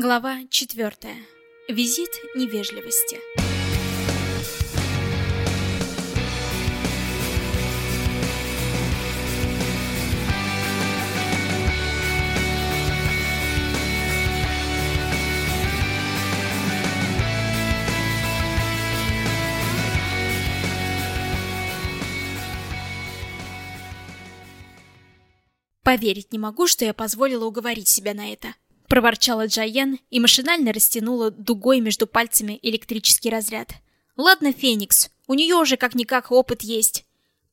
Глава 4. Визит невежливости. Поверить не могу, что я позволила уговорить себя на это проворчала Джайен и машинально растянула дугой между пальцами электрический разряд. Ладно, Феникс, у нее уже как-никак опыт есть.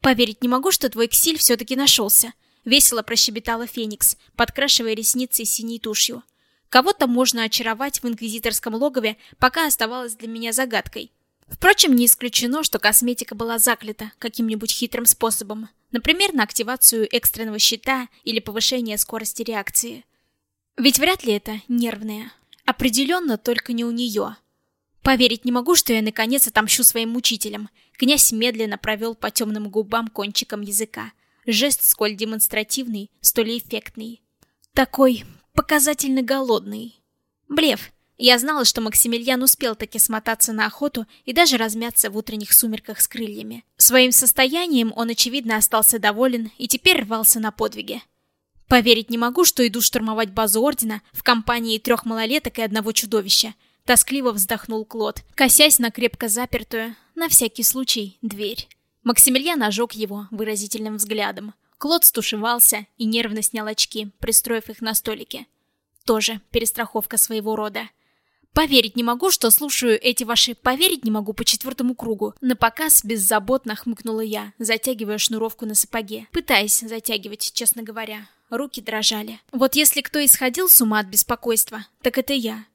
Поверить не могу, что твой ксиль все-таки нашелся. Весело прощебетала Феникс, подкрашивая ресницы синей тушью. Кого-то можно очаровать в инквизиторском логове, пока оставалось для меня загадкой. Впрочем, не исключено, что косметика была заклята каким-нибудь хитрым способом. Например, на активацию экстренного щита или повышение скорости реакции. Ведь вряд ли это нервное. Определенно только не у нее. Поверить не могу, что я наконец отомщу своим мучителям. Князь медленно провел по темным губам кончиком языка. Жест сколь демонстративный, столь эффектный. Такой показательно голодный. Блеф. Я знала, что Максимилиан успел таки смотаться на охоту и даже размяться в утренних сумерках с крыльями. Своим состоянием он, очевидно, остался доволен и теперь рвался на подвиги. Поверить не могу, что иду штурмовать базу Ордена в компании трех малолеток и одного чудовища. Тоскливо вздохнул Клод, косясь на крепко запертую, на всякий случай, дверь. Максимилиан ожег его выразительным взглядом. Клод стушевался и нервно снял очки, пристроив их на столике. Тоже перестраховка своего рода. Поверить не могу, что слушаю эти ваши «поверить не могу» по четвертому кругу. На показ беззаботно хмыкнула я, затягивая шнуровку на сапоге. Пытаясь затягивать, честно говоря. Руки дрожали. Вот если кто исходил с ума от беспокойства, так это я.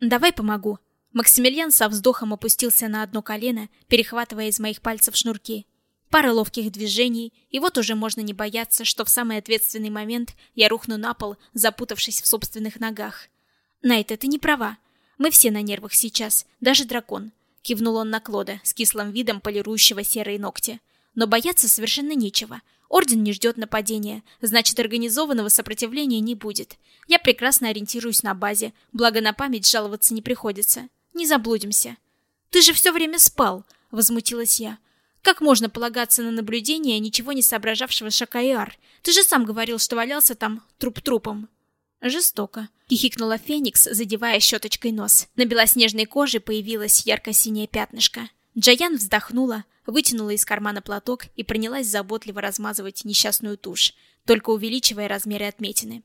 Давай помогу. Максимилиан со вздохом опустился на одно колено, перехватывая из моих пальцев шнурки. Пара ловких движений, и вот уже можно не бояться, что в самый ответственный момент я рухну на пол, запутавшись в собственных ногах. Найт, ты не права. Мы все на нервах сейчас, даже дракон. Кивнул он на Клода, с кислым видом полирующего серые ногти. Но бояться совершенно нечего. Орден не ждет нападения, значит организованного сопротивления не будет. Я прекрасно ориентируюсь на базе, благо на память жаловаться не приходится. Не заблудимся. Ты же все время спал, возмутилась я. Как можно полагаться на наблюдение ничего не соображавшего Шакаиар? Ты же сам говорил, что валялся там труп трупом. Жестоко, хихикнула Феникс, задевая щеточкой нос. На белоснежной коже появилось ярко-синее пятнышко. Джаян вздохнула, вытянула из кармана платок и принялась заботливо размазывать несчастную тушь, только увеличивая размеры отметины.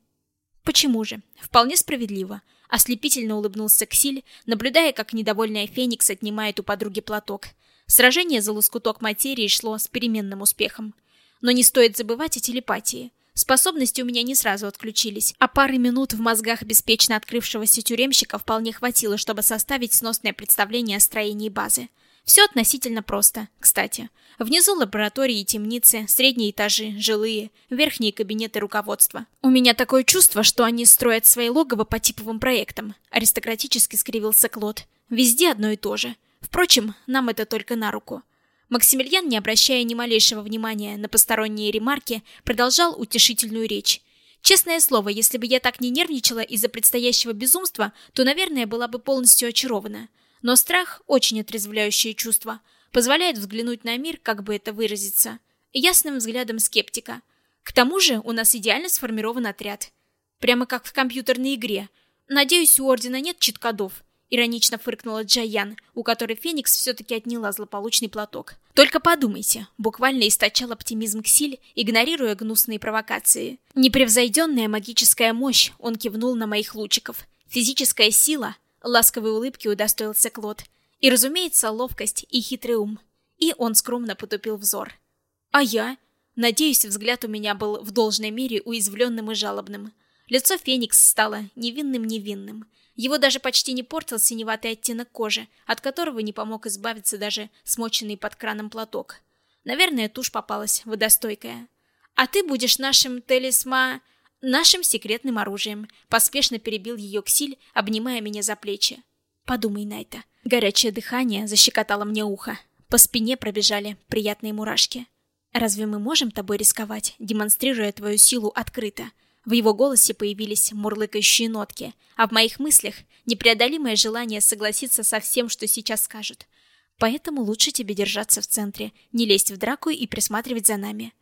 Почему же? Вполне справедливо. Ослепительно улыбнулся Ксиль, наблюдая, как недовольная Феникс отнимает у подруги платок. Сражение за лоскуток материи шло с переменным успехом. Но не стоит забывать о телепатии. Способности у меня не сразу отключились, а пары минут в мозгах беспечно открывшегося тюремщика вполне хватило, чтобы составить сносное представление о строении базы. Все относительно просто, кстати. Внизу лаборатории и темницы, средние этажи, жилые, верхние кабинеты руководства. У меня такое чувство, что они строят свои логово по типовым проектам. Аристократически скривился Клод. Везде одно и то же. Впрочем, нам это только на руку. Максимилиан, не обращая ни малейшего внимания на посторонние ремарки, продолжал утешительную речь. Честное слово, если бы я так не нервничала из-за предстоящего безумства, то, наверное, была бы полностью очарована. Но страх – очень отрезвляющее чувство. Позволяет взглянуть на мир, как бы это выразиться, ясным взглядом скептика. К тому же у нас идеально сформирован отряд. Прямо как в компьютерной игре. Надеюсь, у Ордена нет читкодов. Иронично фыркнула Джаян, у которой Феникс все-таки отняла злополучный платок. «Только подумайте», — буквально источал оптимизм Ксиль, игнорируя гнусные провокации. «Непревзойденная магическая мощь», — он кивнул на моих лучиков. «Физическая сила, Ласковой улыбки удостоился Клод. И, разумеется, ловкость и хитрый ум. И он скромно потупил взор. А я? Надеюсь, взгляд у меня был в должной мере уязвленным и жалобным. Лицо Феникс стало невинным-невинным. Его даже почти не портил синеватый оттенок кожи, от которого не помог избавиться даже смоченный под краном платок. Наверное, тушь попалась водостойкая. «А ты будешь нашим талисма...» нашим секретным оружием. Поспешно перебил ее Ксиль, обнимая меня за плечи. Подумай, Найта. Горячее дыхание защекотало мне ухо. По спине пробежали приятные мурашки. Разве мы можем тобой рисковать, демонстрируя твою силу открыто? В его голосе появились мурлыкающие нотки, а в моих мыслях непреодолимое желание согласиться со всем, что сейчас скажут. Поэтому лучше тебе держаться в центре, не лезть в драку и присматривать за нами.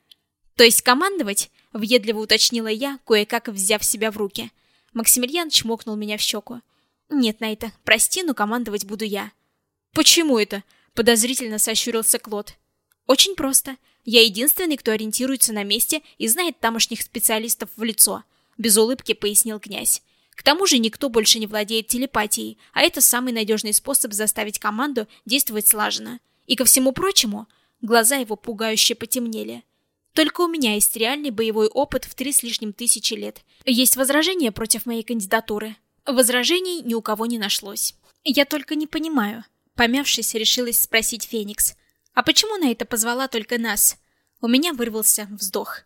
То есть командовать? Въедливо уточнила я, кое-как взяв себя в руки. Максимилиан чмокнул меня в щеку. Нет, Найта, прости, но командовать буду я. Почему это? Подозрительно сощурился Клод. Очень просто. Я единственный, кто ориентируется на месте и знает тамошних специалистов в лицо, без улыбки пояснил князь. К тому же никто больше не владеет телепатией, а это самый надежный способ заставить команду действовать слаженно. И ко всему прочему, глаза его пугающе потемнели. Только у меня есть реальный боевой опыт в три с лишним тысячи лет. Есть возражения против моей кандидатуры? Возражений ни у кого не нашлось. Я только не понимаю. Помявшись, решилась спросить Феникс. А почему на это позвала только нас? У меня вырвался вздох.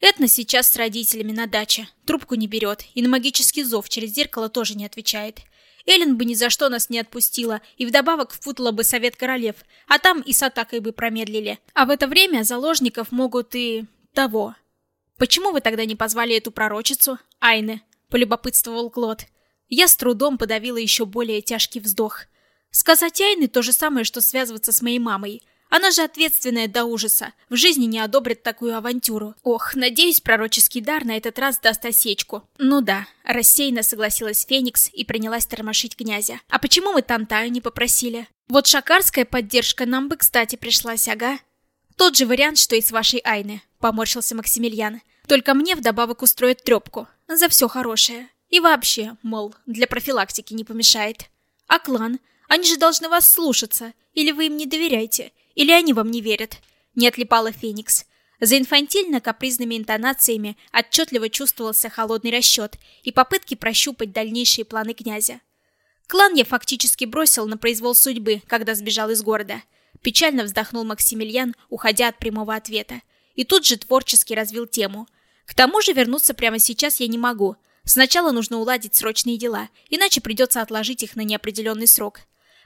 Этна сейчас с родителями на даче. Трубку не берет, и на магический зов через зеркало тоже не отвечает. Эллен бы ни за что нас не отпустила, и вдобавок впутала бы совет королев, а там и с атакой бы промедлили. А в это время заложников могут и... того. Почему вы тогда не позвали эту пророчицу, Айне? Полюбопытствовал Клод. Я с трудом подавила еще более тяжкий вздох. Сказать Айне то же самое, что связываться с моей мамой. Она же ответственная до ужаса. В жизни не одобрит такую авантюру. Ох, надеюсь, пророческий дар на этот раз даст осечку. Ну да, рассеянно согласилась Феникс и принялась тормошить князя. А почему мы Тантаю не попросили? Вот шакарская поддержка нам бы, кстати, пришлась, ага. Тот же вариант, что и с вашей Айны, поморщился Максимилиан. Только мне вдобавок устроят трепку. За все хорошее. И вообще, мол, для профилактики не помешает. А клан? Они же должны вас слушаться. Или вы им не доверяете? Или они вам не верят? Не отлипала Феникс. За инфантильно-капризными интонациями отчетливо чувствовался холодный расчет и попытки прощупать дальнейшие планы князя. Клан я фактически бросил на произвол судьбы, когда сбежал из города. Печально вздохнул Максимилиан, уходя от прямого ответа. И тут же творчески развил тему. К тому же вернуться прямо сейчас я не могу. Сначала нужно уладить срочные дела, иначе придется отложить их на неопределенный срок.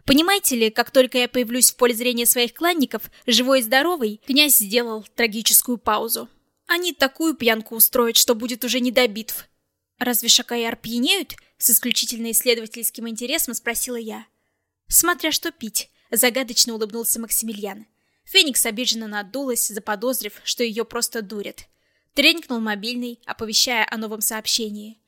Понимаете ли, как только я появлюсь в поле зрения своих кланников, живой и здоровый, князь сделал трагическую паузу. Они такую пьянку устроят, что будет уже не до битв. Разве Шакаяр пьянеют? С исключительно исследовательским интересом спросила я. Смотря что пить, загадочно улыбнулся Максимилиан. Феникс обиженно надулась, заподозрив, что ее просто дурят. Тренькнул мобильный, оповещая о новом сообщении.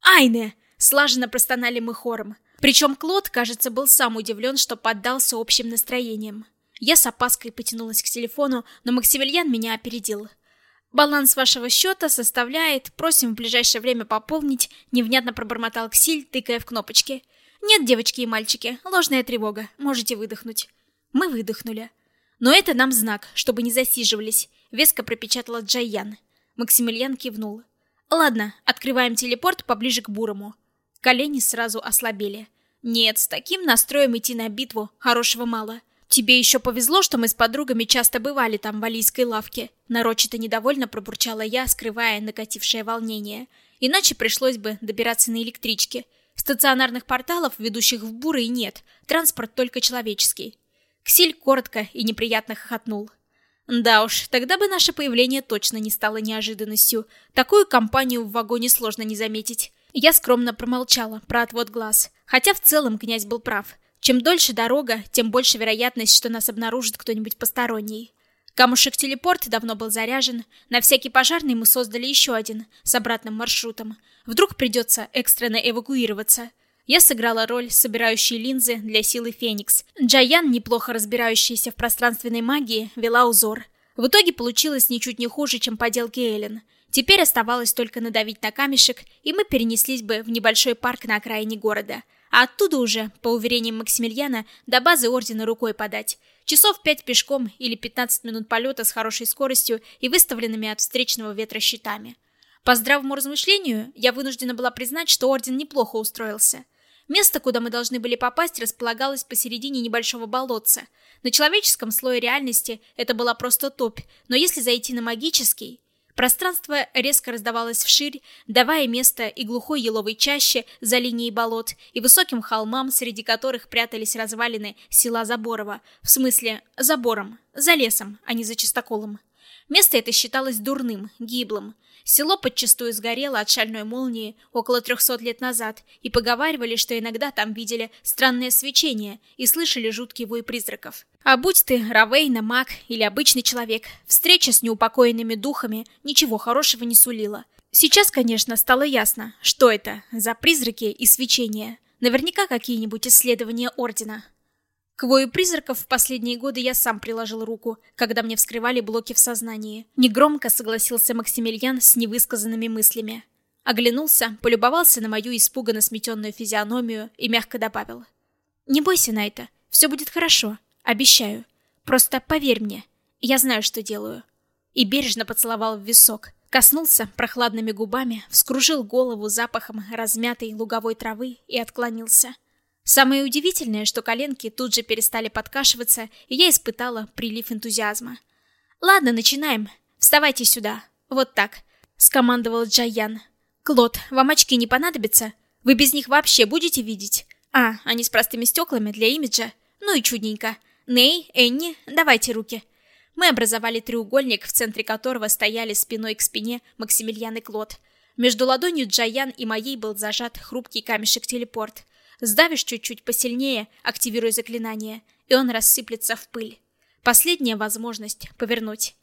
«Айне!» — слаженно простонали мы хором. Причем Клод, кажется, был сам удивлен, что поддался общим настроениям. Я с опаской потянулась к телефону, но Максимилиан меня опередил. «Баланс вашего счета составляет... Просим в ближайшее время пополнить», — невнятно пробормотал Ксиль, тыкая в кнопочки. «Нет, девочки и мальчики, ложная тревога. Можете выдохнуть». Мы выдохнули. «Но это нам знак, чтобы не засиживались», — веско пропечатала Джайян. Максимилиан кивнул. «Ладно, открываем телепорт поближе к Бурому». Колени сразу ослабели. Нет, с таким настроем идти на битву хорошего мало. Тебе еще повезло, что мы с подругами часто бывали там в алийской лавке. Нарочито недовольно пробурчала я, скрывая накатившее волнение. Иначе пришлось бы добираться на электричке. Стационарных порталов, ведущих в Бурый, нет. Транспорт только человеческий. Ксиль коротко и неприятно хохотнул. Да уж, тогда бы наше появление точно не стало неожиданностью. Такую компанию в вагоне сложно не заметить. Я скромно промолчала про отвод глаз, хотя в целом князь был прав. Чем дольше дорога, тем больше вероятность, что нас обнаружит кто-нибудь посторонний. Камушек-телепорт давно был заряжен, на всякий пожарный мы создали еще один, с обратным маршрутом. Вдруг придется экстренно эвакуироваться. Я сыграла роль собирающей линзы для силы Феникс. Джаян, неплохо разбирающаяся в пространственной магии, вела узор. В итоге получилось ничуть не хуже, чем поделки Эллен – Теперь оставалось только надавить на камешек, и мы перенеслись бы в небольшой парк на окраине города. А оттуда уже, по уверениям Максимилиана, до базы Ордена рукой подать. Часов пять пешком или 15 минут полета с хорошей скоростью и выставленными от встречного ветра щитами. По здравому размышлению, я вынуждена была признать, что Орден неплохо устроился. Место, куда мы должны были попасть, располагалось посередине небольшого болотца. На человеческом слое реальности это была просто топь, но если зайти на магический, Пространство резко раздавалось вширь, давая место и глухой еловой чаще за линией болот, и высоким холмам, среди которых прятались развалины села Заборова, в смысле забором, за лесом, а не за чистоколом. Место это считалось дурным, гиблым. Село подчастую сгорело от шальной молнии около трехсот лет назад, и поговаривали, что иногда там видели странное свечение и слышали жуткий вой призраков. А будь ты Равейна, маг или обычный человек, встреча с неупокоенными духами ничего хорошего не сулила. Сейчас, конечно, стало ясно, что это за призраки и свечения. Наверняка какие-нибудь исследования Ордена. К вою призраков в последние годы я сам приложил руку, когда мне вскрывали блоки в сознании. Негромко согласился Максимилиан с невысказанными мыслями. Оглянулся, полюбовался на мою испуганно сметенную физиономию и мягко добавил. «Не бойся, Найта, все будет хорошо, обещаю. Просто поверь мне, я знаю, что делаю». И бережно поцеловал в висок, коснулся прохладными губами, вскружил голову запахом размятой луговой травы и отклонился. Самое удивительное, что коленки тут же перестали подкашиваться, и я испытала прилив энтузиазма. «Ладно, начинаем. Вставайте сюда. Вот так», — скомандовал Джайян. «Клод, вам очки не понадобятся? Вы без них вообще будете видеть? А, они с простыми стеклами для имиджа. Ну и чудненько. Ней, Энни, давайте руки». Мы образовали треугольник, в центре которого стояли спиной к спине Максимилиан и Клод. Между ладонью Джаян и моей был зажат хрупкий камешек-телепорт — Сдавишь чуть-чуть посильнее, активируя заклинание, и он рассыплется в пыль. Последняя возможность повернуть.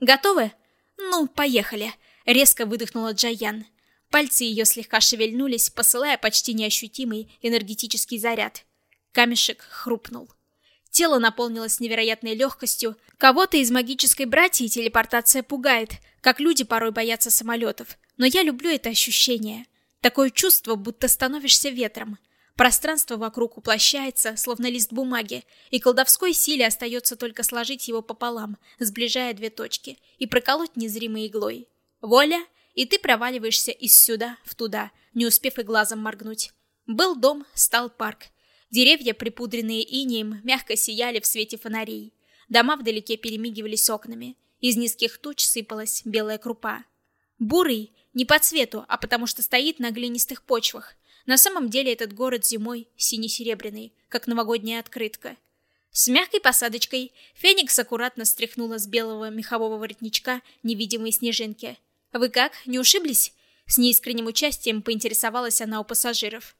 Готовы? Ну, поехали. Резко выдохнула Джаян. Пальцы ее слегка шевельнулись, посылая почти неощутимый энергетический заряд. Камешек хрупнул. Тело наполнилось невероятной легкостью. Кого-то из магической братьи телепортация пугает, как люди порой боятся самолетов. Но я люблю это ощущение. Такое чувство, будто становишься ветром. Пространство вокруг уплощается, словно лист бумаги, и колдовской силе остается только сложить его пополам, сближая две точки, и проколоть незримой иглой. Воля, и ты проваливаешься из сюда в туда, не успев и глазом моргнуть. Был дом, стал парк. Деревья, припудренные инеем, мягко сияли в свете фонарей. Дома вдалеке перемигивались окнами. Из низких туч сыпалась белая крупа. Бурый, не по цвету, а потому что стоит на глинистых почвах – на самом деле этот город зимой сине-серебряный, как новогодняя открытка. С мягкой посадочкой Феникс аккуратно стряхнула с белого мехового воротничка невидимые снежинки. «Вы как, не ушиблись?» С неискренним участием поинтересовалась она у пассажиров.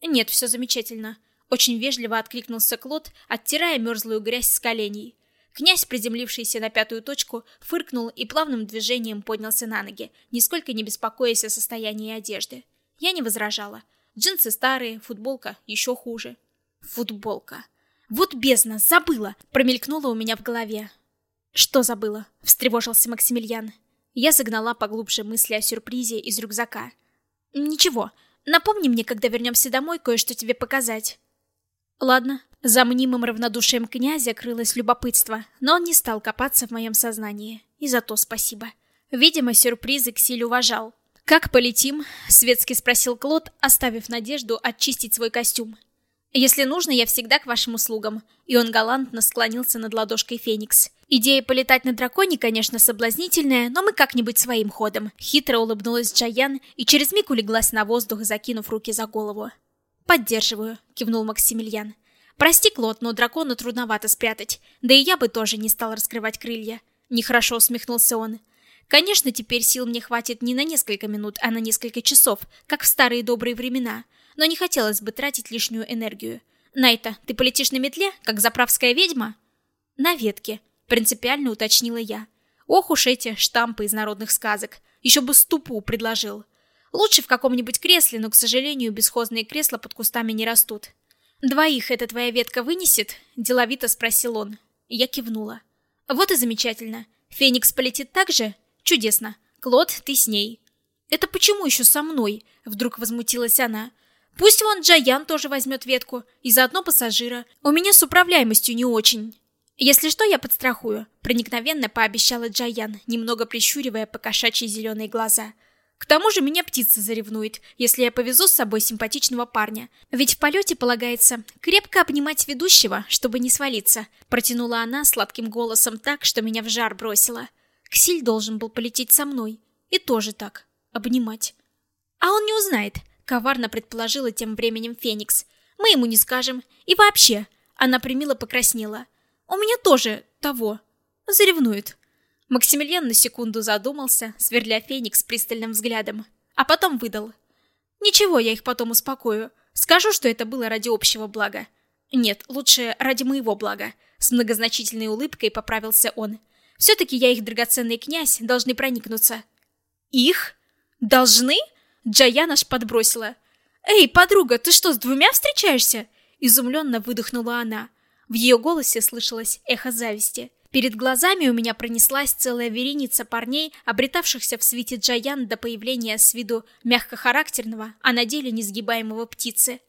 «Нет, все замечательно». Очень вежливо откликнулся Клод, оттирая мерзлую грязь с коленей. Князь, приземлившийся на пятую точку, фыркнул и плавным движением поднялся на ноги, нисколько не беспокоясь о состоянии одежды. Я не возражала. Джинсы старые, футболка еще хуже. Футболка. Вот бездна, забыла, промелькнула у меня в голове. Что забыла? Встревожился Максимилиан. Я загнала поглубже мысли о сюрпризе из рюкзака. Ничего, напомни мне, когда вернемся домой, кое-что тебе показать. Ладно. За мнимым равнодушием князя крылось любопытство, но он не стал копаться в моем сознании. И за то спасибо. Видимо, сюрпризы Ксиль уважал. «Как полетим?» — светски спросил Клод, оставив надежду очистить свой костюм. «Если нужно, я всегда к вашим услугам». И он галантно склонился над ладошкой Феникс. «Идея полетать на драконе, конечно, соблазнительная, но мы как-нибудь своим ходом». Хитро улыбнулась Джаян и через миг улеглась на воздух, закинув руки за голову. «Поддерживаю», — кивнул Максимилиан. «Прости, Клод, но дракону трудновато спрятать. Да и я бы тоже не стал раскрывать крылья». Нехорошо усмехнулся он. Конечно, теперь сил мне хватит не на несколько минут, а на несколько часов, как в старые добрые времена. Но не хотелось бы тратить лишнюю энергию. Найта, ты полетишь на метле, как заправская ведьма? На ветке, принципиально уточнила я. Ох уж эти штампы из народных сказок. Еще бы ступу предложил. Лучше в каком-нибудь кресле, но, к сожалению, бесхозные кресла под кустами не растут. «Двоих эта твоя ветка вынесет?» – деловито спросил он. Я кивнула. «Вот и замечательно. Феникс полетит так же?» Чудесно. Клод, ты с ней. Это почему еще со мной? Вдруг возмутилась она. Пусть вон Джаян тоже возьмет ветку, и заодно пассажира. У меня с управляемостью не очень. Если что, я подстрахую, проникновенно пообещала Джаян, немного прищуривая покошачьи зеленые глаза. К тому же меня птица заревнует, если я повезу с собой симпатичного парня. Ведь в полете полагается крепко обнимать ведущего, чтобы не свалиться. Протянула она сладким голосом так, что меня в жар бросила. Ксиль должен был полететь со мной. И тоже так. Обнимать. А он не узнает, коварно предположила тем временем Феникс. Мы ему не скажем. И вообще, она примило покраснела. У меня тоже того. Заревнует. Максимилиан на секунду задумался, сверля Феникс пристальным взглядом, а потом выдал. «Ничего, я их потом успокою. Скажу, что это было ради общего блага. Нет, лучше ради моего блага», — с многозначительной улыбкой поправился он. «Все-таки я их драгоценный князь, должны проникнуться». «Их? Должны?» Джаяна аж подбросила. «Эй, подруга, ты что, с двумя встречаешься?» Изумленно выдохнула она. В ее голосе слышалось эхо зависти. Перед глазами у меня пронеслась целая вереница парней, обретавшихся в свете Джаян до появления с виду мягкохарактерного, а на деле несгибаемого птицы.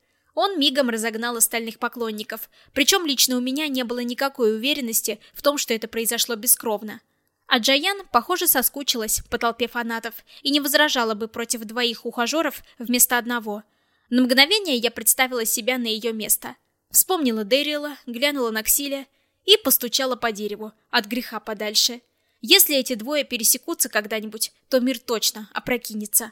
Он мигом разогнал остальных поклонников, причем лично у меня не было никакой уверенности в том, что это произошло бескровно. А Джаян, похоже, соскучилась по толпе фанатов и не возражала бы против двоих ухажеров вместо одного. На мгновение я представила себя на ее место. Вспомнила Дэрила, глянула на Ксиля и постучала по дереву, от греха подальше. Если эти двое пересекутся когда-нибудь, то мир точно опрокинется.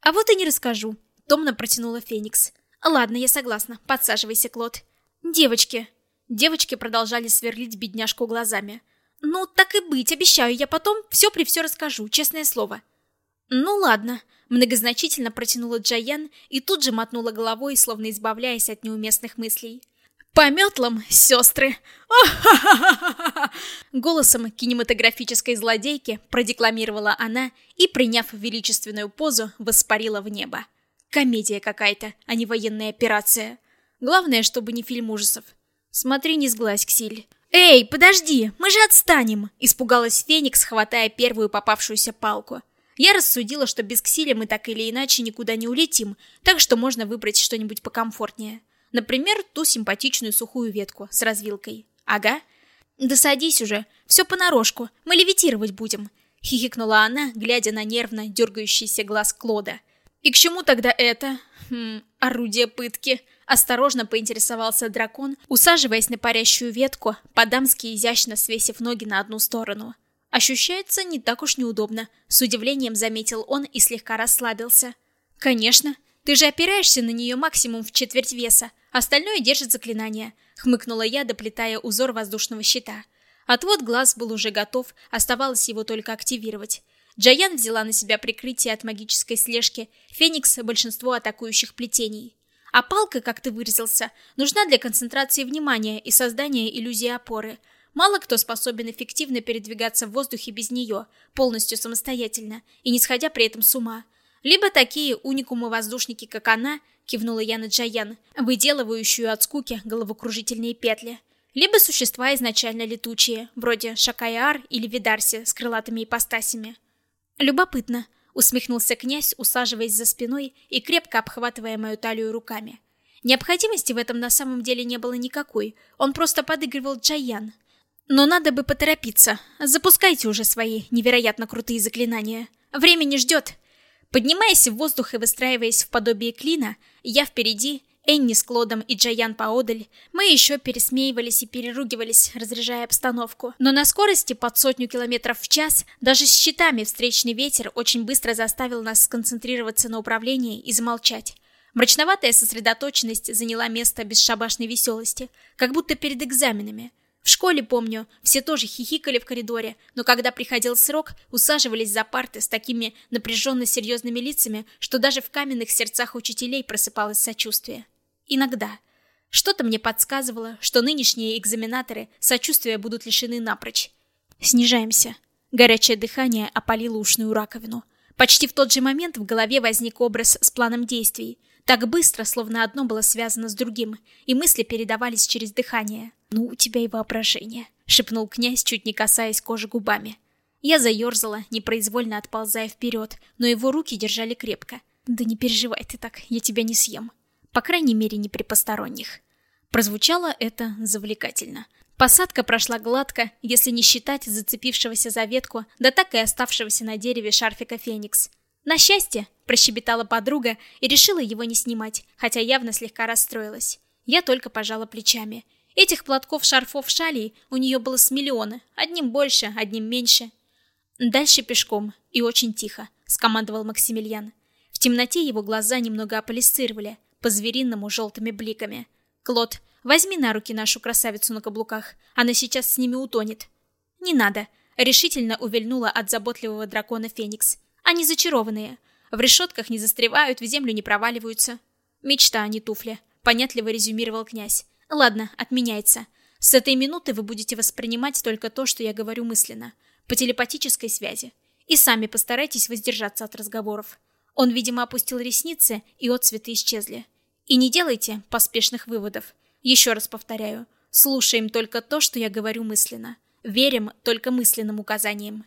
А вот и не расскажу, томно протянула Феникс. Ладно, я согласна. Подсаживайся, Клод. Девочки. Девочки продолжали сверлить бедняжку глазами. Ну, так и быть, обещаю, я потом все при все расскажу, честное слово. Ну ладно, многозначительно протянула Джаян и тут же мотнула головой, словно избавляясь от неуместных мыслей. По метлам, сестры! Голосом кинематографической злодейки продекламировала она и, приняв величественную позу, воспарила в небо. Комедия какая-то, а не военная операция. Главное, чтобы не фильм ужасов. Смотри, не сглазь, Ксиль. «Эй, подожди, мы же отстанем!» Испугалась Феникс, хватая первую попавшуюся палку. Я рассудила, что без Ксиля мы так или иначе никуда не улетим, так что можно выбрать что-нибудь покомфортнее. Например, ту симпатичную сухую ветку с развилкой. Ага. Да садись уже, все понарошку, мы левитировать будем. Хихикнула она, глядя на нервно дергающийся глаз Клода. И к чему тогда это? Хм, орудие пытки. Осторожно поинтересовался дракон, усаживаясь на парящую ветку, по-дамски изящно свесив ноги на одну сторону. Ощущается не так уж неудобно, с удивлением заметил он и слегка расслабился. Конечно, ты же опираешься на нее максимум в четверть веса, Остальное держит заклинание, хмыкнула я, доплетая узор воздушного щита. Отвод глаз был уже готов, оставалось его только активировать. Джаян взяла на себя прикрытие от магической слежки, Феникс — большинство атакующих плетений. А палка, как ты выразился, нужна для концентрации внимания и создания иллюзии опоры. Мало кто способен эффективно передвигаться в воздухе без нее, полностью самостоятельно, и не сходя при этом с ума. Либо такие уникумы-воздушники, как она, кивнула я на Джаян, выделывающую от скуки головокружительные петли. Либо существа изначально летучие, вроде Шакаяр или Видарси с крылатыми ипостасями. Любопытно, усмехнулся князь, усаживаясь за спиной и крепко обхватывая мою талию руками. Необходимости в этом на самом деле не было никакой, он просто подыгрывал Джаян. Но надо бы поторопиться. Запускайте уже свои невероятно крутые заклинания. Время не ждет. Поднимаясь в воздух и выстраиваясь в подобие клина, я впереди, Энни с Клодом и Джаян поодаль, мы еще пересмеивались и переругивались, разряжая обстановку. Но на скорости под сотню километров в час, даже с щитами встречный ветер очень быстро заставил нас сконцентрироваться на управлении и замолчать. Мрачноватая сосредоточенность заняла место бесшабашной веселости, как будто перед экзаменами – в школе, помню, все тоже хихикали в коридоре, но когда приходил срок, усаживались за парты с такими напряженно серьезными лицами, что даже в каменных сердцах учителей просыпалось сочувствие. Иногда. Что-то мне подсказывало, что нынешние экзаменаторы сочувствия будут лишены напрочь. Снижаемся. Горячее дыхание опалило ушную раковину. Почти в тот же момент в голове возник образ с планом действий. Так быстро, словно одно было связано с другим, и мысли передавались через дыхание. «Ну, у тебя и воображение», — шепнул князь, чуть не касаясь кожи губами. Я заерзала, непроизвольно отползая вперед, но его руки держали крепко. «Да не переживай ты так, я тебя не съем. По крайней мере, не при посторонних». Прозвучало это завлекательно. Посадка прошла гладко, если не считать зацепившегося за ветку, да так и оставшегося на дереве шарфика Феникс. «На счастье!» – прощебетала подруга и решила его не снимать, хотя явно слегка расстроилась. Я только пожала плечами. Этих платков, шарфов, шалей у нее было с миллиона, одним больше, одним меньше. Дальше пешком и очень тихо, скомандовал Максимилиан. В темноте его глаза немного аполисцировали, по-звериному желтыми бликами. Клод, возьми на руки нашу красавицу на каблуках, она сейчас с ними утонет. Не надо, Решительно увильнула от заботливого дракона Феникс. Они зачарованные. В решетках не застревают, в землю не проваливаются. Мечта, а не туфля. Понятливо резюмировал князь. Ладно, отменяется. С этой минуты вы будете воспринимать только то, что я говорю мысленно. По телепатической связи. И сами постарайтесь воздержаться от разговоров. Он, видимо, опустил ресницы, и отцветы исчезли. И не делайте поспешных выводов. Еще раз повторяю. Слушаем только то, что я говорю мысленно. Верим только мысленным указаниям.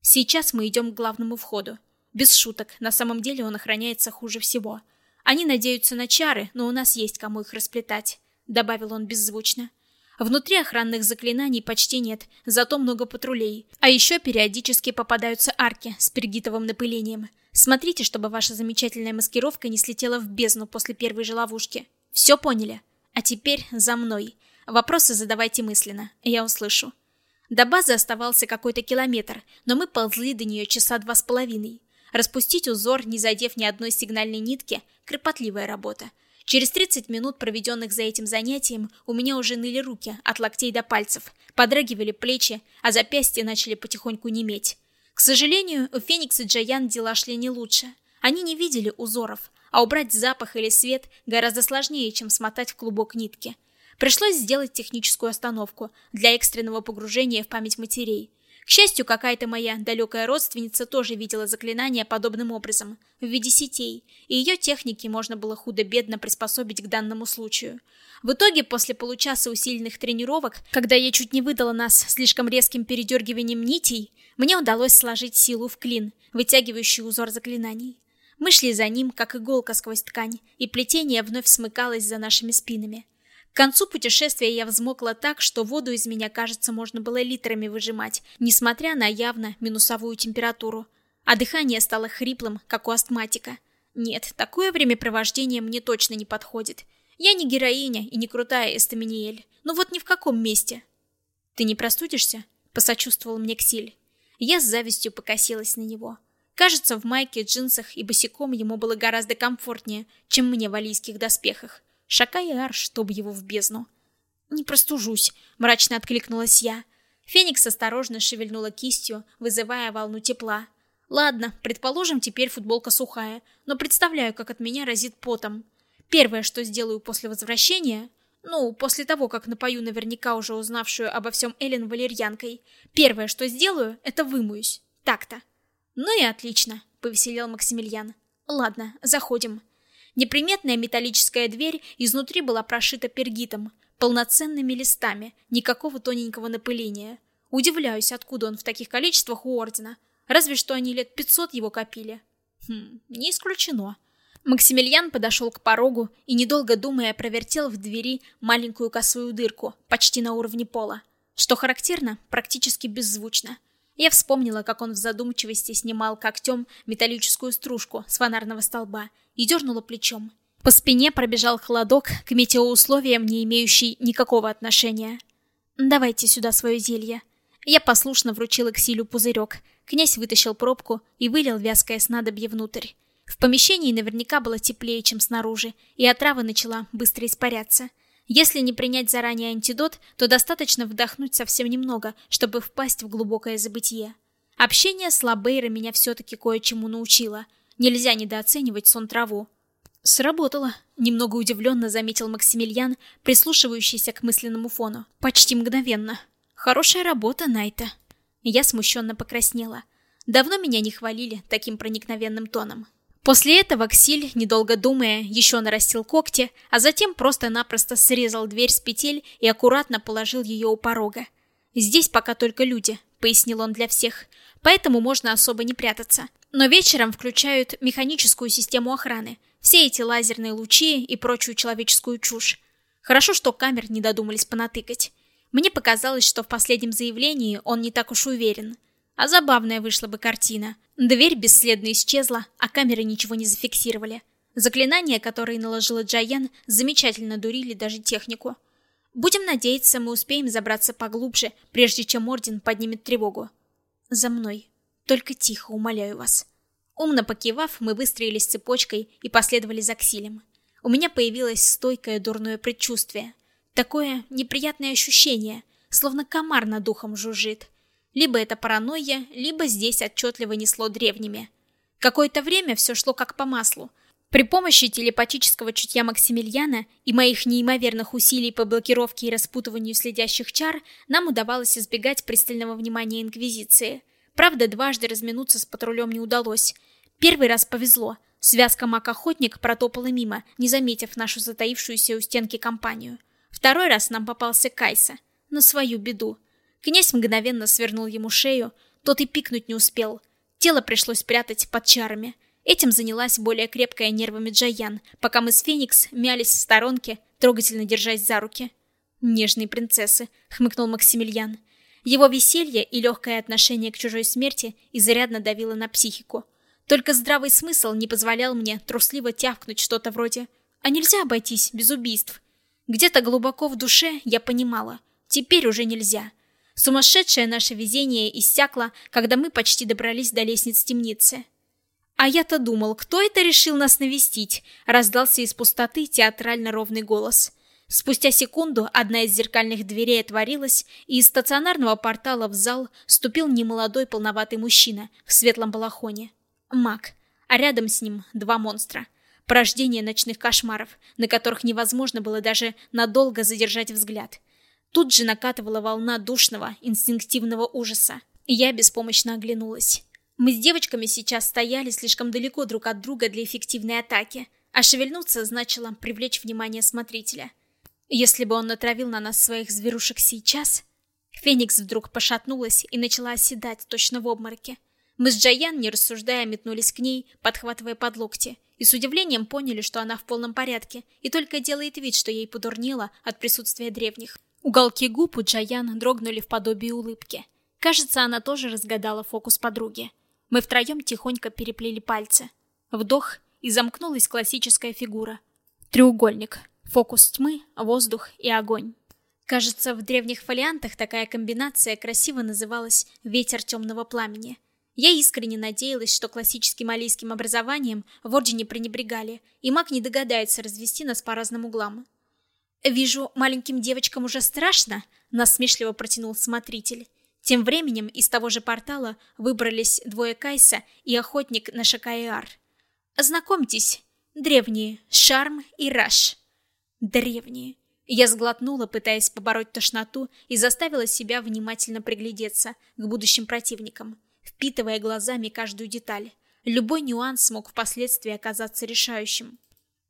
Сейчас мы идем к главному входу. Без шуток, на самом деле он охраняется хуже всего. Они надеются на чары, но у нас есть кому их расплетать, добавил он беззвучно. Внутри охранных заклинаний почти нет, зато много патрулей. А еще периодически попадаются арки с пергитовым напылением. Смотрите, чтобы ваша замечательная маскировка не слетела в бездну после первой же ловушки. Все поняли? А теперь за мной. Вопросы задавайте мысленно, я услышу. До базы оставался какой-то километр, но мы ползли до нее часа два с половиной. Распустить узор, не задев ни одной сигнальной нитки – кропотливая работа. Через 30 минут, проведенных за этим занятием, у меня уже ныли руки от локтей до пальцев, подрагивали плечи, а запястья начали потихоньку неметь. К сожалению, у Феникса Джаян дела шли не лучше. Они не видели узоров, а убрать запах или свет гораздо сложнее, чем смотать в клубок нитки. Пришлось сделать техническую остановку для экстренного погружения в память матерей. К счастью, какая-то моя далекая родственница тоже видела заклинание подобным образом, в виде сетей, и ее техники можно было худо-бедно приспособить к данному случаю. В итоге, после получаса усиленных тренировок, когда я чуть не выдала нас слишком резким передергиванием нитей, мне удалось сложить силу в клин, вытягивающий узор заклинаний. Мы шли за ним, как иголка сквозь ткань, и плетение вновь смыкалось за нашими спинами. К концу путешествия я взмокла так, что воду из меня, кажется, можно было литрами выжимать, несмотря на явно минусовую температуру. А дыхание стало хриплым, как у астматика. Нет, такое времяпровождение мне точно не подходит. Я не героиня и не крутая Эстаминиэль. Ну вот ни в каком месте. Ты не простудишься? Посочувствовал мне Ксиль. Я с завистью покосилась на него. Кажется, в майке, джинсах и босиком ему было гораздо комфортнее, чем мне в алийских доспехах. Шакай Ар, чтоб его в бездну. «Не простужусь», — мрачно откликнулась я. Феникс осторожно шевельнула кистью, вызывая волну тепла. «Ладно, предположим, теперь футболка сухая, но представляю, как от меня разит потом. Первое, что сделаю после возвращения, ну, после того, как напою наверняка уже узнавшую обо всем Эллен валерьянкой, первое, что сделаю, это вымоюсь. Так-то». «Ну и отлично», — повеселел Максимилиан. «Ладно, заходим». Неприметная металлическая дверь изнутри была прошита пергитом, полноценными листами, никакого тоненького напыления. Удивляюсь, откуда он в таких количествах у Ордена. Разве что они лет пятьсот его копили. Хм, не исключено. Максимилиан подошел к порогу и, недолго думая, провертел в двери маленькую косую дырку, почти на уровне пола. Что характерно, практически беззвучно. Я вспомнила, как он в задумчивости снимал когтем металлическую стружку с фонарного столба и дернула плечом. По спине пробежал холодок к метеоусловиям, не имеющий никакого отношения. «Давайте сюда свое зелье». Я послушно вручила Ксилю пузырек. Князь вытащил пробку и вылил вязкое снадобье внутрь. В помещении наверняка было теплее, чем снаружи, и отрава начала быстро испаряться. Если не принять заранее антидот, то достаточно вдохнуть совсем немного, чтобы впасть в глубокое забытье. Общение с Лабейро меня все-таки кое-чему научило – Нельзя недооценивать сон траву. Сработало, немного удивленно заметил Максимилиан, прислушивающийся к мысленному фону. Почти мгновенно. Хорошая работа, Найта. Я смущенно покраснела. Давно меня не хвалили таким проникновенным тоном. После этого Ксиль, недолго думая, еще нарастил когти, а затем просто-напросто срезал дверь с петель и аккуратно положил ее у порога. «Здесь пока только люди», — пояснил он для всех, — «поэтому можно особо не прятаться. Но вечером включают механическую систему охраны, все эти лазерные лучи и прочую человеческую чушь. Хорошо, что камер не додумались понатыкать. Мне показалось, что в последнем заявлении он не так уж уверен. А забавная вышла бы картина. Дверь бесследно исчезла, а камеры ничего не зафиксировали. Заклинания, которые наложила Джаян, замечательно дурили даже технику. Будем надеяться, мы успеем забраться поглубже, прежде чем Орден поднимет тревогу. За мной. Только тихо, умоляю вас. Умно покивав, мы выстроились цепочкой и последовали за Ксилем. У меня появилось стойкое дурное предчувствие. Такое неприятное ощущение, словно комар над духом жужжит. Либо это паранойя, либо здесь отчетливо несло древними. Какое-то время все шло как по маслу. При помощи телепатического чутья Максимилиана и моих неимоверных усилий по блокировке и распутыванию следящих чар нам удавалось избегать пристального внимания Инквизиции. Правда, дважды разминуться с патрулем не удалось. Первый раз повезло. Связка маг-охотник протопала мимо, не заметив нашу затаившуюся у стенки компанию. Второй раз нам попался Кайса. На свою беду. Князь мгновенно свернул ему шею, тот и пикнуть не успел. Тело пришлось прятать под чарами – Этим занялась более крепкая нервами Джаян, пока мы с Феникс мялись в сторонке, трогательно держась за руки. «Нежные принцессы», — хмыкнул Максимилиан. Его веселье и легкое отношение к чужой смерти изрядно давило на психику. Только здравый смысл не позволял мне трусливо тявкнуть что-то вроде «А нельзя обойтись без убийств?» Где-то глубоко в душе я понимала, теперь уже нельзя. Сумасшедшее наше везение иссякло, когда мы почти добрались до лестниц темницы. «А я-то думал, кто это решил нас навестить?» — раздался из пустоты театрально ровный голос. Спустя секунду одна из зеркальных дверей отворилась, и из стационарного портала в зал ступил немолодой полноватый мужчина в светлом балахоне. Маг. А рядом с ним два монстра. Порождение ночных кошмаров, на которых невозможно было даже надолго задержать взгляд. Тут же накатывала волна душного, инстинктивного ужаса. Я беспомощно оглянулась. Мы с девочками сейчас стояли слишком далеко друг от друга для эффективной атаки, а шевельнуться значило привлечь внимание смотрителя. Если бы он натравил на нас своих зверушек сейчас... Феникс вдруг пошатнулась и начала оседать точно в обмороке. Мы с Джаян, не рассуждая, метнулись к ней, подхватывая под локти, и с удивлением поняли, что она в полном порядке, и только делает вид, что ей подурнело от присутствия древних. Уголки губ у Джаян дрогнули в подобии улыбки. Кажется, она тоже разгадала фокус подруги. Мы втроем тихонько переплели пальцы. Вдох, и замкнулась классическая фигура. Треугольник. Фокус тьмы, воздух и огонь. Кажется, в древних фолиантах такая комбинация красиво называлась «ветер темного пламени». Я искренне надеялась, что классическим алийским образованием в Ордене пренебрегали, и маг не догадается развести нас по разным углам. «Вижу, маленьким девочкам уже страшно», — насмешливо протянул смотритель. Тем временем из того же портала выбрались двое Кайса и охотник на Шакаиар. Знакомьтесь, древние Шарм и Раш. Древние. Я сглотнула, пытаясь побороть тошноту, и заставила себя внимательно приглядеться к будущим противникам, впитывая глазами каждую деталь. Любой нюанс мог впоследствии оказаться решающим.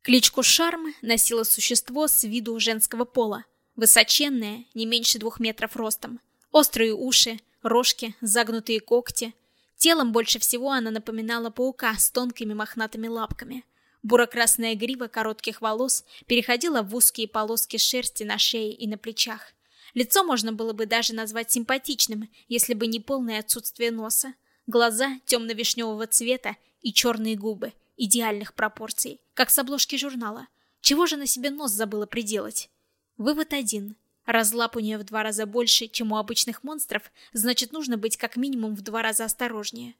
Кличку Шарм носило существо с виду женского пола, высоченное, не меньше двух метров ростом, Острые уши, рожки, загнутые когти. Телом больше всего она напоминала паука с тонкими мохнатыми лапками. Буро-красная грива коротких волос переходила в узкие полоски шерсти на шее и на плечах. Лицо можно было бы даже назвать симпатичным, если бы не полное отсутствие носа. Глаза темно-вишневого цвета и черные губы, идеальных пропорций, как с обложки журнала. Чего же на себе нос забыла приделать? Вывод один. Раз лап у нее в два раза больше, чем у обычных монстров, значит нужно быть как минимум в два раза осторожнее.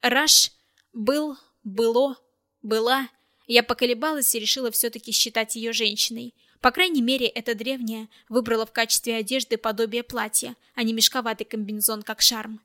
Раш был, было, была. Я поколебалась и решила все-таки считать ее женщиной. По крайней мере, эта древняя выбрала в качестве одежды подобие платья, а не мешковатый комбинезон, как шарм.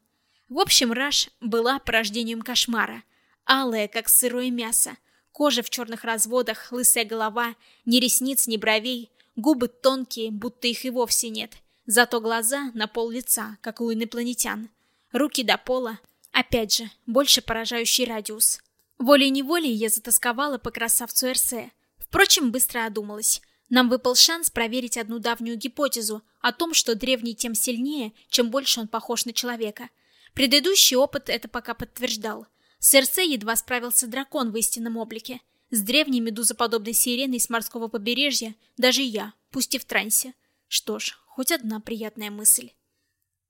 В общем, Раш была порождением кошмара. Алая, как сырое мясо. Кожа в черных разводах, лысая голова, ни ресниц, ни бровей, Губы тонкие, будто их и вовсе нет. Зато глаза на пол лица, как у инопланетян. Руки до пола. Опять же, больше поражающий радиус. Волей-неволей я затасковала по красавцу Эрсе. Впрочем, быстро одумалась. Нам выпал шанс проверить одну давнюю гипотезу о том, что древний тем сильнее, чем больше он похож на человека. Предыдущий опыт это пока подтверждал. С Эрсе едва справился дракон в истинном облике. С древней медузоподобной сиреной с морского побережья даже я, пусть и в трансе. Что ж, хоть одна приятная мысль.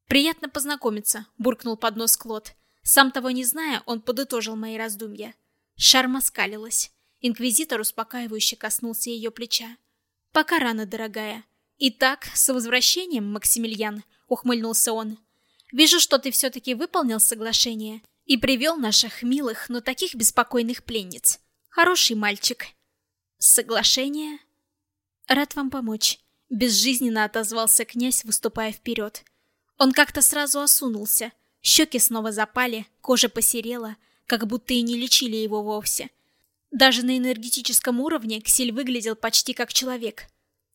«Приятно познакомиться», — буркнул под нос Клод. Сам того не зная, он подытожил мои раздумья. Шарма скалилась. Инквизитор успокаивающе коснулся ее плеча. «Пока рано, дорогая. Итак, с возвращением, Максимилиан», — ухмыльнулся он. «Вижу, что ты все-таки выполнил соглашение и привел наших милых, но таких беспокойных пленниц. Хороший мальчик. Соглашение? Рад вам помочь. Безжизненно отозвался князь, выступая вперед. Он как-то сразу осунулся. Щеки снова запали, кожа посерела, как будто и не лечили его вовсе. Даже на энергетическом уровне Ксиль выглядел почти как человек.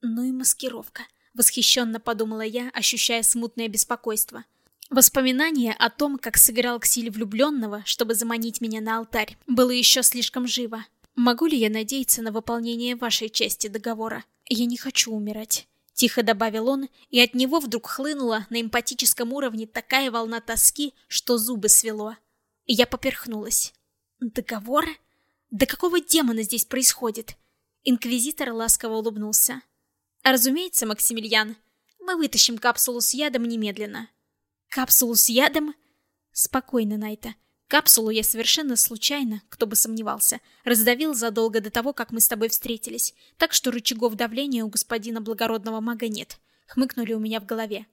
Ну и маскировка. Восхищенно подумала я, ощущая смутное беспокойство. Воспоминание о том, как сыграл Ксиль влюбленного, чтобы заманить меня на алтарь, было еще слишком живо. Могу ли я надеяться на выполнение вашей части договора? Я не хочу умирать. Тихо добавил он, и от него вдруг хлынула на эмпатическом уровне такая волна тоски, что зубы свело. Я поперхнулась. Договор? Да какого демона здесь происходит? Инквизитор ласково улыбнулся. Разумеется, Максимилиан, мы вытащим капсулу с ядом немедленно. Капсулу с ядом? Спокойно, Найта. Капсулу я совершенно случайно, кто бы сомневался, раздавил задолго до того, как мы с тобой встретились, так что рычагов давления у господина благородного мага нет. Хмыкнули у меня в голове.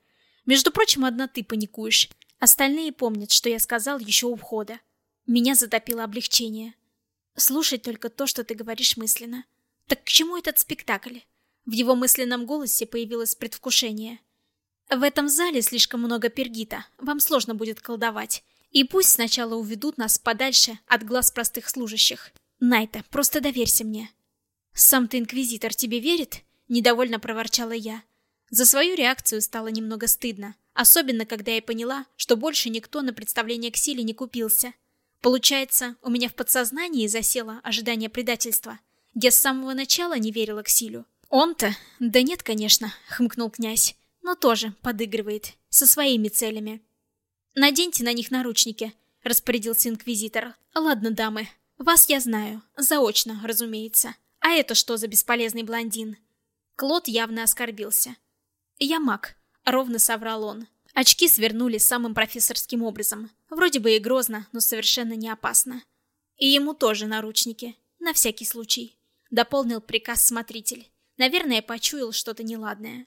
Между прочим, одна ты паникуешь. Остальные помнят, что я сказал еще у входа. Меня затопило облегчение. Слушать только то, что ты говоришь мысленно. Так к чему этот спектакль? В его мысленном голосе появилось предвкушение. В этом зале слишком много пергита. Вам сложно будет колдовать. И пусть сначала уведут нас подальше от глаз простых служащих. Найта, просто доверься мне. Сам ты инквизитор тебе верит? Недовольно проворчала я. За свою реакцию стало немного стыдно, особенно когда я поняла, что больше никто на представление к силе не купился. Получается, у меня в подсознании засело ожидание предательства. Я с самого начала не верила к силю. Он-то? Да нет, конечно, хмыкнул князь, но тоже подыгрывает со своими целями. «Наденьте на них наручники», — распорядился инквизитор. «Ладно, дамы, вас я знаю. Заочно, разумеется. А это что за бесполезный блондин?» Клод явно оскорбился. «Я маг», — ровно соврал он. Очки свернули самым профессорским образом. Вроде бы и грозно, но совершенно не опасно. И ему тоже наручники. На всякий случай. Дополнил приказ смотритель. Наверное, почуял что-то неладное.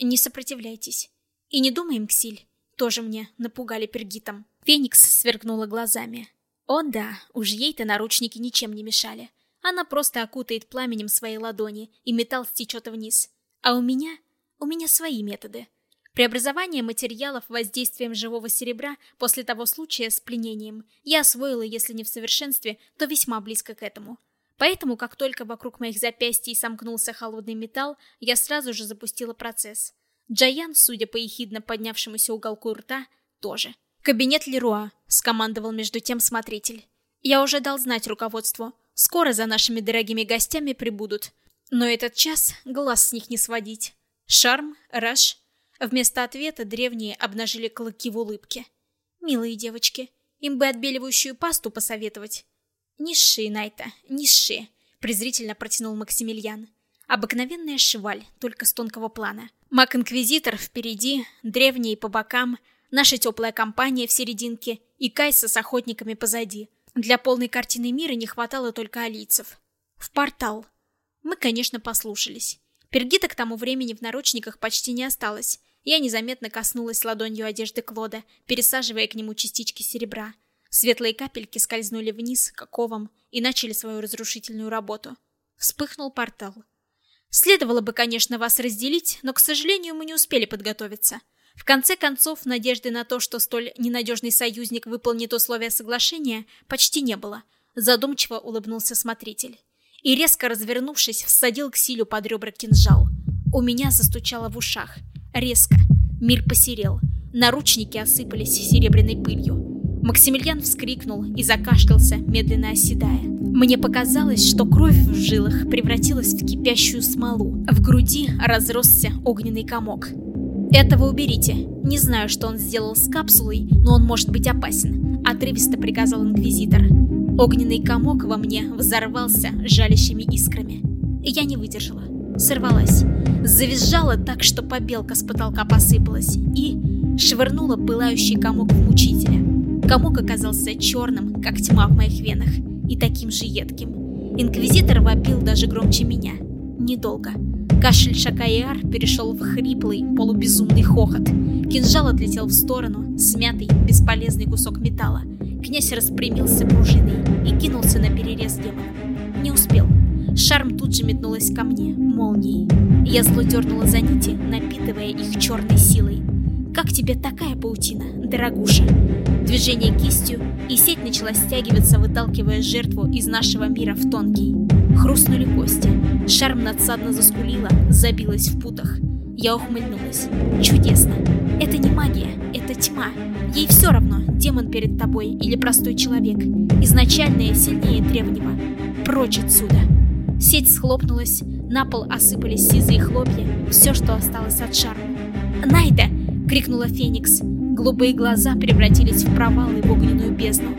Не сопротивляйтесь. И не думаем, Ксиль тоже мне напугали пергитом. Феникс сверкнула глазами. О да, уж ей-то наручники ничем не мешали. Она просто окутает пламенем свои ладони, и металл стечет вниз. А у меня... у меня свои методы. Преобразование материалов воздействием живого серебра после того случая с пленением я освоила, если не в совершенстве, то весьма близко к этому. Поэтому, как только вокруг моих запястий сомкнулся холодный металл, я сразу же запустила процесс. Джаян, судя по ехидно поднявшемуся уголку рта, тоже. «Кабинет Леруа», — скомандовал между тем смотритель. «Я уже дал знать руководству. Скоро за нашими дорогими гостями прибудут. Но этот час глаз с них не сводить. Шарм, Раш». Вместо ответа древние обнажили клыки в улыбке. «Милые девочки, им бы отбеливающую пасту посоветовать». «Низшие, Найта, низшие», — презрительно протянул Максимилиан. Обыкновенная шваль, только с тонкого плана. Маг-инквизитор впереди, древний по бокам, наша теплая компания в серединке и Кайса с охотниками позади. Для полной картины мира не хватало только алийцев. В портал. Мы, конечно, послушались. Пергита к тому времени в наручниках почти не осталось. Я незаметно коснулась ладонью одежды Клода, пересаживая к нему частички серебра. Светлые капельки скользнули вниз, к оковам, и начали свою разрушительную работу. Вспыхнул портал. Следовало бы, конечно, вас разделить, но, к сожалению, мы не успели подготовиться. В конце концов, надежды на то, что столь ненадежный союзник выполнит условия соглашения, почти не было. Задумчиво улыбнулся смотритель. И, резко развернувшись, всадил к Силю под ребра кинжал. У меня застучало в ушах. Резко. Мир посерел. Наручники осыпались серебряной пылью. Максимилиан вскрикнул и закашлялся, медленно оседая. Мне показалось, что кровь в жилах превратилась в кипящую смолу. В груди разросся огненный комок. «Этого уберите. Не знаю, что он сделал с капсулой, но он может быть опасен», — отрывисто приказал Инквизитор. Огненный комок во мне взорвался жалящими искрами. Я не выдержала. Сорвалась. Завизжала так, что побелка с потолка посыпалась. И швырнула пылающий комок в мучителя. Комок оказался черным, как тьма в моих венах, и таким же едким. Инквизитор вопил даже громче меня. Недолго. Кашель Шакаяр перешел в хриплый, полубезумный хохот. Кинжал отлетел в сторону, смятый, бесполезный кусок металла. Князь распрямился пружиной и кинулся на перерез демона. Не успел. Шарм тут же метнулась ко мне, молнией. Я зло дернула за нити, напитывая их черной силой. Как тебе такая паутина, дорогуша? Движение кистью, и сеть начала стягиваться, выталкивая жертву из нашего мира в тонкий. Хрустнули кости. Шарм надсадно заскулила, забилась в путах. Я ухмыльнулась. Чудесно. Это не магия, это тьма. Ей все равно, демон перед тобой или простой человек. Изначальное сильнее древнего. Прочь отсюда. Сеть схлопнулась, на пол осыпались сизые хлопья, все, что осталось от шарма. «Найда!» — крикнула Феникс. Голубые глаза превратились в провалы в огненную бездну.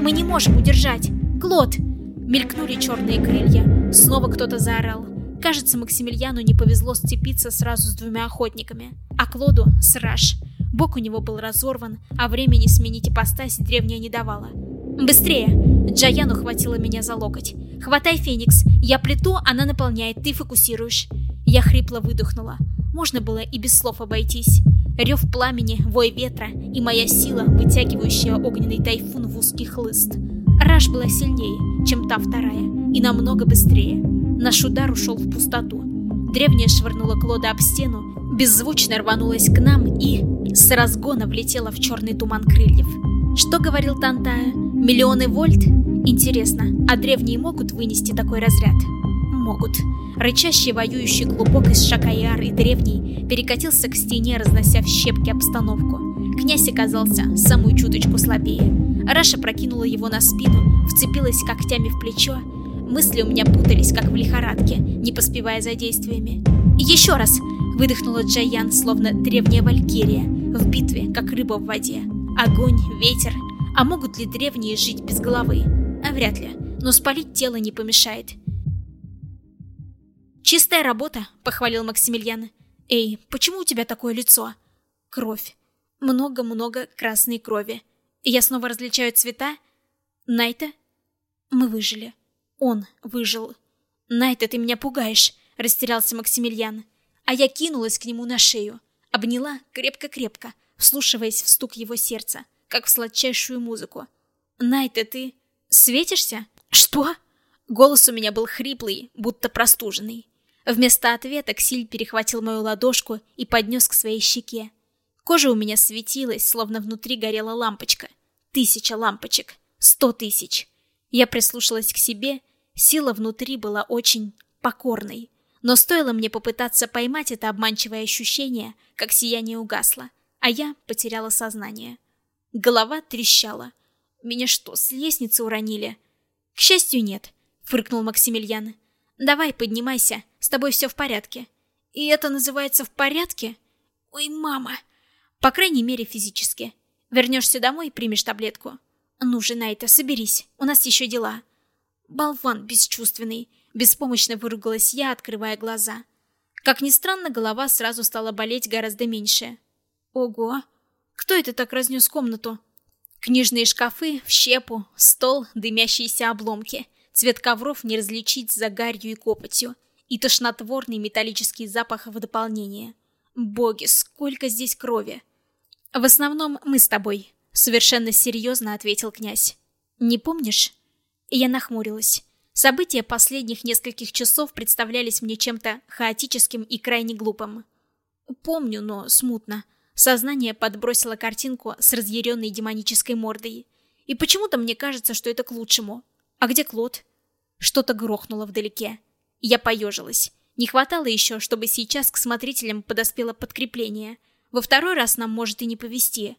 «Мы не можем удержать! Клод!» Мелькнули черные крылья. Снова кто-то заорал. Кажется, Максимилиану не повезло сцепиться сразу с двумя охотниками. А Клоду — сраж. Бок у него был разорван, а времени сменить ипостась древняя не давала. «Быстрее!» Джаяну хватила меня за локоть. «Хватай, Феникс! Я плиту, она наполняет, ты фокусируешь!» Я хрипло выдохнула. Можно было и без слов обойтись. Рев пламени, вой ветра и моя сила, вытягивающая огненный тайфун в узкий хлыст. Раш была сильнее, чем та вторая, и намного быстрее. Наш удар ушел в пустоту. Древняя швырнула Клода об стену, беззвучно рванулась к нам и с разгона влетела в черный туман крыльев. Что говорил Тантая? Миллионы вольт? Интересно, а древние могут вынести такой разряд? Могут. Рычащий воюющий клубок из Шакаяр и древний перекатился к стене, разнося в щепки обстановку. Князь оказался самую чуточку слабее. Раша прокинула его на спину, вцепилась когтями в плечо. Мысли у меня путались, как в лихорадке, не поспевая за действиями. «Еще раз!» — выдохнула Джаян, словно древняя валькирия, в битве, как рыба в воде. Огонь, ветер. А могут ли древние жить без головы? А вряд ли. Но спалить тело не помешает. «Чистая работа», — похвалил Максимилиан. «Эй, почему у тебя такое лицо?» «Кровь. Много-много красной крови. Я снова различаю цвета?» «Найта?» «Мы выжили. Он выжил». «Найта, ты меня пугаешь», — растерялся Максимилиан. А я кинулась к нему на шею. Обняла крепко-крепко, вслушиваясь в стук его сердца, как в сладчайшую музыку. «Найта, ты светишься?» «Что?» Голос у меня был хриплый, будто простуженный. Вместо ответа Ксиль перехватил мою ладошку и поднес к своей щеке. Кожа у меня светилась, словно внутри горела лампочка. Тысяча лампочек. Сто тысяч. Я прислушалась к себе, сила внутри была очень покорной. Но стоило мне попытаться поймать это обманчивое ощущение, как сияние угасло, а я потеряла сознание. Голова трещала. Меня что, с лестницы уронили? К счастью, нет, фыркнул Максимилиан. Давай, поднимайся, с тобой все в порядке. И это называется в порядке? Ой, мама. По крайней мере, физически. Вернешься домой и примешь таблетку. Ну, жена это, соберись, у нас еще дела. Болван бесчувственный. Беспомощно выругалась я, открывая глаза. Как ни странно, голова сразу стала болеть гораздо меньше. Ого! Кто это так разнес комнату? Книжные шкафы в щепу, стол, дымящиеся обломки. Цвет ковров не различить за гарью и копотью. И тошнотворный металлический запах в дополнение. Боги, сколько здесь крови! В основном мы с тобой, совершенно серьезно ответил князь. Не помнишь? Я нахмурилась. События последних нескольких часов представлялись мне чем-то хаотическим и крайне глупым. Помню, но смутно. Сознание подбросило картинку с разъяренной демонической мордой. И почему-то мне кажется, что это к лучшему. А где Клод? Что-то грохнуло вдалеке. Я поежилась. Не хватало еще, чтобы сейчас к смотрителям подоспело подкрепление. Во второй раз нам может и не повезти.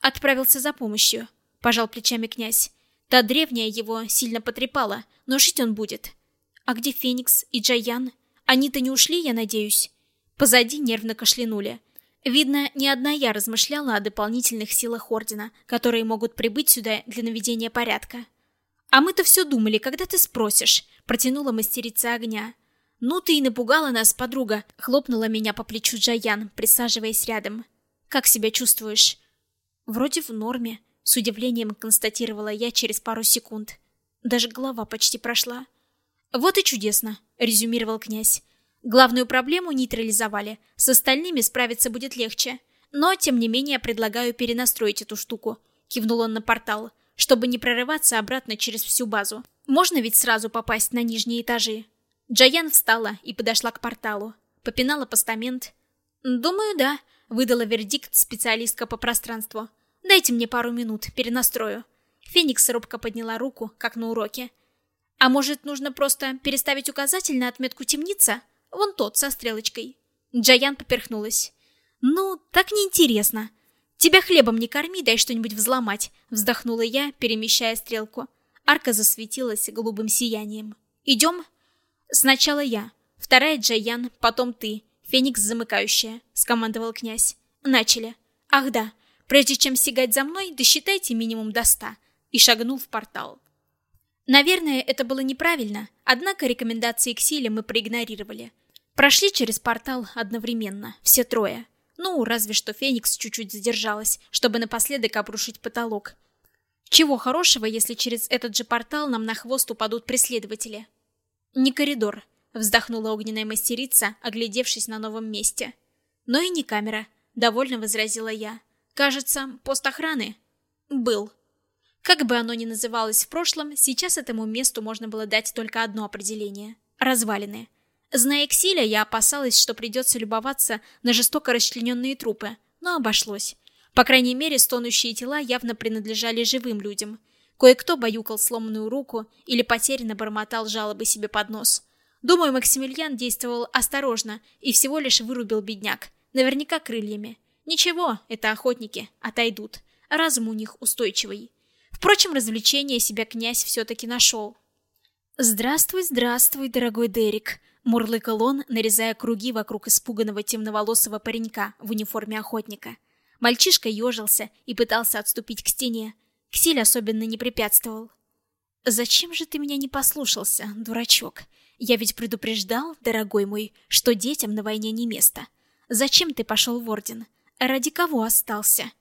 Отправился за помощью. Пожал плечами князь. Та древняя его сильно потрепала, но жить он будет. А где Феникс и Джаян? Они-то не ушли, я надеюсь? Позади нервно кашлянули. Видно, не одна я размышляла о дополнительных силах Ордена, которые могут прибыть сюда для наведения порядка. «А мы-то все думали, когда ты спросишь», — протянула мастерица огня. «Ну ты и напугала нас, подруга», — хлопнула меня по плечу Джаян, присаживаясь рядом. «Как себя чувствуешь?» «Вроде в норме», — с удивлением констатировала я через пару секунд. Даже голова почти прошла. «Вот и чудесно», — резюмировал князь. Главную проблему нейтрализовали, с остальными справиться будет легче. Но, тем не менее, предлагаю перенастроить эту штуку. Кивнул он на портал, чтобы не прорываться обратно через всю базу. Можно ведь сразу попасть на нижние этажи. Джаян встала и подошла к порталу. Попинала постамент. «Думаю, да», — выдала вердикт специалистка по пространству. «Дайте мне пару минут, перенастрою». Феникс робко подняла руку, как на уроке. «А может, нужно просто переставить указатель на отметку темница? Вон тот, со стрелочкой». Джаян поперхнулась. «Ну, так неинтересно. Тебя хлебом не корми, дай что-нибудь взломать», вздохнула я, перемещая стрелку. Арка засветилась голубым сиянием. «Идем?» «Сначала я, вторая Джаян, потом ты, Феникс замыкающая», — скомандовал князь. «Начали. Ах да, прежде чем сигать за мной, досчитайте минимум до ста», и шагнул в портал. Наверное, это было неправильно, однако рекомендации к мы проигнорировали. Прошли через портал одновременно, все трое. Ну, разве что Феникс чуть-чуть задержалась, чтобы напоследок обрушить потолок. Чего хорошего, если через этот же портал нам на хвост упадут преследователи? Не коридор, вздохнула огненная мастерица, оглядевшись на новом месте. Но и не камера, довольно возразила я. Кажется, пост охраны был. Как бы оно ни называлось в прошлом, сейчас этому месту можно было дать только одно определение развалины. Зная Ксиля, я опасалась, что придется любоваться на жестоко расчлененные трупы, но обошлось. По крайней мере, стонущие тела явно принадлежали живым людям. Кое-кто баюкал сломанную руку или потерянно бормотал жалобы себе под нос. Думаю, Максимилиан действовал осторожно и всего лишь вырубил бедняк. Наверняка крыльями. Ничего, это охотники, отойдут. Разум у них устойчивый. Впрочем, развлечение себя князь все-таки нашел. «Здравствуй, здравствуй, дорогой Дерек», Мурлыкал он, нарезая круги вокруг испуганного темноволосого паренька в униформе охотника. Мальчишка ежился и пытался отступить к стене. Ксиль особенно не препятствовал. «Зачем же ты меня не послушался, дурачок? Я ведь предупреждал, дорогой мой, что детям на войне не место. Зачем ты пошел в Орден? Ради кого остался?»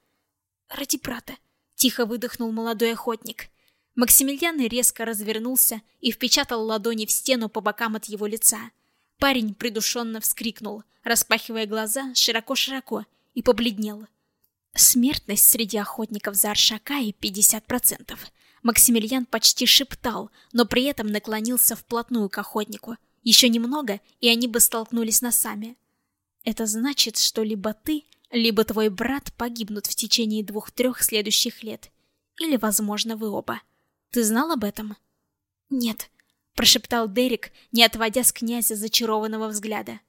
«Ради брата», — тихо выдохнул молодой охотник. Максимилиан резко развернулся и впечатал ладони в стену по бокам от его лица. Парень придушенно вскрикнул, распахивая глаза широко-широко, и побледнел. Смертность среди охотников за Аршакаи 50%. Максимилиан почти шептал, но при этом наклонился вплотную к охотнику. Еще немного, и они бы столкнулись носами. Это значит, что либо ты, либо твой брат погибнут в течение двух-трех следующих лет. Или, возможно, вы оба. Ты знал об этом? Нет, прошептал Дерек, не отводя с князя зачарованного взгляда.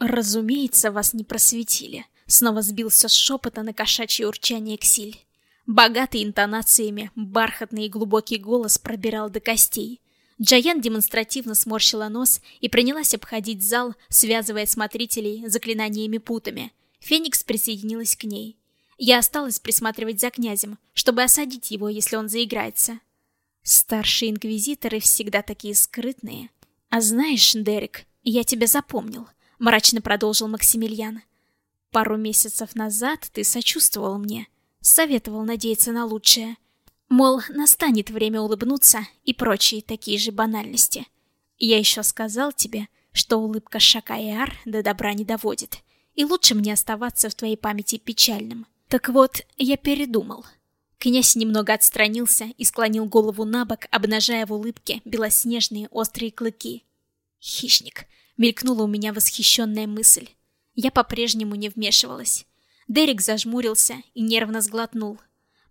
Разумеется, вас не просветили. Снова сбился с шепота на кошачье урчание Ксиль. Богатый интонациями, бархатный и глубокий голос пробирал до костей. Джаян демонстративно сморщила нос и принялась обходить зал, связывая смотрителей заклинаниями-путами. Феникс присоединилась к ней. Я осталась присматривать за князем, чтобы осадить его, если он заиграется. Старшие инквизиторы всегда такие скрытные. А знаешь, Дерек, я тебя запомнил, мрачно продолжил Максимилиан. Пару месяцев назад ты сочувствовал мне, советовал надеяться на лучшее. Мол, настанет время улыбнуться и прочие такие же банальности. Я еще сказал тебе, что улыбка Шакаяр до добра не доводит, и лучше мне оставаться в твоей памяти печальным. Так вот, я передумал. Князь немного отстранился и склонил голову на бок, обнажая в улыбке белоснежные острые клыки. «Хищник!» — мелькнула у меня восхищенная мысль. Я по-прежнему не вмешивалась. Дерек зажмурился и нервно сглотнул.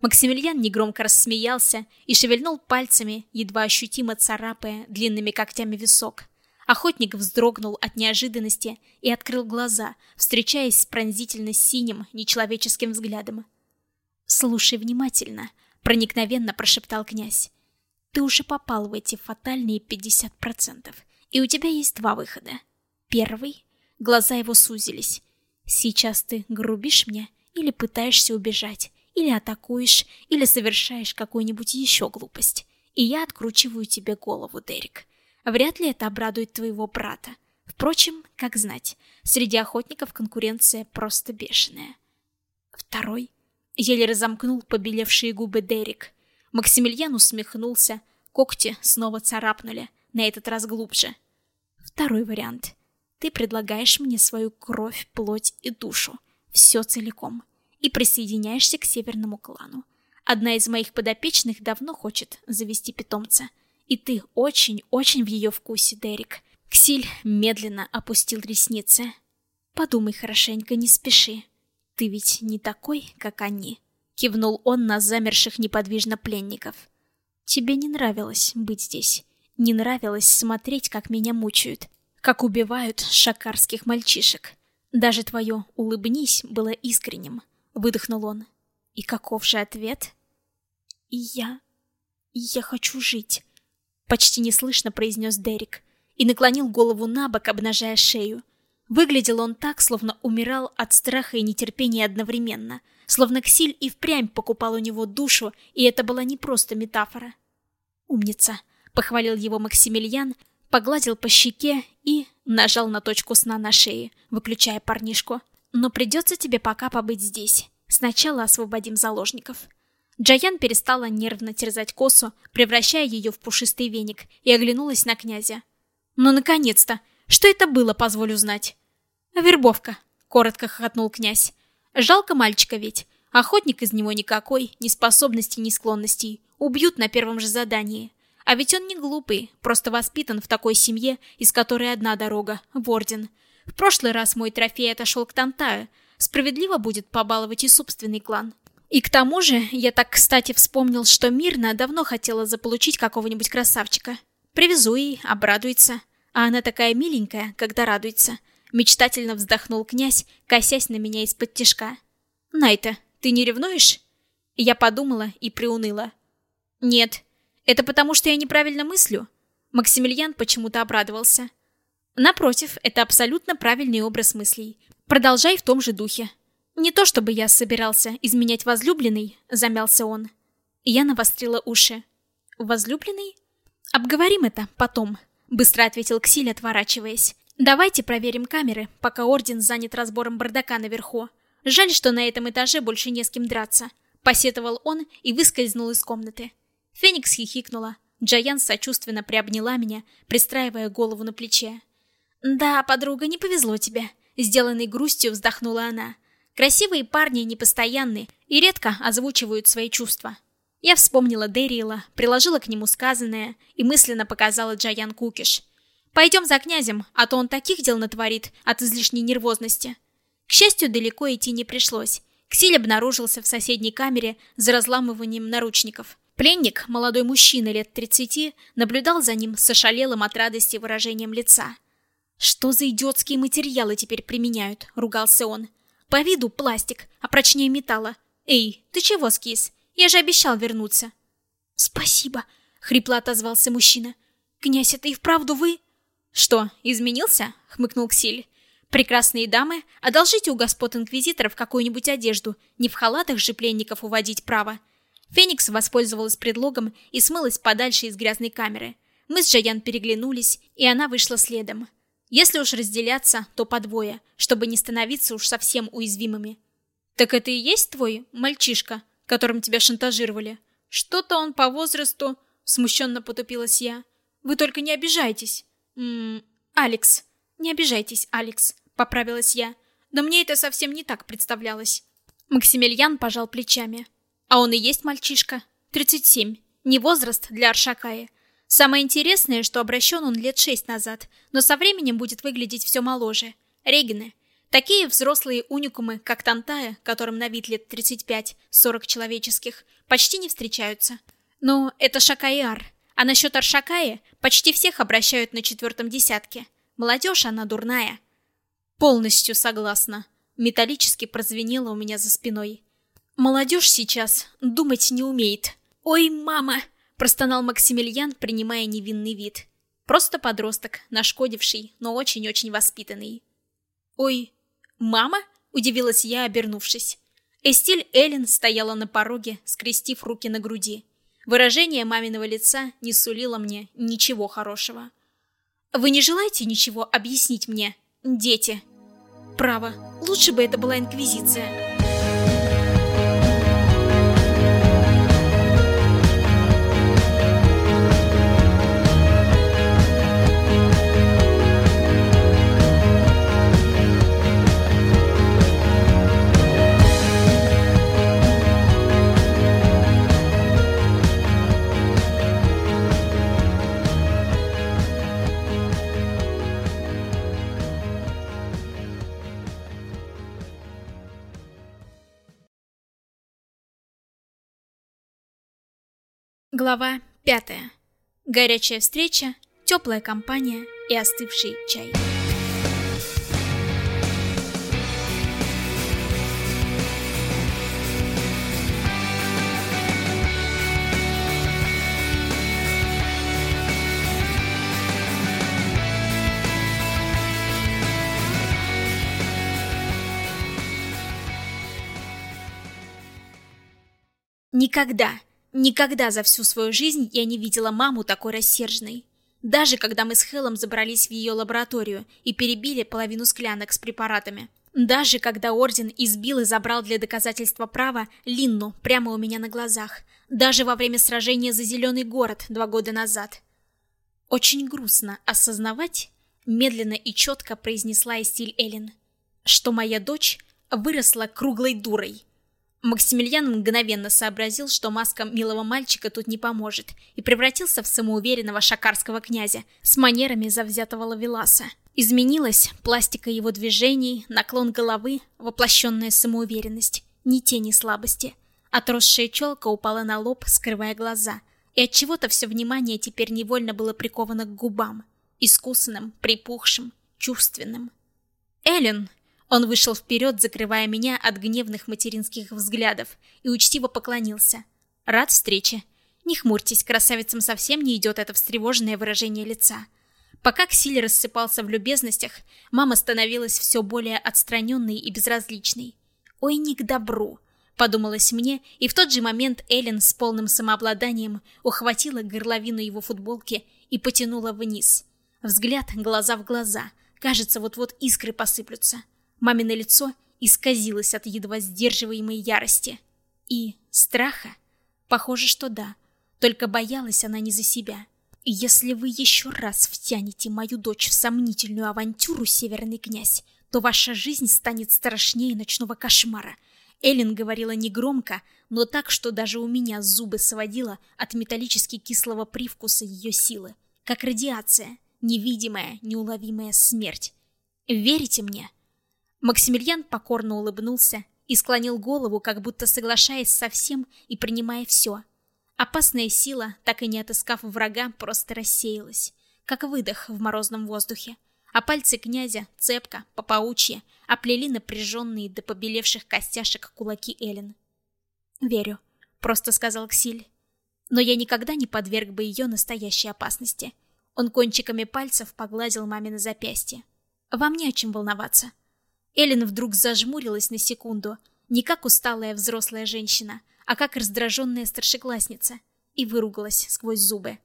Максимилиан негромко рассмеялся и шевельнул пальцами, едва ощутимо царапая длинными когтями висок. Охотник вздрогнул от неожиданности и открыл глаза, встречаясь с пронзительно синим, нечеловеческим взглядом. «Слушай внимательно», — проникновенно прошептал князь. «Ты уже попал в эти фатальные 50%, и у тебя есть два выхода. Первый...» Глаза его сузились. «Сейчас ты грубишь мне или пытаешься убежать, или атакуешь, или совершаешь какую-нибудь еще глупость, и я откручиваю тебе голову, Дерек. Вряд ли это обрадует твоего брата. Впрочем, как знать, среди охотников конкуренция просто бешеная. Второй Еле разомкнул побелевшие губы Дерек. Максимилиан усмехнулся. Когти снова царапнули, на этот раз глубже. Второй вариант. Ты предлагаешь мне свою кровь, плоть и душу. Все целиком. И присоединяешься к северному клану. Одна из моих подопечных давно хочет завести питомца. И ты очень-очень в ее вкусе, Дерек. Ксиль медленно опустил ресницы. Подумай хорошенько, не спеши. «Ты ведь не такой, как они», — кивнул он на замерших неподвижно пленников. «Тебе не нравилось быть здесь. Не нравилось смотреть, как меня мучают, как убивают шакарских мальчишек. Даже твое «улыбнись» было искренним», — выдохнул он. «И каков же ответ?» «И я... я хочу жить», — почти неслышно произнес Дерек и наклонил голову на бок, обнажая шею. Выглядел он так, словно умирал от страха и нетерпения одновременно, словно Ксиль и впрямь покупал у него душу, и это была не просто метафора. «Умница», — похвалил его Максимилиан, погладил по щеке и нажал на точку сна на шее, выключая парнишку. «Но придется тебе пока побыть здесь. Сначала освободим заложников». Джаян перестала нервно терзать косу, превращая ее в пушистый веник, и оглянулась на князя. «Ну, наконец-то! Что это было, позволю знать?» «Вербовка», — коротко хохотнул князь. «Жалко мальчика ведь. Охотник из него никакой, ни способностей, ни склонностей. Убьют на первом же задании. А ведь он не глупый, просто воспитан в такой семье, из которой одна дорога — в Орден. В прошлый раз мой трофей отошел к Тантаю. Справедливо будет побаловать и собственный клан. И к тому же, я так кстати вспомнил, что Мирна давно хотела заполучить какого-нибудь красавчика. Привезу ей, обрадуется. А она такая миленькая, когда радуется. Мечтательно вздохнул князь, косясь на меня из-под тишка. «Найта, ты не ревнуешь?» Я подумала и приуныла. «Нет. Это потому, что я неправильно мыслю?» Максимилиан почему-то обрадовался. «Напротив, это абсолютно правильный образ мыслей. Продолжай в том же духе». «Не то чтобы я собирался изменять возлюбленный», — замялся он. Я навострила уши. «Возлюбленный?» «Обговорим это потом», — быстро ответил Ксиль, отворачиваясь. «Давайте проверим камеры, пока Орден занят разбором бардака наверху. Жаль, что на этом этаже больше не с кем драться», — посетовал он и выскользнул из комнаты. Феникс хихикнула. Джаян сочувственно приобняла меня, пристраивая голову на плече. «Да, подруга, не повезло тебе», — сделанной грустью вздохнула она. «Красивые парни непостоянны и редко озвучивают свои чувства». Я вспомнила Дэриэла, приложила к нему сказанное и мысленно показала Джаян Кукиш — Пойдем за князем, а то он таких дел натворит от излишней нервозности. К счастью, далеко идти не пришлось. Ксиль обнаружился в соседней камере за разламыванием наручников. Пленник, молодой мужчина лет 30, наблюдал за ним с ошалелым от радости выражением лица. «Что за идиотские материалы теперь применяют?» — ругался он. «По виду пластик, а прочнее металла. Эй, ты чего скис? Я же обещал вернуться». «Спасибо», — хрипло отозвался мужчина. «Князь, это и вправду вы?» «Что, изменился?» — хмыкнул Ксиль. «Прекрасные дамы, одолжите у господ инквизиторов какую-нибудь одежду, не в халатах же пленников уводить право». Феникс воспользовалась предлогом и смылась подальше из грязной камеры. Мы с Джаян переглянулись, и она вышла следом. Если уж разделяться, то по двое, чтобы не становиться уж совсем уязвимыми. «Так это и есть твой мальчишка, которым тебя шантажировали? Что-то он по возрасту...» Смущенно потупилась я. «Вы только не обижайтесь». «Ммм, Алекс. Не обижайтесь, Алекс», — поправилась я. «Но мне это совсем не так представлялось». Максимилиан пожал плечами. «А он и есть мальчишка. 37. Не возраст для Аршакая. Самое интересное, что обращен он лет шесть назад, но со временем будет выглядеть все моложе. Регины. Такие взрослые уникумы, как Тантая, которым на вид лет 35-40 человеческих, почти не встречаются. Но это Шакайар, а насчет Аршакаи, почти всех обращают на четвертом десятке. Молодежь, она дурная. Полностью согласна. Металлически прозвенело у меня за спиной. Молодежь сейчас думать не умеет. «Ой, мама!» – простонал Максимилиан, принимая невинный вид. Просто подросток, нашкодивший, но очень-очень воспитанный. «Ой, мама?» – удивилась я, обернувшись. Эстиль Эллен стояла на пороге, скрестив руки на груди. Выражение маминого лица не сулило мне ничего хорошего. «Вы не желаете ничего объяснить мне, дети?» «Право, лучше бы это была Инквизиция». Глава пятая. Горячая встреча, теплая компания и остывший чай. Никогда, никогда за всю свою жизнь я не видела маму такой рассерженной. Даже когда мы с Хелом забрались в ее лабораторию и перебили половину склянок с препаратами. Даже когда Орден избил и забрал для доказательства права Линну прямо у меня на глазах. Даже во время сражения за Зеленый город два года назад. Очень грустно осознавать, медленно и четко произнесла Эстиль Эллен, что моя дочь выросла круглой дурой. Максимилиан мгновенно сообразил, что маска милого мальчика тут не поможет, и превратился в самоуверенного шакарского князя с манерами завзятого лавеласа. Изменилась пластика его движений, наклон головы, воплощенная самоуверенность, ни тени слабости. Отросшая челка упала на лоб, скрывая глаза, и от чего то все внимание теперь невольно было приковано к губам, искусанным, припухшим, чувственным. «Эллен!» Он вышел вперед, закрывая меня от гневных материнских взглядов, и учтиво поклонился. «Рад встрече. Не хмурьтесь, красавицам совсем не идет это встревоженное выражение лица». Пока Ксиль рассыпался в любезностях, мама становилась все более отстраненной и безразличной. «Ой, не к добру», — подумалось мне, и в тот же момент Эллен с полным самообладанием ухватила горловину его футболки и потянула вниз. Взгляд глаза в глаза. Кажется, вот-вот искры посыплются. Мамино лицо исказилось от едва сдерживаемой ярости. И страха? Похоже, что да. Только боялась она не за себя. Если вы еще раз втянете мою дочь в сомнительную авантюру, северный князь, то ваша жизнь станет страшнее ночного кошмара. Эллен говорила негромко, но так, что даже у меня зубы сводило от металлически кислого привкуса ее силы. Как радиация, невидимая, неуловимая смерть. Верите мне? Максимилиан покорно улыбнулся и склонил голову, как будто соглашаясь со всем и принимая все. Опасная сила, так и не отыскав врага, просто рассеялась, как выдох в морозном воздухе. А пальцы князя, цепко, по паучье, оплели напряженные до побелевших костяшек кулаки Эллен. «Верю», — просто сказал Ксиль. Но я никогда не подверг бы ее настоящей опасности. Он кончиками пальцев погладил мамино запястье. «Вам не о чем волноваться. Эллен вдруг зажмурилась на секунду, не как усталая взрослая женщина, а как раздраженная старшеклассница, и выругалась сквозь зубы.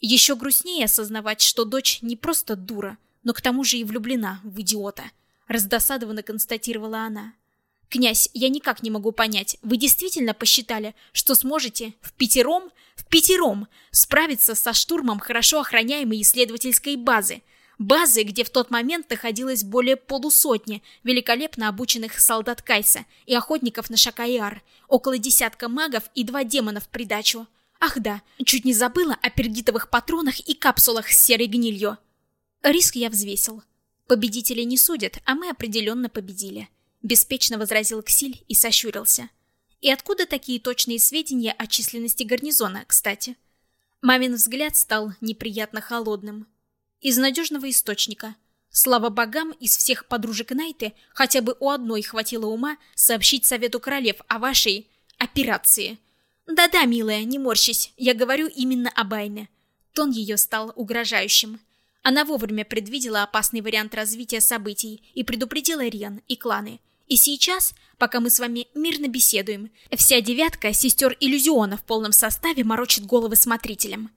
Еще грустнее осознавать, что дочь не просто дура, но к тому же и влюблена в идиота, раздосадованно констатировала она. «Князь, я никак не могу понять, вы действительно посчитали, что сможете в пятером, в пятером справиться со штурмом хорошо охраняемой исследовательской базы, Базы, где в тот момент находилось более полусотни великолепно обученных солдат Кайса и охотников на Шакайар, около десятка магов и два демона в придачу. Ах да, чуть не забыла о пергитовых патронах и капсулах с серой гнилью. Риск я взвесил. Победители не судят, а мы определенно победили. Беспечно возразил Ксиль и сощурился. И откуда такие точные сведения о численности гарнизона, кстати? Мамин взгляд стал неприятно холодным из надежного источника. Слава богам, из всех подружек Найты хотя бы у одной хватило ума сообщить Совету Королев о вашей операции. Да-да, милая, не морщись, я говорю именно о Байне. Тон ее стал угрожающим. Она вовремя предвидела опасный вариант развития событий и предупредила Риан и кланы. И сейчас, пока мы с вами мирно беседуем, вся девятка сестер иллюзиона в полном составе морочит головы смотрителям.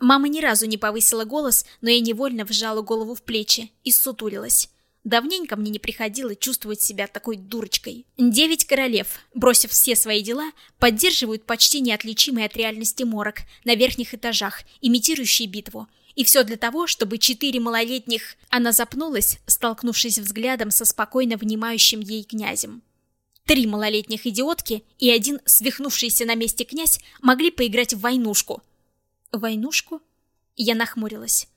Мама ни разу не повысила голос, но я невольно вжала голову в плечи и сутулилась. Давненько мне не приходило чувствовать себя такой дурочкой. Девять королев, бросив все свои дела, поддерживают почти неотличимый от реальности морок на верхних этажах, имитирующий битву. И все для того, чтобы четыре малолетних... Она запнулась, столкнувшись взглядом со спокойно внимающим ей князем. Три малолетних идиотки и один свихнувшийся на месте князь могли поиграть в войнушку – Войнушку? Я нахмурилась.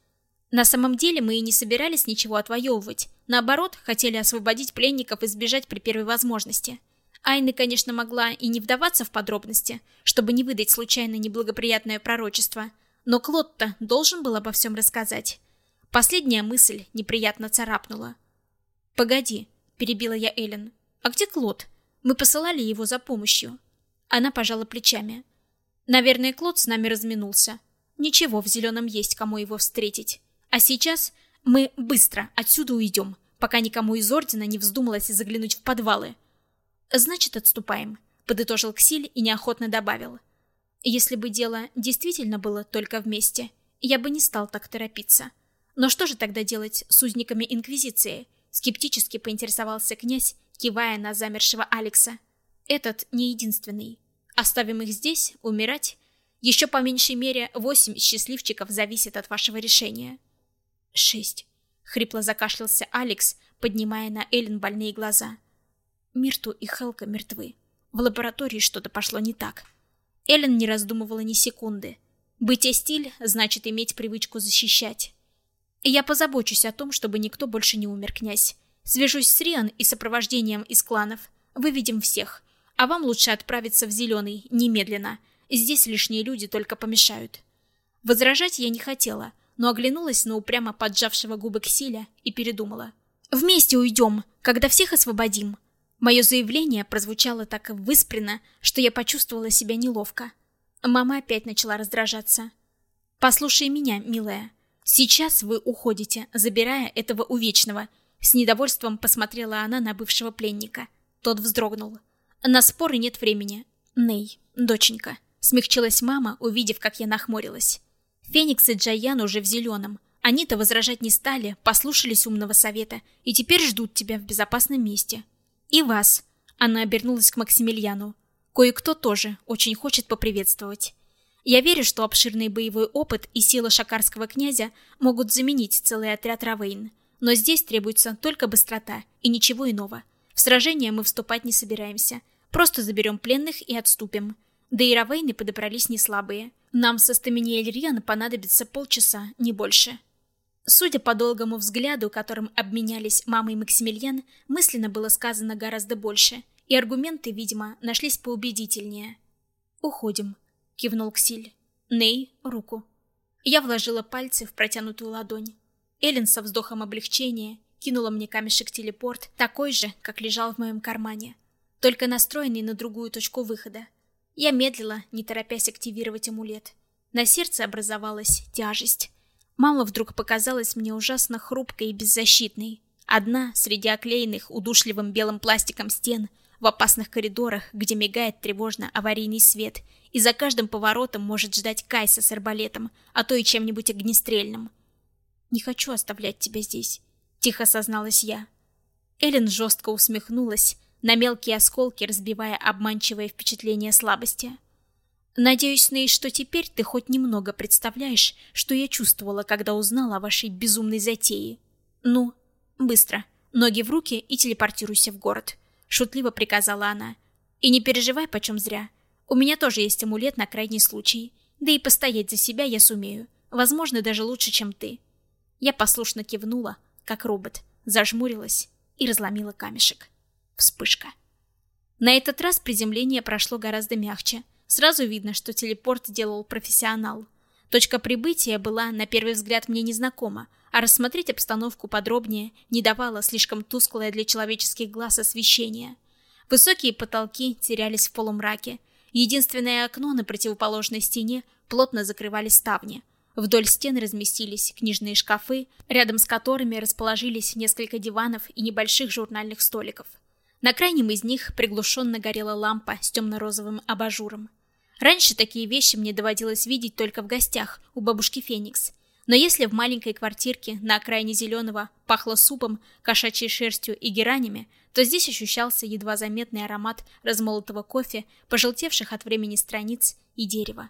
На самом деле мы и не собирались ничего отвоевывать. Наоборот, хотели освободить пленников и сбежать при первой возможности. Айна, конечно, могла и не вдаваться в подробности, чтобы не выдать случайно неблагоприятное пророчество, но Клод-то должен был обо всем рассказать. Последняя мысль неприятно царапнула. «Погоди», — перебила я Эллен. «А где Клод? Мы посылали его за помощью». Она пожала плечами. «Наверное, Клод с нами разминулся. Ничего, в Зеленом есть кому его встретить. А сейчас мы быстро отсюда уйдем, пока никому из Ордена не вздумалось заглянуть в подвалы». «Значит, отступаем», — подытожил Ксиль и неохотно добавил. «Если бы дело действительно было только вместе, я бы не стал так торопиться». Но что же тогда делать с узниками Инквизиции? Скептически поинтересовался князь, кивая на замершего Алекса. Этот не единственный. Оставим их здесь, умирать? Еще по меньшей мере восемь счастливчиков зависит от вашего решения. Шесть. Хрипло закашлялся Алекс, поднимая на Эллен больные глаза. Мирту и Хелка мертвы. В лаборатории что-то пошло не так. Эллен не раздумывала ни секунды. Быть стиль значит иметь привычку защищать. Я позабочусь о том, чтобы никто больше не умер, князь. Свяжусь с Риан и сопровождением из кланов. Выведем всех. А вам лучше отправиться в Зеленый, немедленно. Здесь лишние люди только помешают. Возражать я не хотела, но оглянулась на упрямо поджавшего губы Ксиля и передумала. «Вместе уйдем, когда всех освободим». Мое заявление прозвучало так выспренно, что я почувствовала себя неловко. Мама опять начала раздражаться. «Послушай меня, милая. Сейчас вы уходите, забирая этого увечного. С недовольством посмотрела она на бывшего пленника. Тот вздрогнул. На споры нет времени. Ней, доченька. Смягчилась мама, увидев, как я нахмурилась. Феникс и Джаян уже в зеленом. Они-то возражать не стали, послушались умного совета и теперь ждут тебя в безопасном месте. И вас. Она обернулась к Максимилиану. Кое-кто тоже очень хочет поприветствовать. Я верю, что обширный боевой опыт и сила шакарского князя могут заменить целый отряд Равейн. Но здесь требуется только быстрота и ничего иного. В сражение мы вступать не собираемся. Просто заберем пленных и отступим. Да и Равейны подобрались не слабые. Нам со Стаминиэль Риан понадобится полчаса, не больше. Судя по долгому взгляду, которым обменялись мама и Максимилиан, мысленно было сказано гораздо больше, и аргументы, видимо, нашлись поубедительнее. «Уходим», кивнул Ксиль. Ней, руку. Я вложила пальцы в протянутую ладонь. Эллен со вздохом облегчения кинула мне камешек-телепорт, такой же, как лежал в моем кармане, только настроенный на другую точку выхода. Я медлила, не торопясь активировать амулет. На сердце образовалась тяжесть. Мама вдруг показалась мне ужасно хрупкой и беззащитной. Одна среди оклеенных удушливым белым пластиком стен, в опасных коридорах, где мигает тревожно аварийный свет, и за каждым поворотом может ждать Кайса с арбалетом, а то и чем-нибудь огнестрельным. «Не хочу оставлять тебя здесь», — тихо созналась я. Эллен жестко усмехнулась, на мелкие осколки разбивая обманчивое впечатление слабости. «Надеюсь, Ней, что теперь ты хоть немного представляешь, что я чувствовала, когда узнала о вашей безумной затее. Ну, быстро, ноги в руки и телепортируйся в город», — шутливо приказала она. «И не переживай почем зря. У меня тоже есть амулет на крайний случай. Да и постоять за себя я сумею. Возможно, даже лучше, чем ты. Я послушно кивнула, как робот, зажмурилась и разломила камешек. Вспышка. На этот раз приземление прошло гораздо мягче. Сразу видно, что телепорт делал профессионал. Точка прибытия была, на первый взгляд, мне незнакома, а рассмотреть обстановку подробнее не давало слишком тусклое для человеческих глаз освещение. Высокие потолки терялись в полумраке, Единственное окно на противоположной стене плотно закрывали ставни. Вдоль стен разместились книжные шкафы, рядом с которыми расположились несколько диванов и небольших журнальных столиков. На крайнем из них приглушенно горела лампа с темно-розовым абажуром. Раньше такие вещи мне доводилось видеть только в гостях у бабушки Феникс. Но если в маленькой квартирке на окраине Зеленого пахло супом, кошачьей шерстью и геранями, то здесь ощущался едва заметный аромат размолотого кофе, пожелтевших от времени страниц и дерева.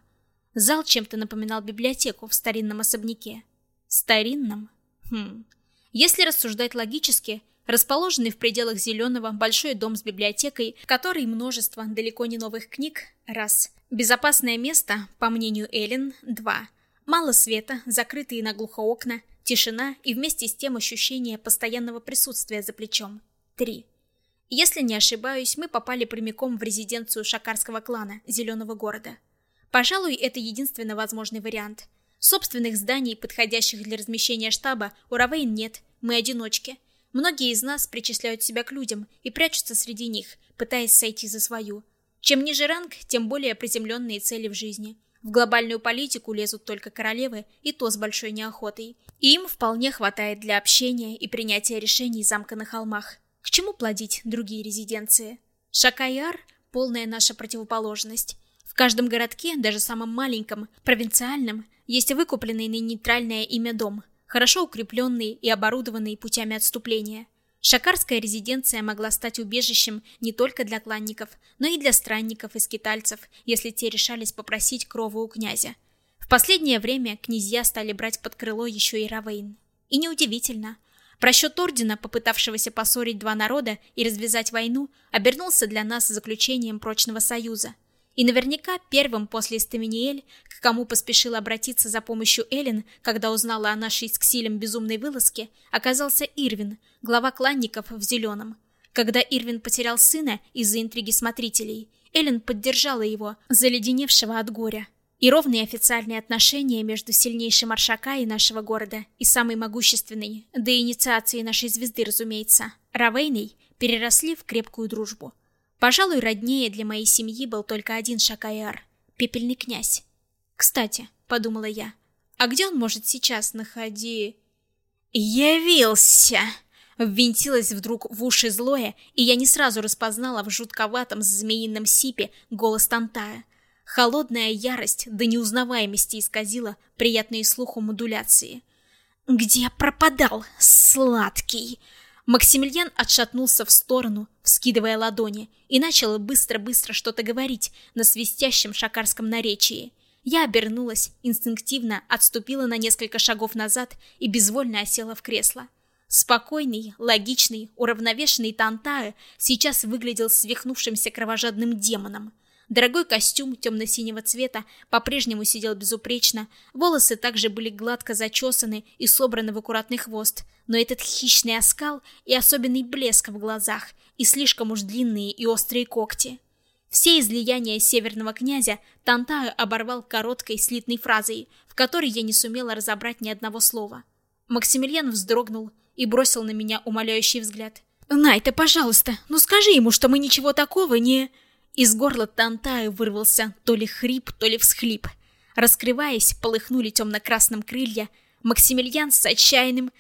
Зал чем-то напоминал библиотеку в старинном особняке. Старинном? Хм. Если рассуждать логически, расположенный в пределах Зеленого большой дом с библиотекой, в которой множество далеко не новых книг, раз. Безопасное место, по мнению Эллен, два. Мало света, закрытые наглухо окна, тишина и вместе с тем ощущение постоянного присутствия за плечом, три. Если не ошибаюсь, мы попали прямиком в резиденцию шакарского клана Зеленого города. Пожалуй, это единственно возможный вариант. Собственных зданий, подходящих для размещения штаба, у Равейн нет, мы одиночки. Многие из нас причисляют себя к людям и прячутся среди них, пытаясь сойти за свою. Чем ниже ранг, тем более приземленные цели в жизни. В глобальную политику лезут только королевы, и то с большой неохотой. И им вполне хватает для общения и принятия решений замка на холмах. К чему плодить другие резиденции? Шакайар – полная наша противоположность. В каждом городке, даже самом маленьком, провинциальном, есть выкупленный на нейтральное имя дом, хорошо укрепленный и оборудованный путями отступления. Шакарская резиденция могла стать убежищем не только для кланников, но и для странников и скитальцев, если те решались попросить крову у князя. В последнее время князья стали брать под крыло еще и Равейн. И неудивительно – Просчет ордена, попытавшегося поссорить два народа и развязать войну, обернулся для нас заключением прочного союза. И наверняка первым после Стаминиэль, к кому поспешил обратиться за помощью Эллен, когда узнала о нашей с Ксилем безумной вылазке, оказался Ирвин, глава кланников в Зеленом. Когда Ирвин потерял сына из-за интриги смотрителей, Эллен поддержала его, заледеневшего от горя. И ровные официальные отношения между сильнейшим Аршака и нашего города и самой могущественной, до инициации нашей звезды, разумеется, Равейной, переросли в крепкую дружбу. Пожалуй, роднее для моей семьи был только один Шакайар — пепельный князь. Кстати, подумала я, а где он может сейчас находи... «Явился!» Ввинтилась вдруг в уши злое, и я не сразу распознала в жутковатом змеином сипе голос Тантая — Холодная ярость до неузнаваемости исказила приятные слуху модуляции. «Где пропадал, сладкий?» Максимилиан отшатнулся в сторону, вскидывая ладони, и начал быстро-быстро что-то говорить на свистящем шакарском наречии. Я обернулась, инстинктивно отступила на несколько шагов назад и безвольно осела в кресло. Спокойный, логичный, уравновешенный Тантаэ сейчас выглядел свихнувшимся кровожадным демоном – Дорогой костюм темно-синего цвета по-прежнему сидел безупречно, волосы также были гладко зачесаны и собраны в аккуратный хвост, но этот хищный оскал и особенный блеск в глазах, и слишком уж длинные и острые когти. Все излияния северного князя Тантаю оборвал короткой слитной фразой, в которой я не сумела разобрать ни одного слова. Максимилиан вздрогнул и бросил на меня умоляющий взгляд. «Найта, пожалуйста, ну скажи ему, что мы ничего такого не...» Из горла Тантаю вырвался то ли хрип, то ли всхлип. Раскрываясь, полыхнули темно-красным крылья. Максимилиан с отчаянным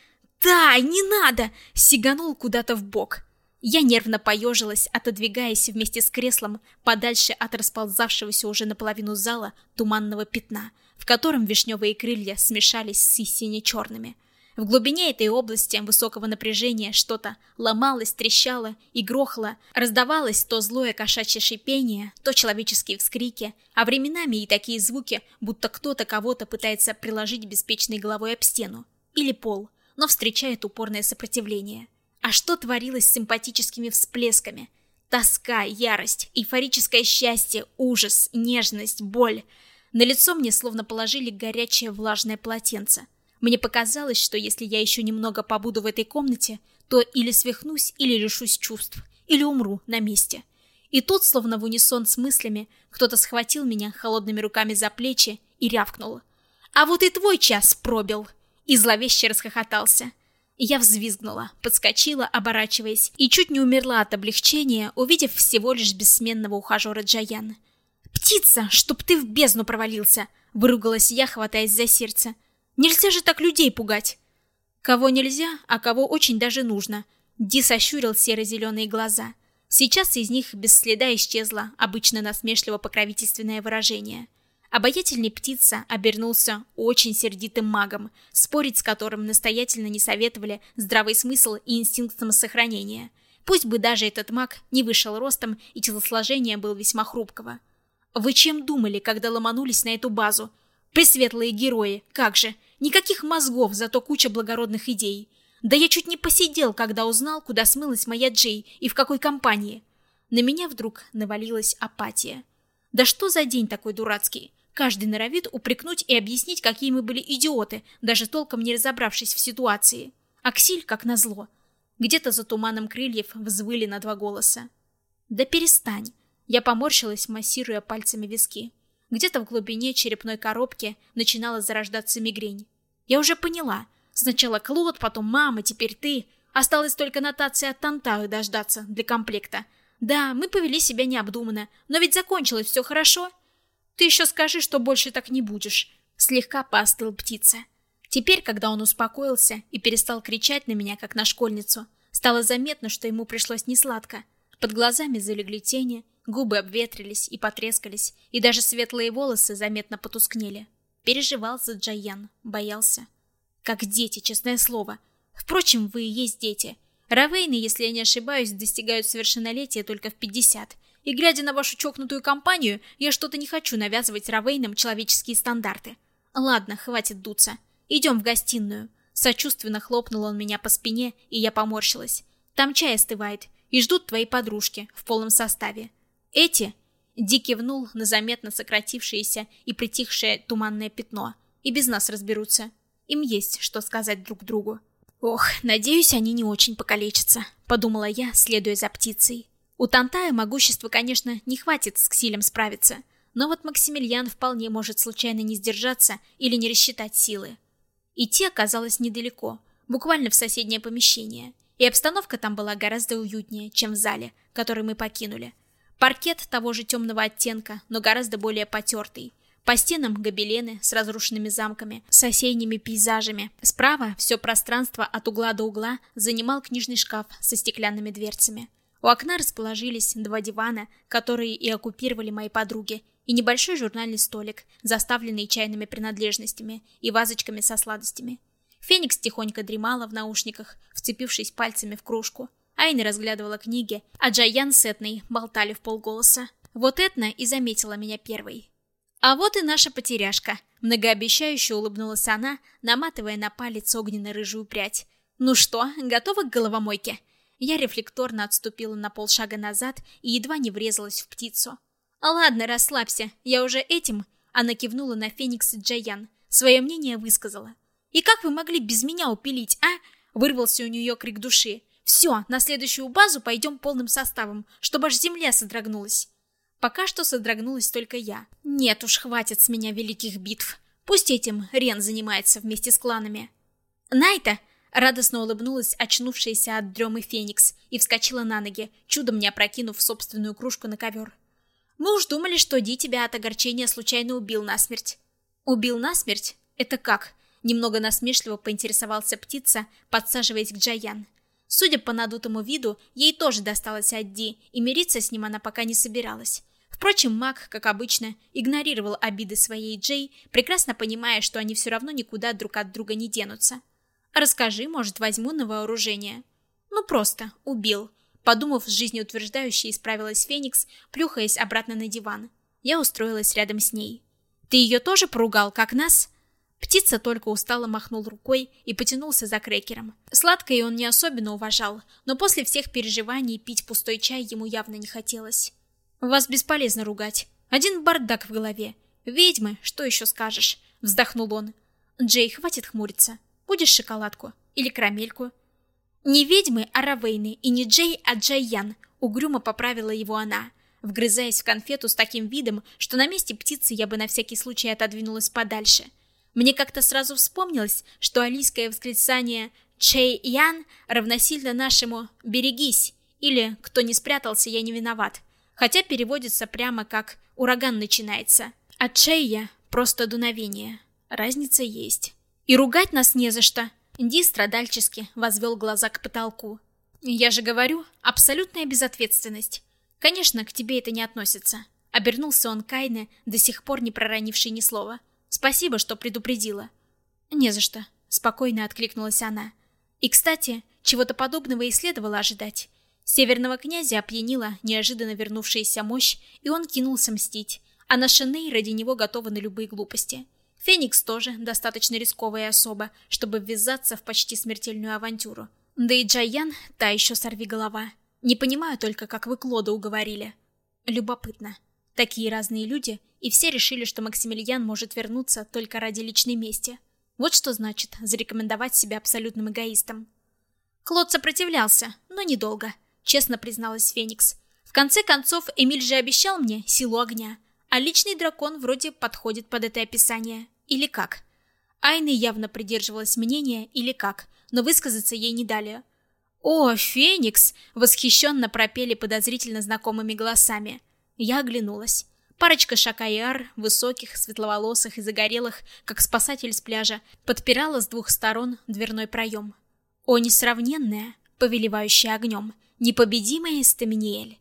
«Да, не надо!» сиганул куда-то в бок. Я нервно поежилась, отодвигаясь вместе с креслом подальше от расползавшегося уже наполовину зала туманного пятна, в котором вишневые крылья смешались с сине-черными. В глубине этой области высокого напряжения что-то ломалось, трещало и грохло, раздавалось то злое кошачье шипение, то человеческие вскрики, а временами и такие звуки, будто кто-то кого-то пытается приложить беспечной головой об стену или пол, но встречает упорное сопротивление. А что творилось с симпатическими всплесками? Тоска, ярость, эйфорическое счастье, ужас, нежность, боль. На лицо мне словно положили горячее влажное полотенце – мне показалось, что если я еще немного побуду в этой комнате, то или свихнусь, или лишусь чувств, или умру на месте. И тут, словно в унисон с мыслями, кто-то схватил меня холодными руками за плечи и рявкнул. «А вот и твой час пробил!» И зловеще расхохотался. Я взвизгнула, подскочила, оборачиваясь, и чуть не умерла от облегчения, увидев всего лишь бессменного ухажера Джаян. «Птица, чтоб ты в бездну провалился!» — выругалась я, хватаясь за сердце. Нельзя же так людей пугать. Кого нельзя, а кого очень даже нужно. Ди сощурил серо-зеленые глаза. Сейчас из них без следа исчезло обычно насмешливо-покровительственное выражение. Обаятельный птица обернулся очень сердитым магом, спорить с которым настоятельно не советовали здравый смысл и инстинкт самосохранения. Пусть бы даже этот маг не вышел ростом и телосложение был весьма хрупкого. Вы чем думали, когда ломанулись на эту базу? Пресветлые герои, как же, Никаких мозгов, зато куча благородных идей. Да я чуть не посидел, когда узнал, куда смылась моя Джей и в какой компании. На меня вдруг навалилась апатия. Да что за день такой дурацкий? Каждый норовит упрекнуть и объяснить, какие мы были идиоты, даже толком не разобравшись в ситуации. Аксиль, как назло. Где-то за туманом крыльев взвыли на два голоса. «Да перестань!» Я поморщилась, массируя пальцами виски. Где-то в глубине черепной коробки начинала зарождаться мигрень. Я уже поняла. Сначала Клод, потом мама, теперь ты. Осталось только нотация от Тантаю дождаться для комплекта. Да, мы повели себя необдуманно, но ведь закончилось все хорошо. Ты еще скажи, что больше так не будешь. Слегка поостыл птица. Теперь, когда он успокоился и перестал кричать на меня, как на школьницу, стало заметно, что ему пришлось несладко. Под глазами залегли тени, губы обветрились и потрескались, и даже светлые волосы заметно потускнели. Переживал за Джаян, боялся. Как дети, честное слово. Впрочем, вы и есть дети. Равейны, если я не ошибаюсь, достигают совершеннолетия только в 50. И глядя на вашу чокнутую компанию, я что-то не хочу навязывать Равейнам человеческие стандарты. Ладно, хватит дуться. Идем в гостиную. Сочувственно хлопнул он меня по спине, и я поморщилась. Там чай остывает, и ждут твои подружки в полном составе. Эти... Ди кивнул на заметно сократившееся и притихшее туманное пятно. И без нас разберутся. Им есть что сказать друг другу. Ох, надеюсь, они не очень покалечатся, подумала я, следуя за птицей. У Тантая могущества, конечно, не хватит с Ксилем справиться, но вот Максимилиан вполне может случайно не сдержаться или не рассчитать силы. Идти оказалось недалеко, буквально в соседнее помещение, и обстановка там была гораздо уютнее, чем в зале, который мы покинули. Паркет того же темного оттенка, но гораздо более потертый. По стенам гобелены с разрушенными замками, с осенними пейзажами. Справа все пространство от угла до угла занимал книжный шкаф со стеклянными дверцами. У окна расположились два дивана, которые и оккупировали мои подруги, и небольшой журнальный столик, заставленный чайными принадлежностями и вазочками со сладостями. Феникс тихонько дремала в наушниках, вцепившись пальцами в кружку. Айна разглядывала книги, а Джаян с Этной болтали в полголоса. Вот Этна и заметила меня первой. А вот и наша потеряшка. Многообещающе улыбнулась она, наматывая на палец огненно-рыжую прядь. Ну что, готова к головомойке? Я рефлекторно отступила на полшага назад и едва не врезалась в птицу. Ладно, расслабься, я уже этим... Она кивнула на Феникс и Джаян. Свое мнение высказала. «И как вы могли без меня упилить, а?» Вырвался у нее крик души. Все, на следующую базу пойдем полным составом, чтобы аж земля содрогнулась. Пока что содрогнулась только я. Нет уж, хватит с меня великих битв. Пусть этим Рен занимается вместе с кланами. Найта! Радостно улыбнулась очнувшаяся от дремы Феникс и вскочила на ноги, чудом не опрокинув собственную кружку на ковер. Мы уж думали, что Ди тебя от огорчения случайно убил насмерть. Убил насмерть? Это как? Немного насмешливо поинтересовался птица, подсаживаясь к Джаян. Судя по надутому виду, ей тоже досталось от Ди, и мириться с ним она пока не собиралась. Впрочем, маг, как обычно, игнорировал обиды своей Джей, прекрасно понимая, что они все равно никуда друг от друга не денутся. «Расскажи, может, возьму на вооружение?» «Ну просто, убил». Подумав, с жизнеутверждающе исправилась Феникс, плюхаясь обратно на диван. Я устроилась рядом с ней. «Ты ее тоже поругал, как нас?» Птица только устало махнул рукой и потянулся за крекером. Сладкое он не особенно уважал, но после всех переживаний пить пустой чай ему явно не хотелось. «Вас бесполезно ругать. Один бардак в голове. Ведьмы, что еще скажешь?» — вздохнул он. «Джей, хватит хмуриться. Будешь шоколадку? Или карамельку?» «Не ведьмы, а Равейны, и не Джей, а Джайян», — угрюмо поправила его она, вгрызаясь в конфету с таким видом, что на месте птицы я бы на всякий случай отодвинулась подальше — мне как-то сразу вспомнилось, что алийское восклицание «Чэй Ян» равносильно нашему «Берегись» или «Кто не спрятался, я не виноват», хотя переводится прямо как «Ураган начинается», а «Чэйя» — просто дуновение. Разница есть. И ругать нас не за что. Ди страдальчески возвел глаза к потолку. Я же говорю, абсолютная безответственность. Конечно, к тебе это не относится. Обернулся он Кайне, до сих пор не проронивший ни слова. Спасибо, что предупредила. Не за что, спокойно откликнулась она. И, кстати, чего-то подобного и следовало ожидать. Северного князя опьянила неожиданно вернувшаяся мощь, и он кинулся мстить. А на Шеней ради него готова на любые глупости. Феникс тоже достаточно рисковая особа, чтобы ввязаться в почти смертельную авантюру. Да и Джайян — та еще сорвиголова. Не понимаю только, как вы Клода уговорили. Любопытно. Такие разные люди, и все решили, что Максимилиан может вернуться только ради личной мести. Вот что значит зарекомендовать себя абсолютным эгоистом. Клод сопротивлялся, но недолго, честно призналась Феникс. В конце концов, Эмиль же обещал мне силу огня, а личный дракон вроде подходит под это описание. Или как? Айна явно придерживалась мнения «или как», но высказаться ей не дали. «О, Феникс!» — восхищенно пропели подозрительно знакомыми голосами. Я оглянулась. Парочка шакаяр, высоких, светловолосых и загорелых, как спасатель с пляжа, подпирала с двух сторон дверной проем. О, несравненная, повелевающая огнем, непобедимая Стаминиэль.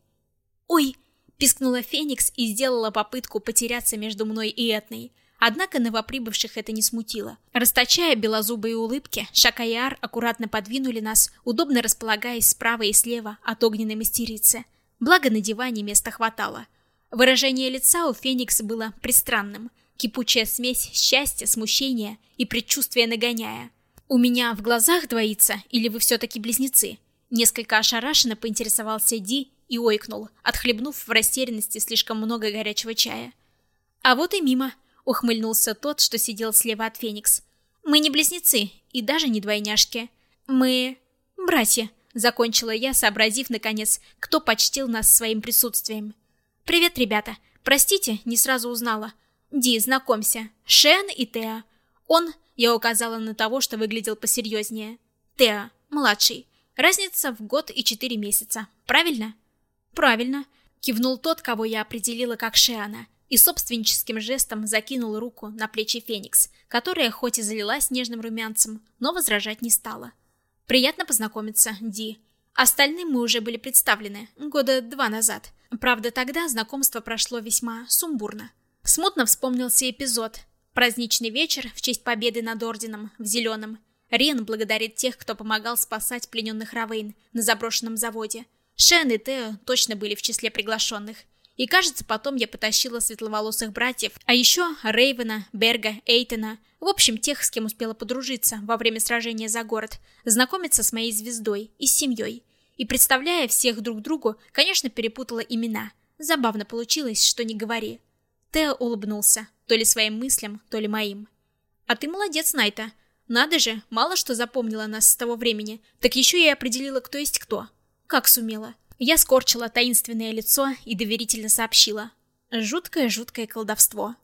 «Ой!» — пискнула Феникс и сделала попытку потеряться между мной и Этной. Однако новоприбывших это не смутило. Расточая белозубые улыбки, Шакаяр аккуратно подвинули нас, удобно располагаясь справа и слева от огненной мастерицы. Благо на диване места хватало — Выражение лица у Феникс было пристранным. Кипучая смесь счастья, смущения и предчувствия нагоняя. «У меня в глазах двоится, или вы все-таки близнецы?» Несколько ошарашенно поинтересовался Ди и ойкнул, отхлебнув в растерянности слишком много горячего чая. «А вот и мимо», — ухмыльнулся тот, что сидел слева от Феникс. «Мы не близнецы и даже не двойняшки. Мы... братья», — закончила я, сообразив, наконец, кто почтил нас своим присутствием. «Привет, ребята. Простите, не сразу узнала. Ди, знакомься. Шен и Теа. Он, я указала на того, что выглядел посерьезнее. Теа, младший. Разница в год и четыре месяца. Правильно?» «Правильно», — кивнул тот, кого я определила как Шеана, и собственническим жестом закинул руку на плечи Феникс, которая хоть и залилась нежным румянцем, но возражать не стала. «Приятно познакомиться, Ди. Остальным мы уже были представлены года два назад. Правда, тогда знакомство прошло весьма сумбурно. Смутно вспомнился эпизод. Праздничный вечер в честь победы над Орденом в Зеленом. Рен благодарит тех, кто помогал спасать плененных Равейн на заброшенном заводе. Шен и Тео точно были в числе приглашенных. И кажется, потом я потащила светловолосых братьев, а еще Рейвена, Берга, Эйтона, в общем, тех, с кем успела подружиться во время сражения за город, знакомиться с моей звездой и с семьей. И представляя всех друг другу, конечно, перепутала имена. Забавно получилось, что не говори. Тео улыбнулся, то ли своим мыслям, то ли моим. «А ты молодец, Найта. Надо же, мало что запомнила нас с того времени, так еще и определила, кто есть кто. Как сумела». Я скорчила таинственное лицо и доверительно сообщила. Жуткое-жуткое колдовство.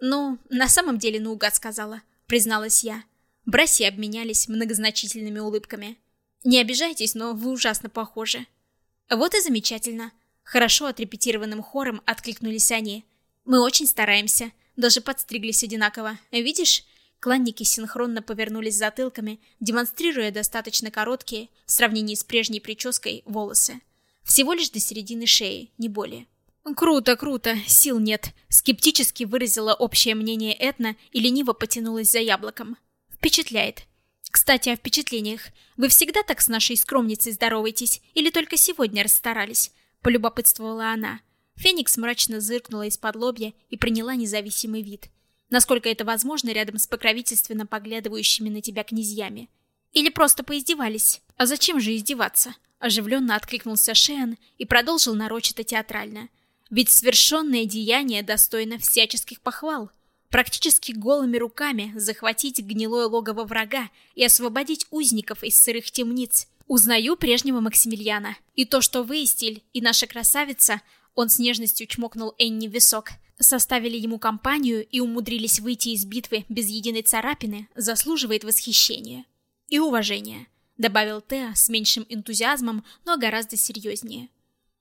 «Ну, на самом деле наугад сказала», — призналась я. Братья обменялись многозначительными улыбками. Не обижайтесь, но вы ужасно похожи. Вот и замечательно. Хорошо отрепетированным хором откликнулись они. Мы очень стараемся. Даже подстриглись одинаково. Видишь? Кланники синхронно повернулись затылками, демонстрируя достаточно короткие, в сравнении с прежней прической, волосы. Всего лишь до середины шеи, не более. «Круто, круто, сил нет», — скептически выразила общее мнение Этна и лениво потянулась за яблоком. «Впечатляет. Кстати, о впечатлениях. Вы всегда так с нашей скромницей здороваетесь или только сегодня расстарались? Полюбопытствовала она. Феникс мрачно зыркнула из-под лобья и приняла независимый вид. Насколько это возможно рядом с покровительственно поглядывающими на тебя князьями. Или просто поиздевались? А зачем же издеваться? Оживленно откликнулся Шеан и продолжил нарочито театрально. Ведь свершенное деяние достойно всяческих похвал практически голыми руками захватить гнилое логово врага и освободить узников из сырых темниц. Узнаю прежнего Максимилиана. И то, что вы, Стиль, и наша красавица, он с нежностью чмокнул Энни в висок, составили ему компанию и умудрились выйти из битвы без единой царапины, заслуживает восхищения. И уважения, добавил Теа с меньшим энтузиазмом, но гораздо серьезнее.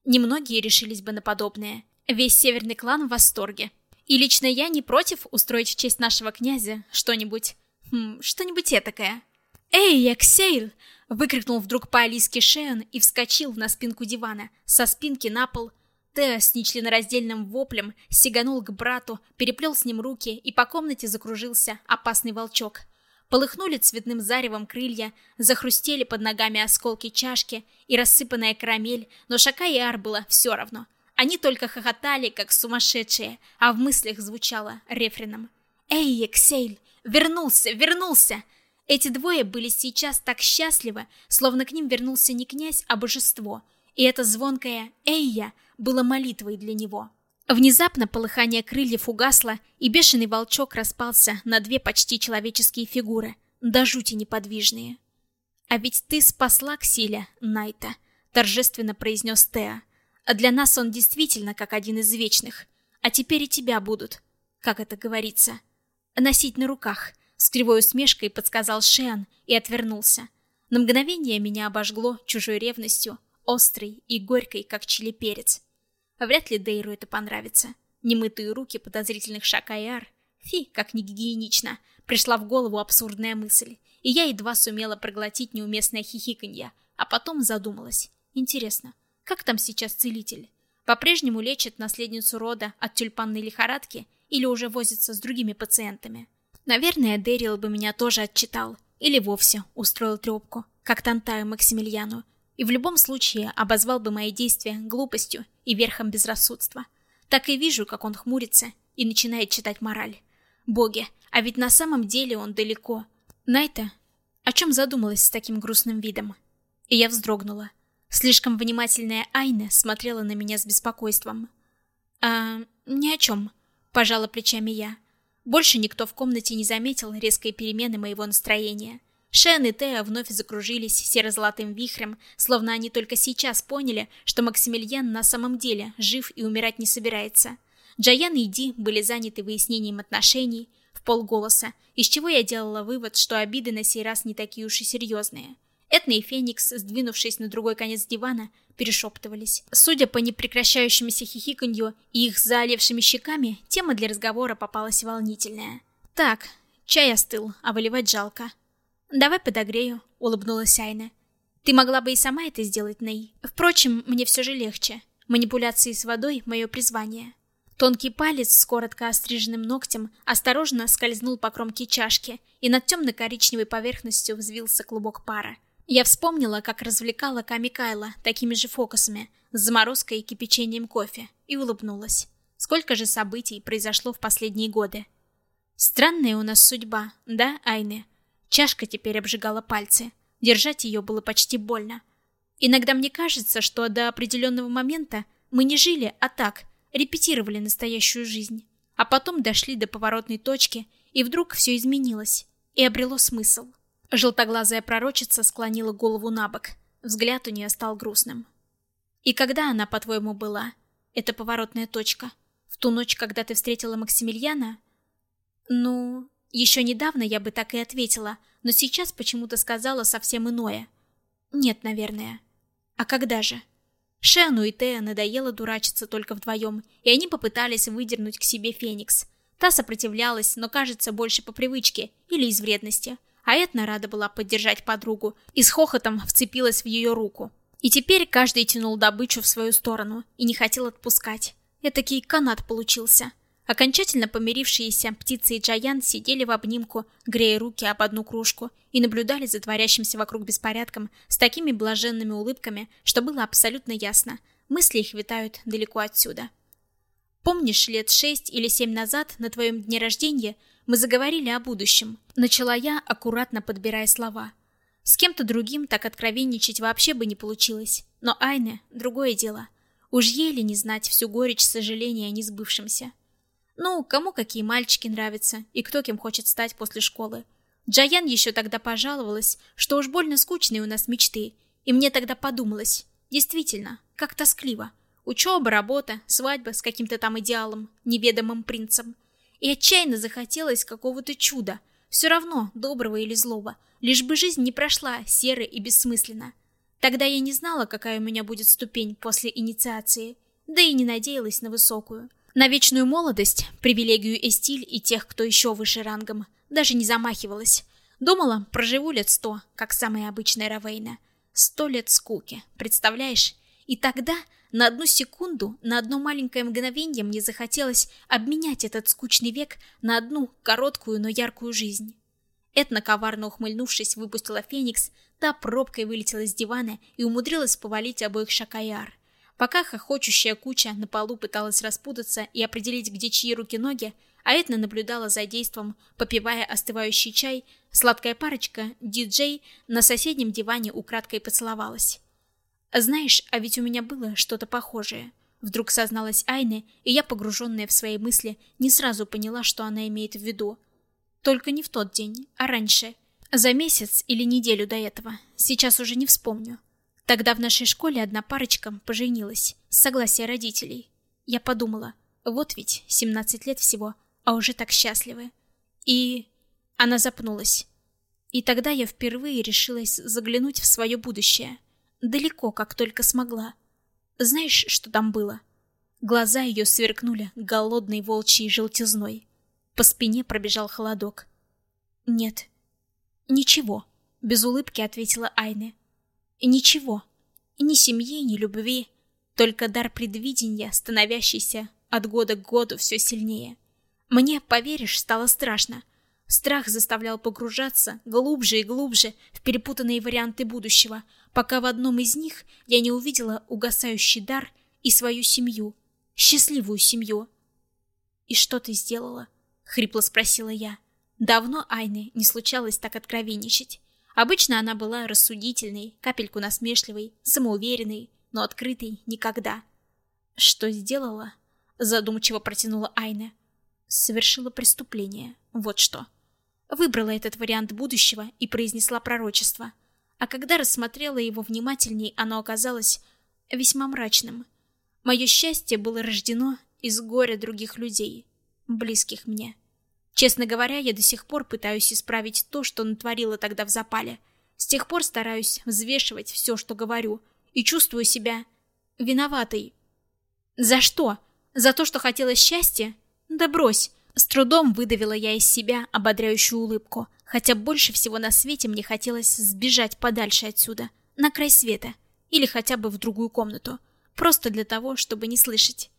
Немногие решились бы на подобное. Весь северный клан в восторге. И лично я не против устроить в честь нашего князя что-нибудь... Хм, что-нибудь этакое. «Эй, Эксейл!» — выкрикнул вдруг по-алийски Шеон и вскочил на спинку дивана, со спинки на пол. Тео с нечленораздельным воплем сиганул к брату, переплел с ним руки, и по комнате закружился опасный волчок. Полыхнули цветным заревом крылья, захрустели под ногами осколки чашки и рассыпанная карамель, но Шака и Ар было все равно — они только хохотали, как сумасшедшие, а в мыслях звучало рефреном. «Эй, Эксейль! Вернулся! Вернулся!» Эти двое были сейчас так счастливы, словно к ним вернулся не князь, а божество, и это звонкое «Эйя» было молитвой для него. Внезапно полыхание крыльев угасло, и бешеный волчок распался на две почти человеческие фигуры, до жути неподвижные. «А ведь ты спасла Ксиля, Найта», — торжественно произнес Теа. «А для нас он действительно как один из вечных. А теперь и тебя будут, как это говорится, носить на руках», — с кривой усмешкой подсказал Шиан и отвернулся. На мгновение меня обожгло чужой ревностью, острой и горькой, как чили-перец. Вряд ли Дейру это понравится. Немытые руки подозрительных шакаяр. Фи, как негигиенично. Пришла в голову абсурдная мысль, и я едва сумела проглотить неуместное хихиканье, а потом задумалась. Интересно, как там сейчас целитель? По-прежнему лечит наследницу рода от тюльпанной лихорадки или уже возится с другими пациентами? Наверное, Дэрил бы меня тоже отчитал. Или вовсе устроил трепку, как Тантаю Максимилиану. И в любом случае обозвал бы мои действия глупостью и верхом безрассудства. Так и вижу, как он хмурится и начинает читать мораль. Боги, а ведь на самом деле он далеко. Найта, о чем задумалась с таким грустным видом? И я вздрогнула. Слишком внимательная Айна смотрела на меня с беспокойством. «А, ни о чем», — пожала плечами я. Больше никто в комнате не заметил резкой перемены моего настроения. Шен и Теа вновь закружились серо-золотым вихрем, словно они только сейчас поняли, что Максимилиан на самом деле жив и умирать не собирается. Джаян и Ди были заняты выяснением отношений в полголоса, из чего я делала вывод, что обиды на сей раз не такие уж и серьезные. Этна и Феникс, сдвинувшись на другой конец дивана, перешептывались. Судя по непрекращающемуся хихиканью и их заолевшими щеками, тема для разговора попалась волнительная. «Так, чай остыл, а выливать жалко». «Давай подогрею», — улыбнулась Айна. «Ты могла бы и сама это сделать, Ней. Впрочем, мне все же легче. Манипуляции с водой — мое призвание». Тонкий палец с коротко остриженным ногтем осторожно скользнул по кромке чашки, и над темно-коричневой поверхностью взвился клубок пара. Я вспомнила, как развлекала Ками Кайла такими же фокусами, с заморозкой и кипячением кофе, и улыбнулась. Сколько же событий произошло в последние годы. Странная у нас судьба, да, Айне? Чашка теперь обжигала пальцы. Держать ее было почти больно. Иногда мне кажется, что до определенного момента мы не жили, а так, репетировали настоящую жизнь. А потом дошли до поворотной точки, и вдруг все изменилось и обрело смысл. Желтоглазая пророчица склонила голову на бок. Взгляд у нее стал грустным. «И когда она, по-твоему, была? Это поворотная точка. В ту ночь, когда ты встретила Максимилиана?» «Ну, еще недавно я бы так и ответила, но сейчас почему-то сказала совсем иное. Нет, наверное. А когда же? Шену и Тея надоело дурачиться только вдвоем, и они попытались выдернуть к себе Феникс. Та сопротивлялась, но, кажется, больше по привычке или из вредности. А Этна рада была поддержать подругу и с хохотом вцепилась в ее руку. И теперь каждый тянул добычу в свою сторону и не хотел отпускать. Этакий канат получился. Окончательно помирившиеся птицы и Джаян сидели в обнимку, грея руки об одну кружку, и наблюдали за творящимся вокруг беспорядком с такими блаженными улыбками, что было абсолютно ясно. Мысли их витают далеко отсюда. Помнишь, лет шесть или семь назад, на твоем дне рождения, мы заговорили о будущем? Начала я, аккуратно подбирая слова. С кем-то другим так откровенничать вообще бы не получилось. Но Айне — другое дело. Уж еле не знать всю горечь сожаления о несбывшемся. Ну, кому какие мальчики нравятся и кто кем хочет стать после школы. Джаян еще тогда пожаловалась, что уж больно скучные у нас мечты, и мне тогда подумалось, действительно, как тоскливо. Учеба, работа, свадьба с каким-то там идеалом, неведомым принцем. И отчаянно захотелось какого-то чуда, все равно, доброго или злого, лишь бы жизнь не прошла серо и бессмысленно. Тогда я не знала, какая у меня будет ступень после инициации, да и не надеялась на высокую. На вечную молодость, привилегию Эстиль и тех, кто еще выше рангом, даже не замахивалась. Думала, проживу лет сто, как самая обычная Равейна. Сто лет скуки, представляешь? И тогда, на одну секунду, на одно маленькое мгновение мне захотелось обменять этот скучный век на одну короткую, но яркую жизнь. Этна, коварно ухмыльнувшись, выпустила Феникс, та пробкой вылетела с дивана и умудрилась повалить обоих Шакаяр. Пока хохочущая куча на полу пыталась распутаться и определить, где чьи руки-ноги, а наблюдала за действом, попивая остывающий чай, сладкая парочка, диджей, на соседнем диване украдкой поцеловалась. «Знаешь, а ведь у меня было что-то похожее». Вдруг созналась Айне, и я, погруженная в свои мысли, не сразу поняла, что она имеет в виду. Только не в тот день, а раньше. За месяц или неделю до этого, сейчас уже не вспомню. Тогда в нашей школе одна парочка поженилась, с согласия родителей. Я подумала, вот ведь 17 лет всего, а уже так счастливы. И... Она запнулась. И тогда я впервые решилась заглянуть в свое будущее. Далеко, как только смогла. Знаешь, что там было? Глаза ее сверкнули голодной волчьей желтизной. По спине пробежал холодок. Нет. Ничего, без улыбки ответила Айне. Ничего. Ни семьи, ни любви, только дар предвидения, становящийся от года к году все сильнее. Мне, поверишь, стало страшно. Страх заставлял погружаться глубже и глубже в перепутанные варианты будущего, пока в одном из них я не увидела угасающий дар и свою семью, счастливую семью. «И что ты сделала?» — хрипло спросила я. Давно Айне не случалось так откровенничать. Обычно она была рассудительной, капельку насмешливой, самоуверенной, но открытой никогда. «Что сделала?» — задумчиво протянула Айна. «Совершила преступление. Вот что». Выбрала этот вариант будущего и произнесла пророчество. А когда рассмотрела его внимательней, оно оказалось весьма мрачным. Мое счастье было рождено из горя других людей, близких мне. Честно говоря, я до сих пор пытаюсь исправить то, что натворила тогда в запале. С тех пор стараюсь взвешивать все, что говорю, и чувствую себя виноватой. За что? За то, что хотела счастья? Да брось. С трудом выдавила я из себя ободряющую улыбку, хотя больше всего на свете мне хотелось сбежать подальше отсюда, на край света, или хотя бы в другую комнату, просто для того, чтобы не слышать.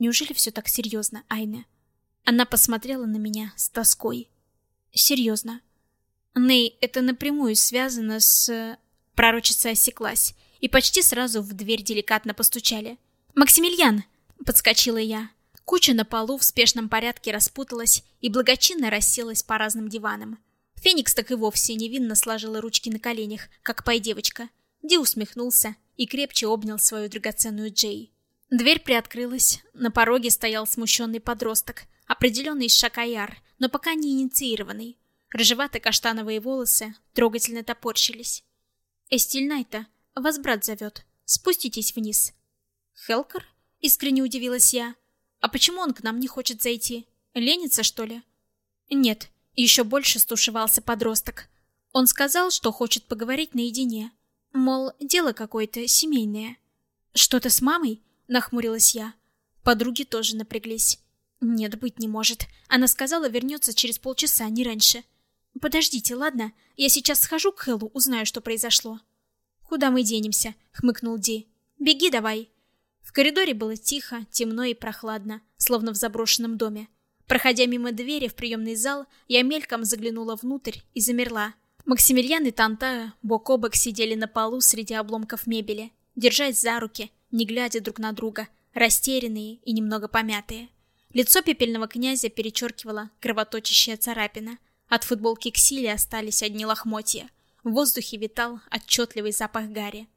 Неужели все так серьезно, Айна? Она посмотрела на меня с тоской. Серьезно. Ней, это напрямую связано с... Пророчица осеклась, и почти сразу в дверь деликатно постучали. «Максимилиан!» — подскочила я. Куча на полу в спешном порядке распуталась и благочинно расселась по разным диванам. Феникс так и вовсе невинно сложила ручки на коленях, как пай-девочка. Ди усмехнулся и крепче обнял свою драгоценную Джей. Дверь приоткрылась, на пороге стоял смущенный подросток, определенный Шакаяр, но пока не инициированный. Рыжевато-каштановые волосы трогательно топорщились. «Эстильнайта, вас брат зовет. Спуститесь вниз». «Хелкер?» — искренне удивилась я. «А почему он к нам не хочет зайти? Ленится, что ли?» «Нет», — еще больше стушевался подросток. Он сказал, что хочет поговорить наедине. Мол, дело какое-то семейное. «Что-то с мамой?» — нахмурилась я. Подруги тоже напряглись. Нет, быть не может. Она сказала, вернется через полчаса, не раньше. Подождите, ладно? Я сейчас схожу к Хэллу, узнаю, что произошло. Куда мы денемся? хмыкнул Ди. Беги давай. В коридоре было тихо, темно и прохладно, словно в заброшенном доме. Проходя мимо двери в приемный зал, я мельком заглянула внутрь и замерла. Максимилиан и Тантая бок о бок сидели на полу среди обломков мебели, держась за руки, не глядя друг на друга, растерянные и немного помятые. Лицо пепельного князя перечеркивала кровоточащая царапина. От футболки Ксили остались одни лохмотья. В воздухе витал отчетливый запах гари.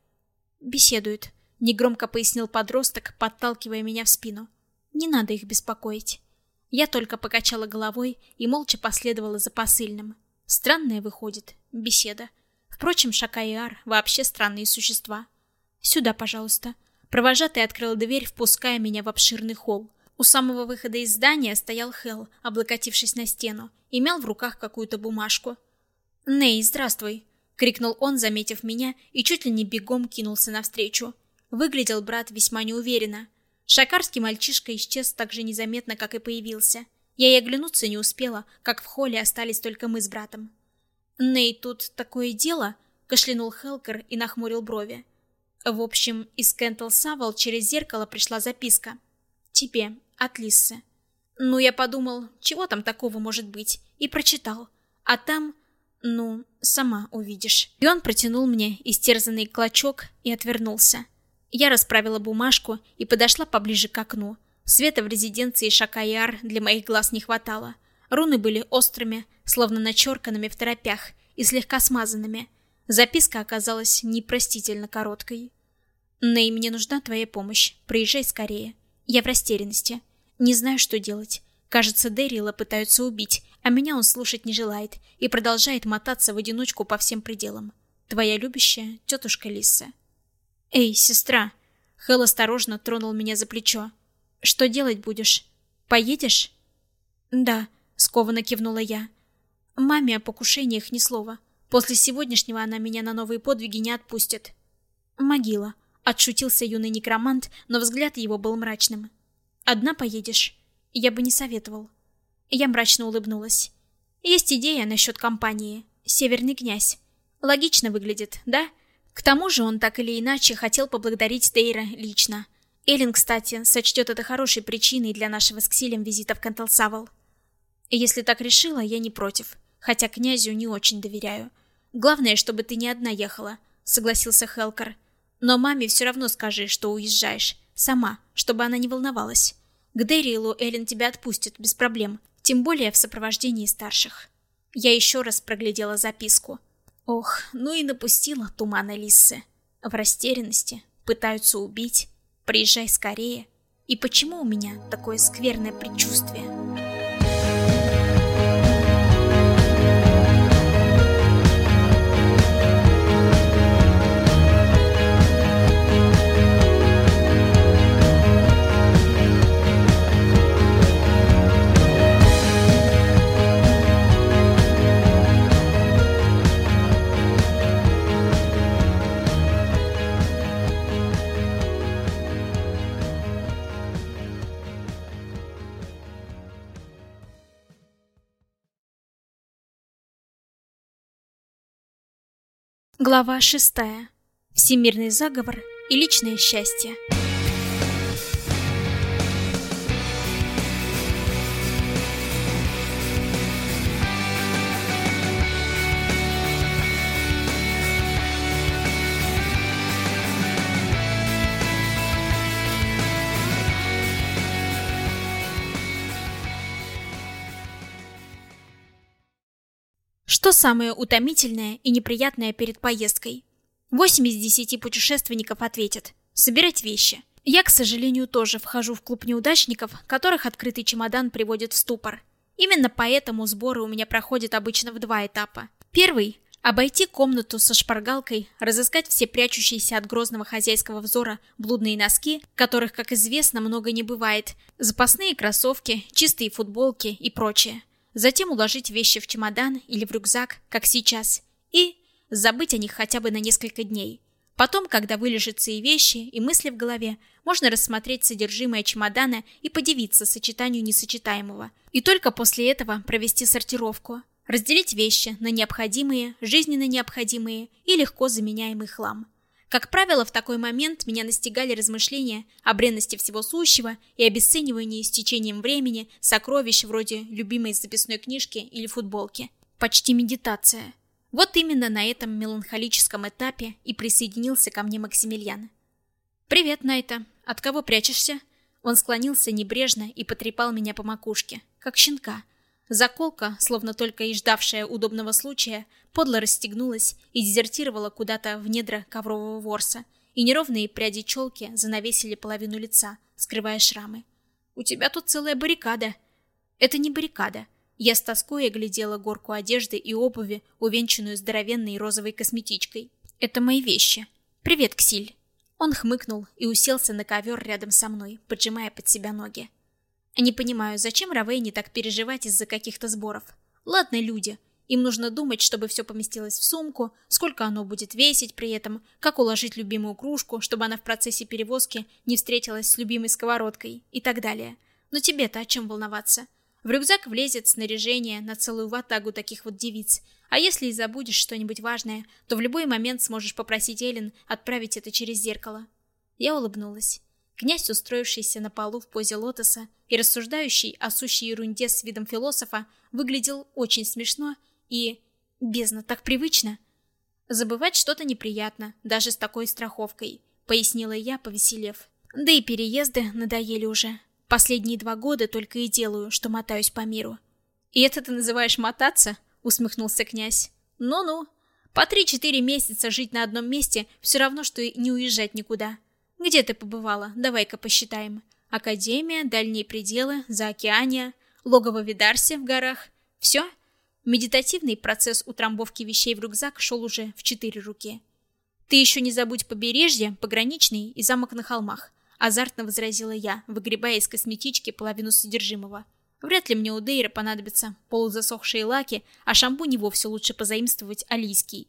«Беседуют», — негромко пояснил подросток, подталкивая меня в спину. «Не надо их беспокоить». Я только покачала головой и молча последовала за посыльным. Странная выходит беседа. Впрочем, Шака и Ар вообще странные существа. «Сюда, пожалуйста». Провожатый открыл дверь, впуская меня в обширный холл. У самого выхода из здания стоял Хел, облокотившись на стену, и мял в руках какую-то бумажку. «Ней, здравствуй!» — крикнул он, заметив меня, и чуть ли не бегом кинулся навстречу. Выглядел брат весьма неуверенно. Шакарский мальчишка исчез так же незаметно, как и появился. Я и оглянуться не успела, как в холле остались только мы с братом. «Ней, тут такое дело?» — кашлянул Хелкер и нахмурил брови. В общем, из Кентл Савал через зеркало пришла записка. «Тебе, от Лиссы. Ну, я подумал, чего там такого может быть, и прочитал. А там, ну, сама увидишь. И он протянул мне истерзанный клочок и отвернулся. Я расправила бумажку и подошла поближе к окну. Света в резиденции Шакаяр для моих глаз не хватало. Руны были острыми, словно начерканными в торопях и слегка смазанными. Записка оказалась непростительно короткой. «Ней, мне нужна твоя помощь. Приезжай скорее. Я в растерянности. Не знаю, что делать. Кажется, Дэрила пытаются убить, А меня он слушать не желает и продолжает мотаться в одиночку по всем пределам. Твоя любящая тетушка Лисса. Эй, сестра. Хэл осторожно тронул меня за плечо. Что делать будешь? Поедешь? Да, скованно кивнула я. Маме о покушениях ни слова. После сегодняшнего она меня на новые подвиги не отпустит. Могила. Отшутился юный некромант, но взгляд его был мрачным. Одна поедешь? Я бы не советовал. Я мрачно улыбнулась. Есть идея насчет компании. Северный князь. Логично выглядит, да? К тому же он так или иначе хотел поблагодарить Дейра лично. Эллен, кстати, сочтет это хорошей причиной для нашего с Ксилем визита в Канталсавал. Если так решила, я не против. Хотя князю не очень доверяю. Главное, чтобы ты не одна ехала, согласился Хелкар. Но маме все равно скажи, что уезжаешь. Сама, чтобы она не волновалась. К Дэрилу Эллен тебя отпустит без проблем, тем более в сопровождении старших. Я еще раз проглядела записку. Ох, ну и напустила тумана Лиссы. В растерянности, пытаются убить. Приезжай скорее. И почему у меня такое скверное предчувствие? Глава шестая. Всемирный заговор и личное счастье. Что самое утомительное и неприятное перед поездкой? Восемь из десяти путешественников ответят «собирать вещи». Я, к сожалению, тоже вхожу в клуб неудачников, которых открытый чемодан приводит в ступор. Именно поэтому сборы у меня проходят обычно в два этапа. Первый – обойти комнату со шпаргалкой, разыскать все прячущиеся от грозного хозяйского взора блудные носки, которых, как известно, много не бывает, запасные кроссовки, чистые футболки и прочее – затем уложить вещи в чемодан или в рюкзак, как сейчас, и забыть о них хотя бы на несколько дней. Потом, когда вылежатся и вещи, и мысли в голове, можно рассмотреть содержимое чемодана и подивиться сочетанию несочетаемого. И только после этого провести сортировку. Разделить вещи на необходимые, жизненно необходимые и легко заменяемый хлам. Как правило, в такой момент меня настигали размышления о бренности всего сущего и обесценивании с течением времени сокровищ вроде любимой записной книжки или футболки. Почти медитация. Вот именно на этом меланхолическом этапе и присоединился ко мне Максимилиан. «Привет, Найта. От кого прячешься?» Он склонился небрежно и потрепал меня по макушке, как щенка – Заколка, словно только и ждавшая удобного случая, подло расстегнулась и дезертировала куда-то в недра коврового ворса, и неровные пряди челки занавесили половину лица, скрывая шрамы. «У тебя тут целая баррикада». «Это не баррикада». Я с тоской оглядела горку одежды и обуви, увенчанную здоровенной розовой косметичкой. «Это мои вещи. Привет, Ксиль». Он хмыкнул и уселся на ковер рядом со мной, поджимая под себя ноги. Не понимаю, зачем Равейне так переживать из-за каких-то сборов. Ладно, люди. Им нужно думать, чтобы все поместилось в сумку, сколько оно будет весить при этом, как уложить любимую кружку, чтобы она в процессе перевозки не встретилась с любимой сковородкой и так далее. Но тебе-то о чем волноваться? В рюкзак влезет снаряжение на целую ватагу таких вот девиц. А если и забудешь что-нибудь важное, то в любой момент сможешь попросить Эллен отправить это через зеркало. Я улыбнулась. Князь, устроившийся на полу в позе лотоса и рассуждающий о сущей ерунде с видом философа, выглядел очень смешно и... бездна, так привычно. Забывать что-то неприятно, даже с такой страховкой, пояснила я, повеселев. Да и переезды надоели уже. Последние два года только и делаю, что мотаюсь по миру. И это ты называешь мотаться? Усмехнулся князь. Ну-ну. По три-четыре месяца жить на одном месте все равно, что и не уезжать никуда. Где ты побывала? Давай-ка посчитаем. Академия, дальние пределы, заокеания, логово Видарси в горах. Все? Медитативный процесс утрамбовки вещей в рюкзак шел уже в четыре руки. «Ты еще не забудь побережье, пограничный и замок на холмах», — азартно возразила я, выгребая из косметички половину содержимого. «Вряд ли мне у Дейра понадобятся полузасохшие лаки, а шампунь и вовсе лучше позаимствовать алийский.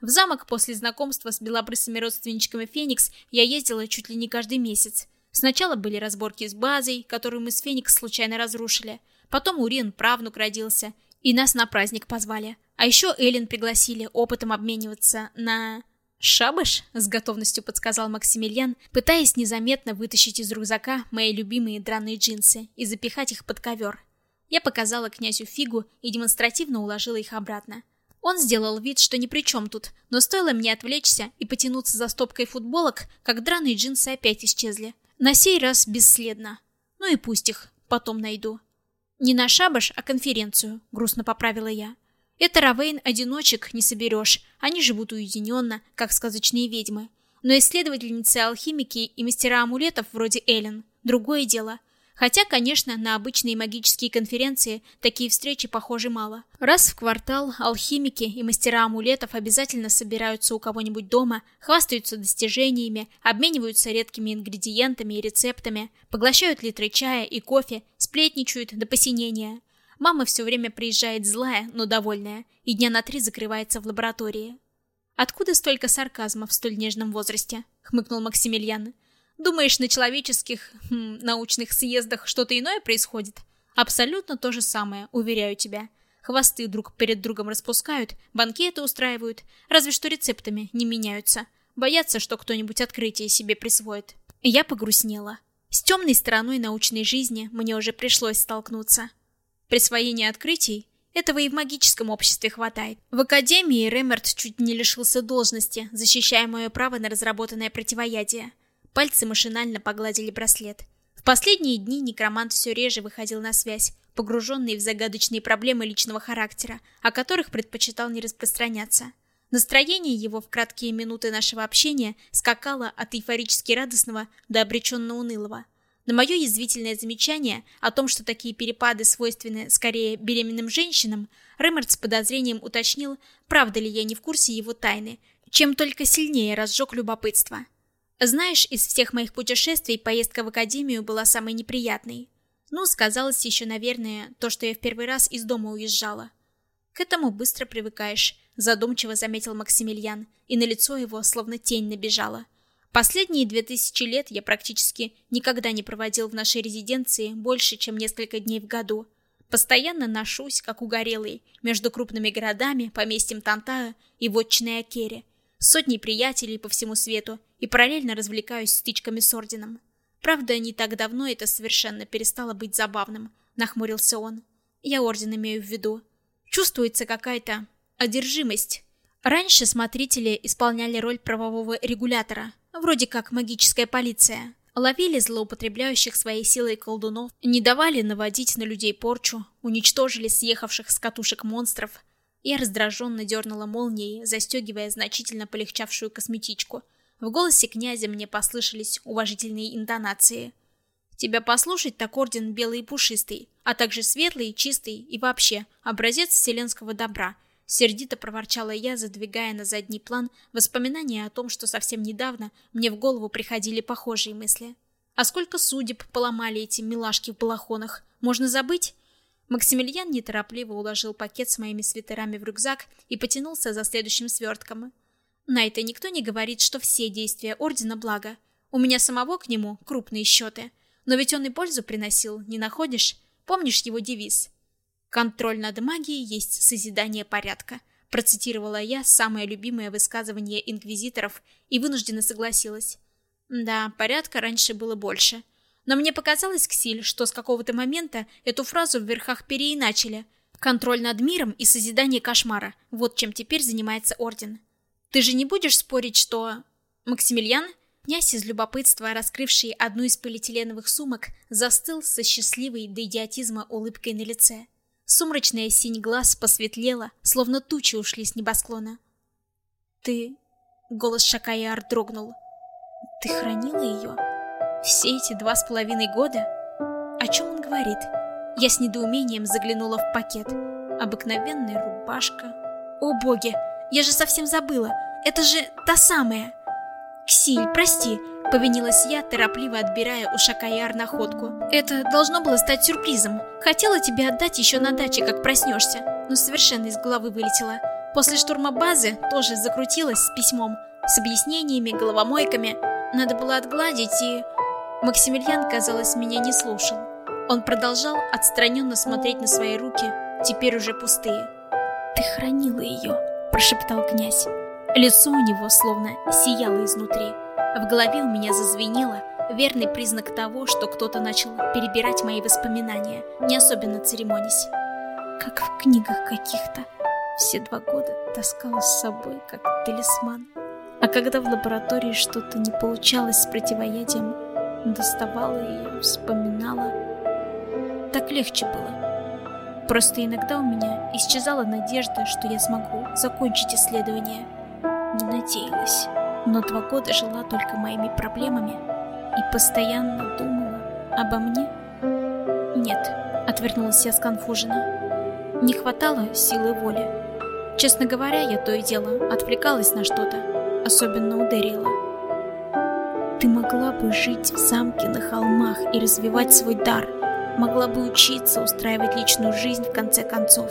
В замок после знакомства с белобрысыми родственничками Феникс я ездила чуть ли не каждый месяц. Сначала были разборки с базой, которую мы с Феникс случайно разрушили. Потом Урин, правнук, родился — и нас на праздник позвали. А еще Эллен пригласили опытом обмениваться на... «Шабаш?» — с готовностью подсказал Максимилиан, пытаясь незаметно вытащить из рюкзака мои любимые драные джинсы и запихать их под ковер. Я показала князю фигу и демонстративно уложила их обратно. Он сделал вид, что ни при чем тут, но стоило мне отвлечься и потянуться за стопкой футболок, как драные джинсы опять исчезли. На сей раз бесследно. Ну и пусть их, потом найду. «Не на шабаш, а конференцию», — грустно поправила я. «Это Равейн одиночек не соберешь, они живут уединенно, как сказочные ведьмы. Но исследовательницы-алхимики и мастера амулетов вроде Эллен — другое дело. Хотя, конечно, на обычные магические конференции такие встречи похожи мало. Раз в квартал алхимики и мастера амулетов обязательно собираются у кого-нибудь дома, хвастаются достижениями, обмениваются редкими ингредиентами и рецептами, поглощают литры чая и кофе, сплетничают до посинения. Мама все время приезжает злая, но довольная, и дня на три закрывается в лаборатории. «Откуда столько сарказма в столь нежном возрасте?» — хмыкнул Максимилиан. Думаешь, на человеческих хм, научных съездах что-то иное происходит? Абсолютно то же самое, уверяю тебя. Хвосты друг перед другом распускают, банкеты устраивают, разве что рецептами не меняются. Боятся, что кто-нибудь открытие себе присвоит. Я погрустнела. С темной стороной научной жизни мне уже пришлось столкнуться. Присвоение открытий этого и в магическом обществе хватает. В академии Ремерт чуть не лишился должности, защищая мое право на разработанное противоядие. Пальцы машинально погладили браслет. В последние дни некромант все реже выходил на связь, погруженный в загадочные проблемы личного характера, о которых предпочитал не распространяться. Настроение его в краткие минуты нашего общения скакало от эйфорически радостного до обреченно унылого. На мое язвительное замечание о том, что такие перепады свойственны скорее беременным женщинам, Рэмерт с подозрением уточнил, правда ли я не в курсе его тайны, чем только сильнее разжег любопытство. Знаешь, из всех моих путешествий поездка в академию была самой неприятной. Ну, сказалось еще, наверное, то, что я в первый раз из дома уезжала. К этому быстро привыкаешь, задумчиво заметил Максимилиан, и на лицо его словно тень набежала. Последние две тысячи лет я практически никогда не проводил в нашей резиденции больше, чем несколько дней в году. Постоянно ношусь, как угорелый, между крупными городами, поместьем Тантая и вотчиной Акере – сотни приятелей по всему свету и параллельно развлекаюсь стычками с орденом. Правда, не так давно это совершенно перестало быть забавным, нахмурился он. Я орден имею в виду. Чувствуется какая-то одержимость. Раньше смотрители исполняли роль правового регулятора, вроде как магическая полиция. Ловили злоупотребляющих своей силой колдунов, не давали наводить на людей порчу, уничтожили съехавших с катушек монстров, я раздраженно дернула молнией, застегивая значительно полегчавшую косметичку. В голосе князя мне послышались уважительные интонации. «Тебя послушать, так орден белый и пушистый, а также светлый, чистый и вообще образец вселенского добра», Сердито проворчала я, задвигая на задний план воспоминания о том, что совсем недавно мне в голову приходили похожие мысли. А сколько судеб поломали эти милашки в балахонах? Можно забыть? Максимилиан неторопливо уложил пакет с моими свитерами в рюкзак и потянулся за следующим свертком. На это никто не говорит, что все действия Ордена благо. У меня самого к нему крупные счеты. Но ведь он и пользу приносил, не находишь? Помнишь его девиз? «Контроль над магией есть созидание порядка», процитировала я самое любимое высказывание инквизиторов и вынужденно согласилась. Да, порядка раньше было больше. Но мне показалось, Ксиль, что с какого-то момента эту фразу в верхах переиначили. Контроль над миром и созидание кошмара. Вот чем теперь занимается Орден. Ты же не будешь спорить, что... Максимилиан, князь из любопытства, раскрывший одну из полиэтиленовых сумок, застыл со счастливой до идиотизма улыбкой на лице. Сумрачная синь глаз посветлела, словно тучи ушли с небосклона. «Ты...» — голос Шакаяр дрогнул. «Ты хранила ее?» Все эти два с половиной года? О чем он говорит? Я с недоумением заглянула в пакет. Обыкновенная рубашка. О боги, я же совсем забыла. Это же та самая. Ксиль, прости, повинилась я, торопливо отбирая у Шакаяр находку. Это должно было стать сюрпризом. Хотела тебе отдать еще на даче, как проснешься, но совершенно из головы вылетела. После штурма базы тоже закрутилась с письмом, с объяснениями, головомойками. Надо было отгладить и... Максимилиан, казалось, меня не слушал. Он продолжал отстраненно смотреть на свои руки, теперь уже пустые. «Ты хранила ее», — прошептал князь. Лицо у него словно сияло изнутри. В голове у меня зазвенело, верный признак того, что кто-то начал перебирать мои воспоминания, не особенно церемонясь. Как в книгах каких-то. Все два года таскала с собой, как талисман. А когда в лаборатории что-то не получалось с противоядием, доставала ее, вспоминала. Так легче было. Просто иногда у меня исчезала надежда, что я смогу закончить исследование. Не надеялась, но два года жила только моими проблемами и постоянно думала обо мне. Нет, отвернулась я сконфуженно. Не хватало силы воли. Честно говоря, я то и дело отвлекалась на что-то, особенно у Дэрила. Ты могла бы жить в замке на холмах и развивать свой дар. Могла бы учиться, устраивать личную жизнь в конце концов.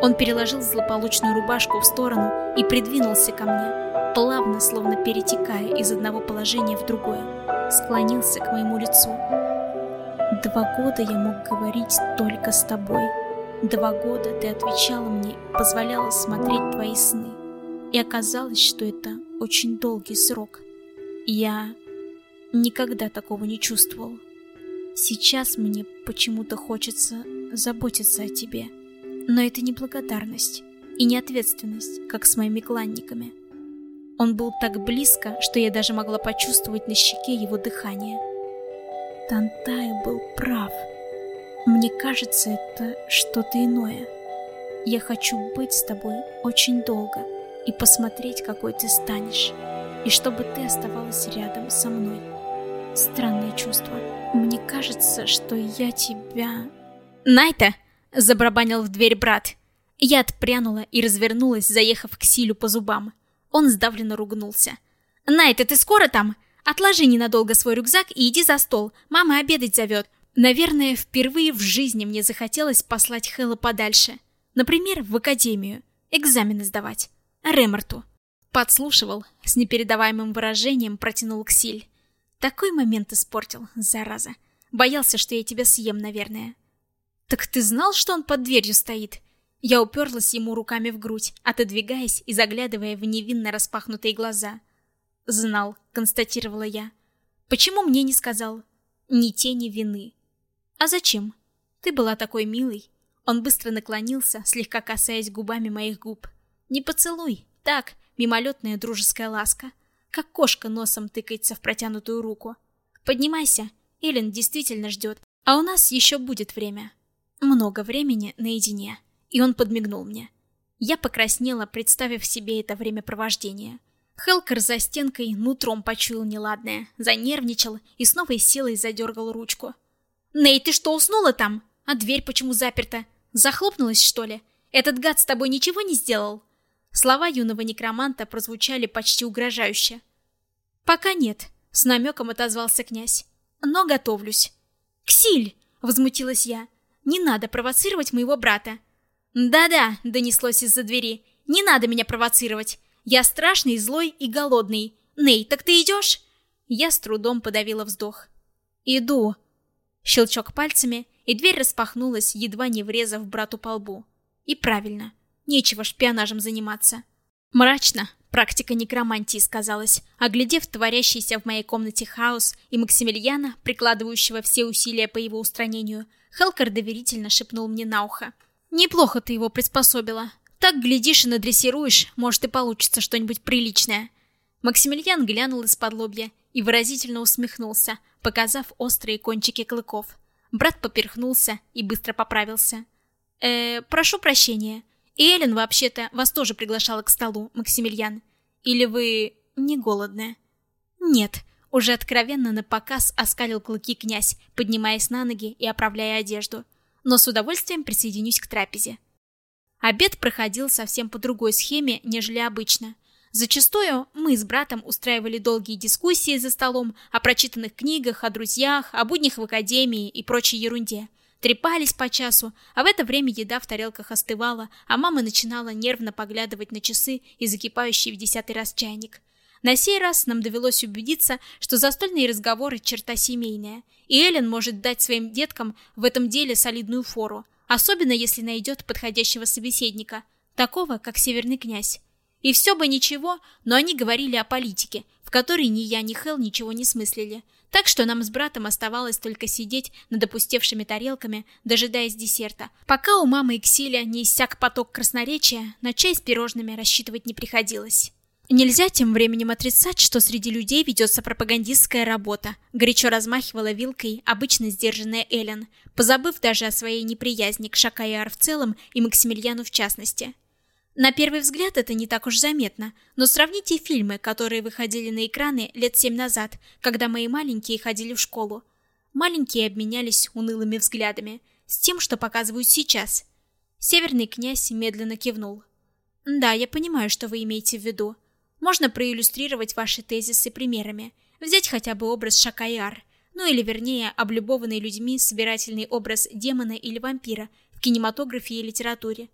Он переложил злополучную рубашку в сторону и придвинулся ко мне, плавно, словно перетекая из одного положения в другое, склонился к моему лицу. Два года я мог говорить только с тобой. Два года ты отвечала мне позволяла смотреть твои сны. И оказалось, что это очень долгий срок. Я никогда такого не чувствовал. Сейчас мне почему-то хочется заботиться о тебе. Но это не благодарность и не ответственность, как с моими кланниками. Он был так близко, что я даже могла почувствовать на щеке его дыхание. Тантай был прав. Мне кажется, это что-то иное. Я хочу быть с тобой очень долго и посмотреть, какой ты станешь, и чтобы ты оставалась рядом со мной. Странное чувство. Мне кажется, что я тебя... Найта! Забрабанил в дверь брат. Я отпрянула и развернулась, заехав к Силю по зубам. Он сдавленно ругнулся. «Найта, ты скоро там? Отложи ненадолго свой рюкзак и иди за стол. Мама обедать зовет. Наверное, впервые в жизни мне захотелось послать Хэлла подальше. Например, в академию. Экзамены сдавать. Реморту. Подслушивал, с непередаваемым выражением протянул Ксиль. Такой момент испортил, зараза. Боялся, что я тебя съем, наверное. Так ты знал, что он под дверью стоит? Я уперлась ему руками в грудь, отодвигаясь и заглядывая в невинно распахнутые глаза. Знал, констатировала я. Почему мне не сказал? Ни тени вины. «А зачем? Ты была такой милой». Он быстро наклонился, слегка касаясь губами моих губ. «Не поцелуй, так, мимолетная дружеская ласка. Как кошка носом тыкается в протянутую руку. Поднимайся, Эллен действительно ждет, а у нас еще будет время. Много времени наедине». И он подмигнул мне. Я покраснела, представив себе это времяпровождение. Хелкер за стенкой нутром почуял неладное, занервничал и с новой силой задергал ручку. «Ней, ты что, уснула там? А дверь почему заперта? Захлопнулась, что ли? Этот гад с тобой ничего не сделал?» Слова юного некроманта прозвучали почти угрожающе. «Пока нет», — с намеком отозвался князь. «Но готовлюсь». «Ксиль!» — возмутилась я. «Не надо провоцировать моего брата». «Да-да», — донеслось из-за двери. «Не надо меня провоцировать. Я страшный, злой и голодный. Ней, так ты идешь?» Я с трудом подавила вздох. «Иду», Щелчок пальцами, и дверь распахнулась, едва не врезав брату по лбу. И правильно, нечего шпионажем заниматься. Мрачно, практика некромантии сказалась, оглядев творящийся в моей комнате хаос и Максимилиана, прикладывающего все усилия по его устранению, Хелкер доверительно шепнул мне на ухо. «Неплохо ты его приспособила. Так, глядишь и надрессируешь, может и получится что-нибудь приличное». Максимилиан глянул из-под лобья и выразительно усмехнулся, показав острые кончики клыков. Брат поперхнулся и быстро поправился. «Э, прошу прощения. И Эллен вообще-то вас тоже приглашала к столу, Максимилиан. Или вы не голодная?» «Нет», — уже откровенно на показ оскалил клыки князь, поднимаясь на ноги и оправляя одежду. «Но с удовольствием присоединюсь к трапезе». Обед проходил совсем по другой схеме, нежели обычно. Зачастую мы с братом устраивали долгие дискуссии за столом о прочитанных книгах, о друзьях, о буднях в академии и прочей ерунде. Трепались по часу, а в это время еда в тарелках остывала, а мама начинала нервно поглядывать на часы и закипающий в десятый раз чайник. На сей раз нам довелось убедиться, что застольные разговоры – черта семейная, и Эллен может дать своим деткам в этом деле солидную фору, особенно если найдет подходящего собеседника, такого, как Северный князь. И все бы ничего, но они говорили о политике, в которой ни я, ни Хел ничего не смыслили. Так что нам с братом оставалось только сидеть над опустевшими тарелками, дожидаясь десерта. Пока у мамы и Ксиля не иссяк поток красноречия, на чай с пирожными рассчитывать не приходилось. Нельзя тем временем отрицать, что среди людей ведется пропагандистская работа. Горячо размахивала вилкой обычно сдержанная Эллен, позабыв даже о своей неприязни к Шакаяр в целом и Максимилиану в частности. На первый взгляд это не так уж заметно, но сравните фильмы, которые выходили на экраны лет семь назад, когда мои маленькие ходили в школу. Маленькие обменялись унылыми взглядами с тем, что показывают сейчас. Северный князь медленно кивнул. Да, я понимаю, что вы имеете в виду. Можно проиллюстрировать ваши тезисы примерами. Взять хотя бы образ Шакаяр, ну или вернее, облюбованный людьми собирательный образ демона или вампира в кинематографе и литературе.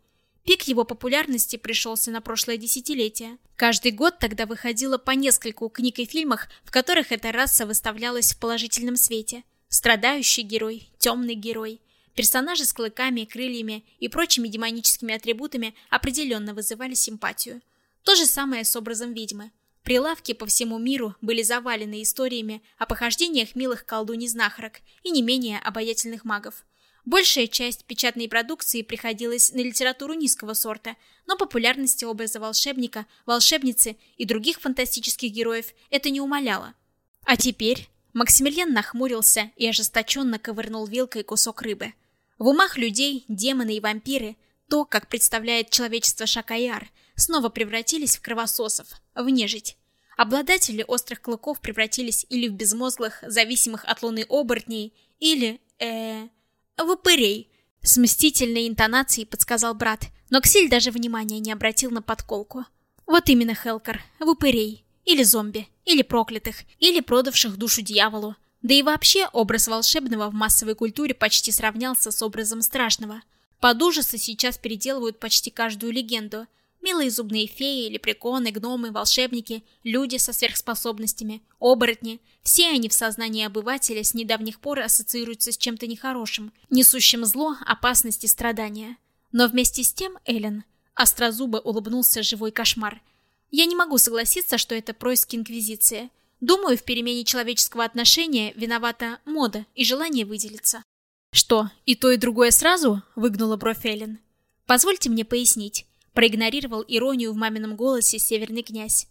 Пик его популярности пришелся на прошлое десятилетие. Каждый год тогда выходило по нескольку книг и фильмах, в которых эта раса выставлялась в положительном свете. Страдающий герой, темный герой. Персонажи с клыками, крыльями и прочими демоническими атрибутами определенно вызывали симпатию. То же самое с образом ведьмы. Прилавки по всему миру были завалены историями о похождениях милых колдуней-знахарок и не менее обаятельных магов. Большая часть печатной продукции приходилась на литературу низкого сорта, но популярности образа волшебника, волшебницы и других фантастических героев это не умаляло. А теперь Максимилиан нахмурился и ожесточенно ковырнул вилкой кусок рыбы. В умах людей, демоны и вампиры, то, как представляет человечество Шакаяр – снова превратились в кровососов, в нежить. Обладатели острых клыков превратились или в безмозглых, зависимых от луны оборотней, или, э, в. С мстительной интонацией подсказал брат, но Ксиль даже внимания не обратил на подколку. Вот именно, Хелкар, в. Или зомби, или проклятых, или продавших душу дьяволу. Да и вообще, образ волшебного в массовой культуре почти сравнялся с образом страшного. Под ужасы сейчас переделывают почти каждую легенду – Милые зубные феи, лепреконы, гномы, волшебники, люди со сверхспособностями, оборотни – все они в сознании обывателя с недавних пор ассоциируются с чем-то нехорошим, несущим зло, опасность и страдания. Но вместе с тем, Эллен, острозубо улыбнулся живой кошмар. Я не могу согласиться, что это происки Инквизиции. Думаю, в перемене человеческого отношения виновата мода и желание выделиться. Что, и то, и другое сразу? Выгнула бровь Эллен. Позвольте мне пояснить. Проигнорировал иронию в мамином голосе северный князь.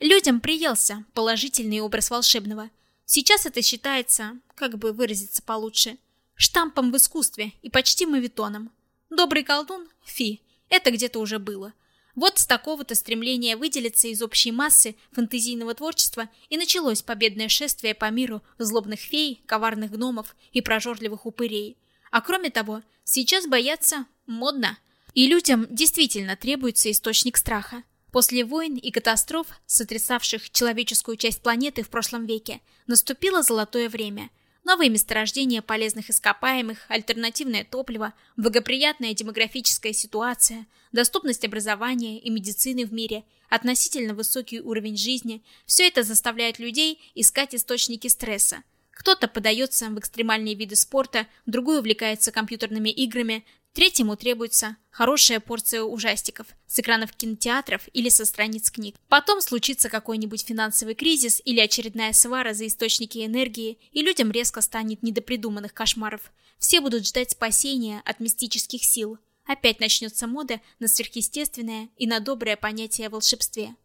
Людям приелся положительный образ волшебного. Сейчас это считается, как бы выразиться получше, штампом в искусстве и почти мавитоном. Добрый колдун? Фи, это где-то уже было. Вот с такого-то стремления выделиться из общей массы фэнтезийного творчества и началось победное шествие по миру злобных фей, коварных гномов и прожорливых упырей. А кроме того, сейчас бояться модно. И людям действительно требуется источник страха. После войн и катастроф, сотрясавших человеческую часть планеты в прошлом веке, наступило золотое время. Новые месторождения полезных ископаемых, альтернативное топливо, благоприятная демографическая ситуация, доступность образования и медицины в мире, относительно высокий уровень жизни – все это заставляет людей искать источники стресса. Кто-то подается в экстремальные виды спорта, другой увлекается компьютерными играми, Третьему требуется хорошая порция ужастиков с экранов кинотеатров или со страниц книг. Потом случится какой-нибудь финансовый кризис или очередная свара за источники энергии, и людям резко станет не до придуманных кошмаров. Все будут ждать спасения от мистических сил. Опять начнется мода на сверхъестественное и на доброе понятие о волшебстве.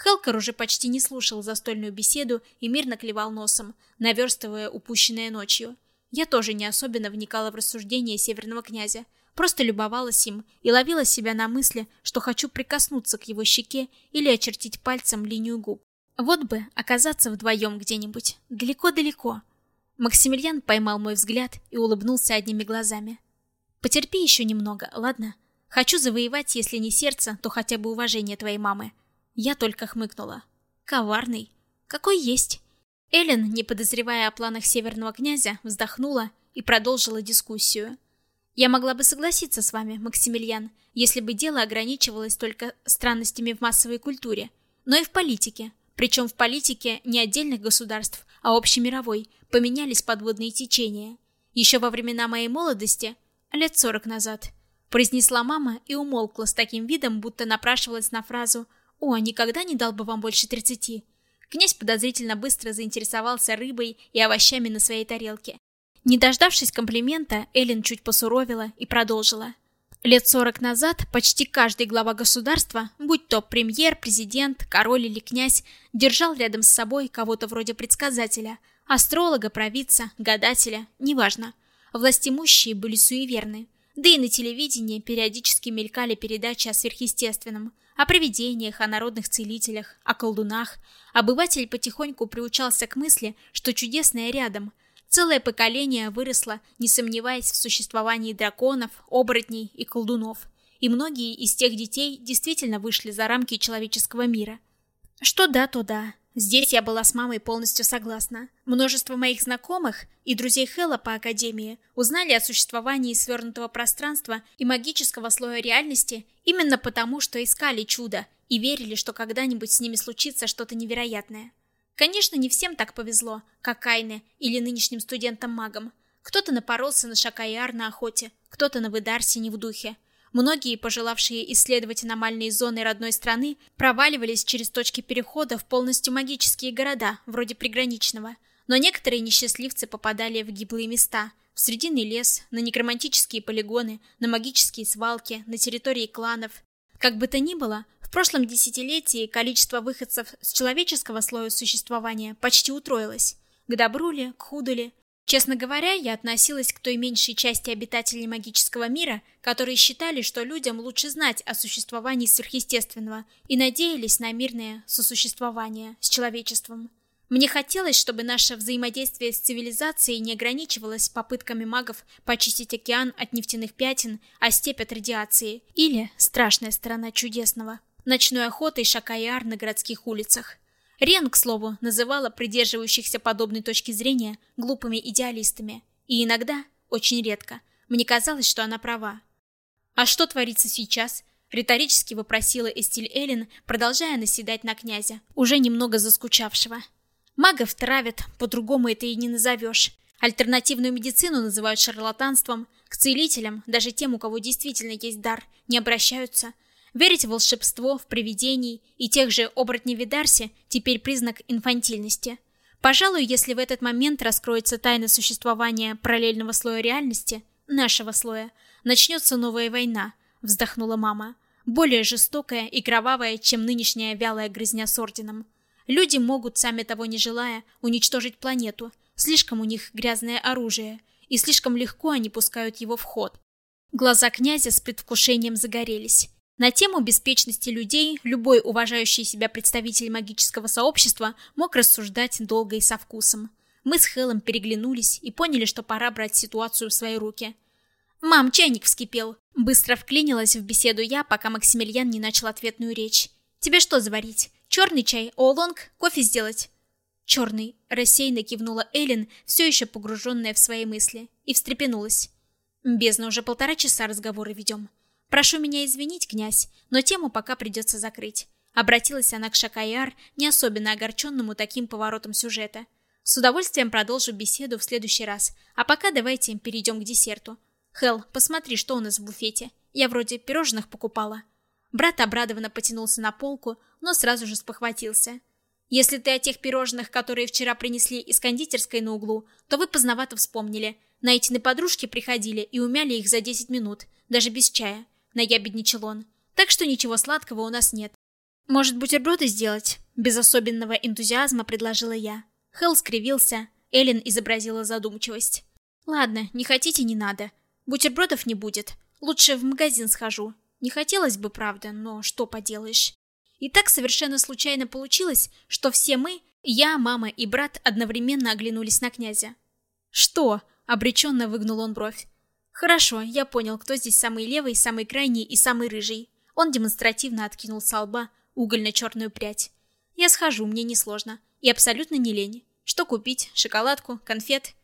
Хелкер уже почти не слушал застольную беседу и мирно клевал носом, наверстывая упущенное ночью. Я тоже не особенно вникала в рассуждения северного князя, Просто любовалась им и ловила себя на мысли, что хочу прикоснуться к его щеке или очертить пальцем линию губ. Вот бы оказаться вдвоем где-нибудь, далеко-далеко. Максимилиан поймал мой взгляд и улыбнулся одними глазами. «Потерпи еще немного, ладно?» Хочу завоевать, если не сердце, то хотя бы уважение твоей мамы. Я только хмыкнула. Коварный. Какой есть. Эллен, не подозревая о планах северного князя, вздохнула и продолжила дискуссию. Я могла бы согласиться с вами, Максимилиан, если бы дело ограничивалось только странностями в массовой культуре, но и в политике. Причем в политике не отдельных государств, а общемировой, поменялись подводные течения. Еще во времена моей молодости, лет сорок назад, произнесла мама и умолкла с таким видом, будто напрашивалась на фразу «О, никогда не дал бы вам больше тридцати». Князь подозрительно быстро заинтересовался рыбой и овощами на своей тарелке. Не дождавшись комплимента, Эллен чуть посуровила и продолжила. Лет сорок назад почти каждый глава государства, будь то премьер, президент, король или князь, держал рядом с собой кого-то вроде предсказателя, астролога, провидца, гадателя, неважно. Властимущие были суеверны. Да и на телевидении периодически мелькали передачи о сверхъестественном, о привидениях, о народных целителях, о колдунах. Обыватель потихоньку приучался к мысли, что чудесное рядом. Целое поколение выросло, не сомневаясь в существовании драконов, оборотней и колдунов. И многие из тех детей действительно вышли за рамки человеческого мира. Что да, то да. Здесь я была с мамой полностью согласна. Множество моих знакомых и друзей Хэлла по Академии узнали о существовании свернутого пространства и магического слоя реальности именно потому, что искали чудо и верили, что когда-нибудь с ними случится что-то невероятное. Конечно, не всем так повезло, как Айне или нынешним студентам-магам. Кто-то напоролся на Шакаяр на охоте, кто-то на Выдарсе не в духе. Многие, пожелавшие исследовать аномальные зоны родной страны, проваливались через точки перехода в полностью магические города, вроде приграничного. Но некоторые несчастливцы попадали в гиблые места, в срединный лес, на некромантические полигоны, на магические свалки, на территории кланов. Как бы то ни было, прошлом десятилетии количество выходцев с человеческого слоя существования почти утроилось. К добру ли, к худу ли, Честно говоря, я относилась к той меньшей части обитателей магического мира, которые считали, что людям лучше знать о существовании сверхъестественного и надеялись на мирное сосуществование с человечеством. Мне хотелось, чтобы наше взаимодействие с цивилизацией не ограничивалось попытками магов почистить океан от нефтяных пятен, а степь от радиации, или, страшная сторона чудесного, ночной охотой шакаяр на городских улицах. Рен, к слову, называла придерживающихся подобной точки зрения глупыми идеалистами. И иногда, очень редко, мне казалось, что она права. «А что творится сейчас?» — риторически вопросила Эстиль Эллен, продолжая наседать на князя, уже немного заскучавшего. «Магов травят, по-другому это и не назовешь. Альтернативную медицину называют шарлатанством, к целителям, даже тем, у кого действительно есть дар, не обращаются, Верить в волшебство, в привидений и тех же оборотней Видарси теперь признак инфантильности. Пожалуй, если в этот момент раскроется тайна существования параллельного слоя реальности, нашего слоя, начнется новая война, вздохнула мама. Более жестокая и кровавая, чем нынешняя вялая грызня с орденом. Люди могут, сами того не желая, уничтожить планету. Слишком у них грязное оружие, и слишком легко они пускают его в ход. Глаза князя с предвкушением загорелись. На тему беспечности людей любой уважающий себя представитель магического сообщества мог рассуждать долго и со вкусом. Мы с Хелом переглянулись и поняли, что пора брать ситуацию в свои руки. «Мам, чайник вскипел!» Быстро вклинилась в беседу я, пока Максимилиан не начал ответную речь. «Тебе что заварить? Черный чай, оолонг, кофе сделать?» «Черный», — рассеянно кивнула Эллен, все еще погруженная в свои мысли, и встрепенулась. «Бездна, уже полтора часа разговоры ведем». Прошу меня извинить, князь, но тему пока придется закрыть. Обратилась она к Шакаяр, не особенно огорченному таким поворотом сюжета. С удовольствием продолжу беседу в следующий раз, а пока давайте перейдем к десерту. Хел, посмотри, что у нас в буфете. Я вроде пирожных покупала. Брат обрадованно потянулся на полку, но сразу же спохватился. Если ты о тех пирожных, которые вчера принесли из кондитерской на углу, то вы поздновато вспомнили. Наитины подружки приходили и умяли их за 10 минут, даже без чая наябедничал он. Так что ничего сладкого у нас нет. Может, бутерброды сделать? Без особенного энтузиазма предложила я. Хелл скривился, Эллен изобразила задумчивость. Ладно, не хотите, не надо. Бутербродов не будет. Лучше в магазин схожу. Не хотелось бы, правда, но что поделаешь. И так совершенно случайно получилось, что все мы, я, мама и брат, одновременно оглянулись на князя. «Что?» — обреченно выгнул он бровь. Хорошо, я понял, кто здесь самый левый, самый крайний и самый рыжий. Он демонстративно откинул с лба угольно-черную прядь. Я схожу, мне несложно. И абсолютно не лень. Что купить? Шоколадку? Конфет?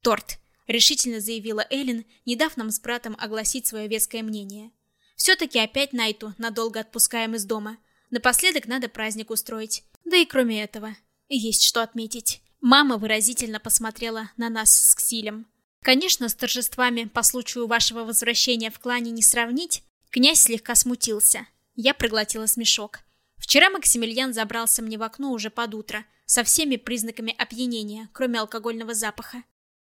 Торт, решительно заявила Эллен, не дав нам с братом огласить свое веское мнение. Все-таки опять Найту надолго отпускаем из дома. Напоследок надо праздник устроить. Да и кроме этого, есть что отметить. Мама выразительно посмотрела на нас с Ксилем. Конечно, с торжествами по случаю вашего возвращения в клане не сравнить. Князь слегка смутился. Я проглотила смешок. Вчера Максимилиан забрался мне в окно уже под утро, со всеми признаками опьянения, кроме алкогольного запаха.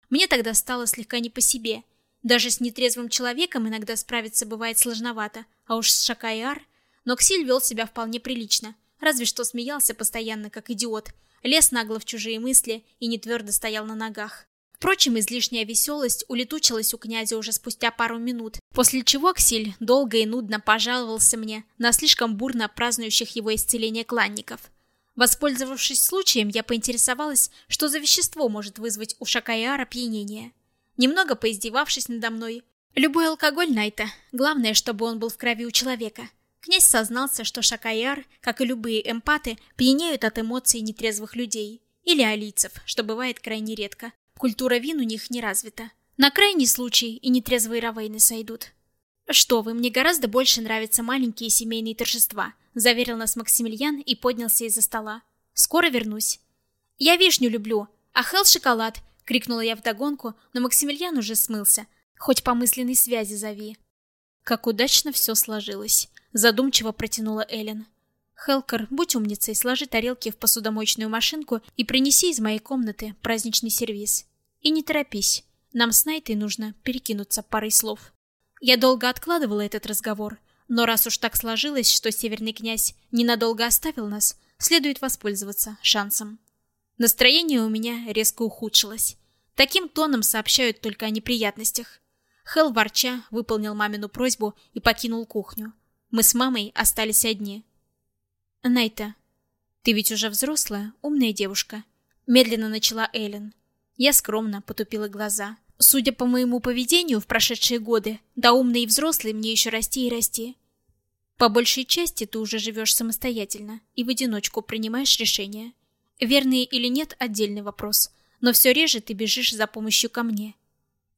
Мне тогда стало слегка не по себе. Даже с нетрезвым человеком иногда справиться бывает сложновато, а уж с Шакайар. Но Ксиль вел себя вполне прилично, разве что смеялся постоянно, как идиот, лез нагло в чужие мысли и не твердо стоял на ногах. Впрочем, излишняя веселость улетучилась у князя уже спустя пару минут, после чего Ксиль долго и нудно пожаловался мне на слишком бурно празднующих его исцеление кланников. Воспользовавшись случаем, я поинтересовалась, что за вещество может вызвать у Шакаяра опьянение. Немного поиздевавшись надо мной, любой алкоголь Найта, главное, чтобы он был в крови у человека. Князь сознался, что Шакаяр, как и любые эмпаты, пьянеют от эмоций нетрезвых людей. Или алийцев, что бывает крайне редко. Культура вин у них не развита. На крайний случай и нетрезвые равейны сойдут. «Что вы, мне гораздо больше нравятся маленькие семейные торжества», заверил нас Максимилиан и поднялся из-за стола. «Скоро вернусь». «Я вишню люблю, а Хелл шоколад!» — крикнула я вдогонку, но Максимилиан уже смылся. «Хоть по мысленной связи зови». Как удачно все сложилось. Задумчиво протянула Эллен. Хелкер, будь умницей, сложи тарелки в посудомоечную машинку и принеси из моей комнаты праздничный сервиз. И не торопись. Нам с Найтой нужно перекинуться парой слов. Я долго откладывала этот разговор, но раз уж так сложилось, что северный князь ненадолго оставил нас, следует воспользоваться шансом. Настроение у меня резко ухудшилось. Таким тоном сообщают только о неприятностях. Хел ворча выполнил мамину просьбу и покинул кухню. Мы с мамой остались одни. Найта, ты ведь уже взрослая, умная девушка, медленно начала Эллен. Я скромно потупила глаза. Судя по моему поведению в прошедшие годы, да умный и взрослый мне еще расти и расти. По большей части ты уже живешь самостоятельно и в одиночку принимаешь решения. Верные или нет отдельный вопрос, но все реже ты бежишь за помощью ко мне.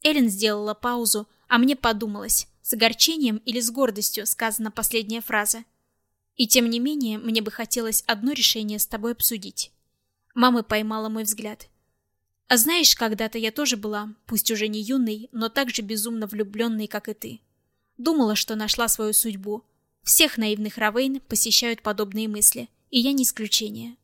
Эллен сделала паузу, а мне подумалось, с огорчением или с гордостью сказана последняя фраза. И тем не менее, мне бы хотелось одно решение с тобой обсудить. Мама поймала мой взгляд. А знаешь, когда-то я тоже была, пусть уже не юной, но так же безумно влюбленной, как и ты. Думала, что нашла свою судьбу. Всех наивных Равейн посещают подобные мысли, и я не исключение.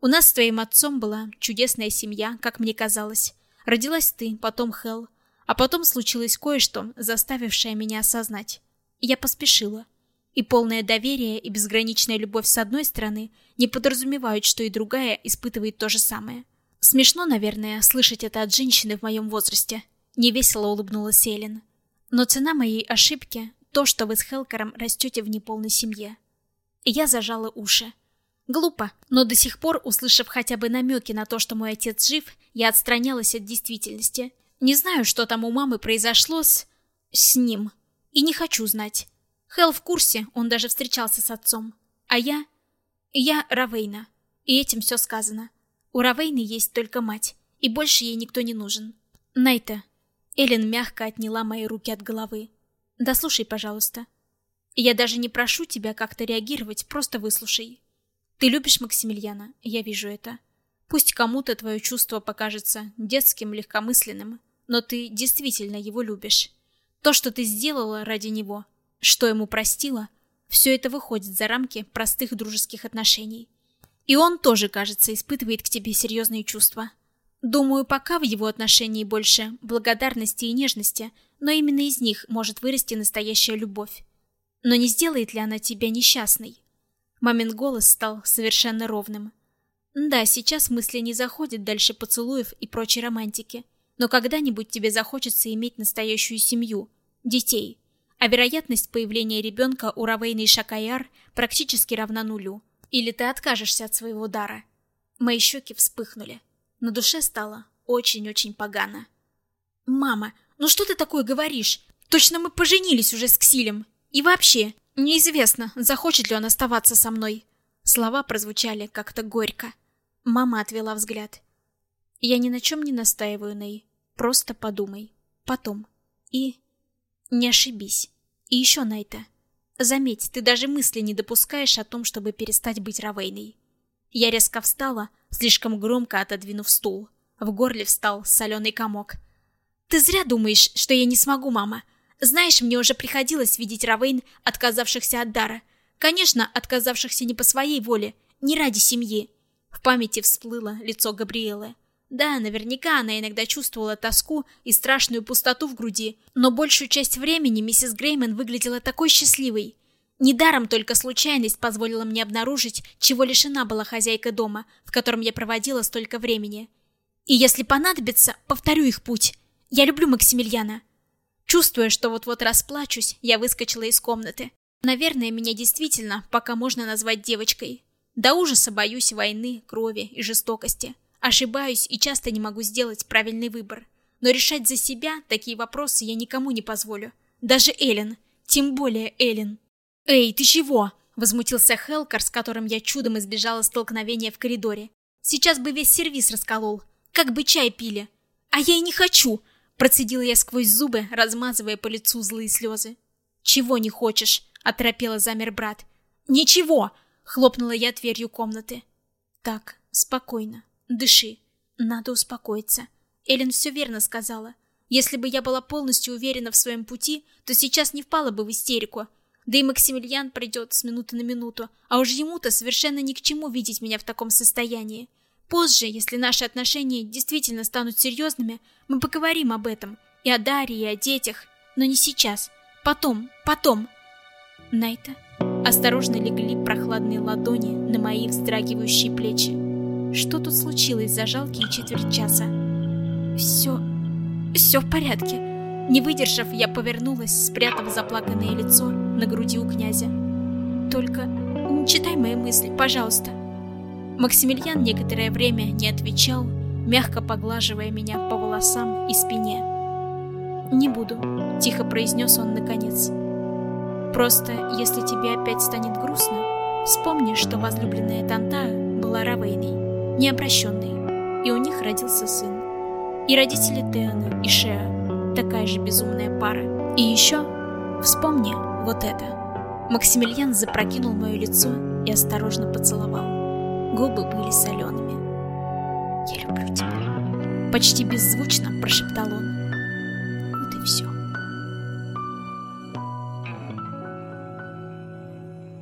У нас с твоим отцом была чудесная семья, как мне казалось. Родилась ты, потом Хел, а потом случилось кое-что, заставившее меня осознать. Я поспешила. И полное доверие и безграничная любовь с одной стороны не подразумевают, что и другая испытывает то же самое. Смешно, наверное, слышать это от женщины в моем возрасте. Невесело улыбнулась Эллен. Но цена моей ошибки — то, что вы с Хелкером растете в неполной семье. Я зажала уши. Глупо, но до сих пор, услышав хотя бы намеки на то, что мой отец жив, я отстранялась от действительности. Не знаю, что там у мамы произошло с... с ним. И не хочу знать. Хел в курсе, он даже встречался с отцом. А я... я Равейна. И этим все сказано. У Равейны есть только мать, и больше ей никто не нужен. Найта. Элен мягко отняла мои руки от головы. Да слушай, пожалуйста. Я даже не прошу тебя как-то реагировать, просто выслушай. Ты любишь Максимилиана, я вижу это. Пусть кому-то твое чувство покажется детским, легкомысленным, но ты действительно его любишь. То, что ты сделала ради него, что ему простила, все это выходит за рамки простых дружеских отношений. И он тоже, кажется, испытывает к тебе серьезные чувства. Думаю, пока в его отношении больше благодарности и нежности, но именно из них может вырасти настоящая любовь. Но не сделает ли она тебя несчастной? Мамин голос стал совершенно ровным. Да, сейчас мысли не заходят дальше поцелуев и прочей романтики, но когда-нибудь тебе захочется иметь настоящую семью, детей. А вероятность появления ребенка у Равейны и Шакаяр практически равна нулю. Или ты откажешься от своего дара? Мои щеки вспыхнули. На душе стало очень-очень погано. «Мама, Ну что ты такое говоришь? Точно мы поженились уже с Ксилем. И вообще, неизвестно, захочет ли он оставаться со мной. Слова прозвучали как-то горько. Мама отвела взгляд. Я ни на чем не настаиваю, Ней. Просто подумай. Потом. И... Не ошибись. И еще, Найта. Заметь, ты даже мысли не допускаешь о том, чтобы перестать быть Равейной. Я резко встала, слишком громко отодвинув стул. В горле встал соленый комок. Ты зря думаешь, что я не смогу, мама. Знаешь, мне уже приходилось видеть Равейн, отказавшихся от дара. Конечно, отказавшихся не по своей воле, не ради семьи. В памяти всплыло лицо Габриэлы. Да, наверняка она иногда чувствовала тоску и страшную пустоту в груди, но большую часть времени миссис Грейман выглядела такой счастливой. Недаром только случайность позволила мне обнаружить, чего лишена была хозяйка дома, в котором я проводила столько времени. И если понадобится, повторю их путь. Я люблю Максимилиана. Чувствуя, что вот-вот расплачусь, я выскочила из комнаты. Наверное, меня действительно пока можно назвать девочкой. До ужаса боюсь войны, крови и жестокости. Ошибаюсь и часто не могу сделать правильный выбор. Но решать за себя такие вопросы я никому не позволю. Даже Эллен. Тем более Эллен. «Эй, ты чего?» – возмутился Хелкар, с которым я чудом избежала столкновения в коридоре. «Сейчас бы весь сервис расколол. Как бы чай пили. А я и не хочу!» Процедила я сквозь зубы, размазывая по лицу злые слезы. «Чего не хочешь?» — оторопела замер брат. «Ничего!» — хлопнула я дверью комнаты. «Так, спокойно. Дыши. Надо успокоиться». Эллен все верно сказала. Если бы я была полностью уверена в своем пути, то сейчас не впала бы в истерику. Да и Максимилиан придет с минуты на минуту, а уж ему-то совершенно ни к чему видеть меня в таком состоянии. Позже, если наши отношения действительно станут серьезными, мы поговорим об этом. И о Дарье, и о детях. Но не сейчас. Потом, потом. Найта. Осторожно легли прохладные ладони на мои вздрагивающие плечи. Что тут случилось за жалкие четверть часа? Все... все в порядке. Не выдержав, я повернулась, спрятав заплаканное лицо на груди у князя. Только не читай мои мысли, пожалуйста. Максимилиан некоторое время не отвечал, мягко поглаживая меня по волосам и спине. «Не буду», — тихо произнес он наконец. «Просто, если тебе опять станет грустно, вспомни, что возлюбленная Тантая была Равейной, необращенной, и у них родился сын. И родители Теона и Шеа, такая же безумная пара. И еще вспомни вот это». Максимилиан запрокинул мое лицо и осторожно поцеловал. Губы были солеными. «Я люблю тебя», — почти беззвучно прошептал он. Вот и все.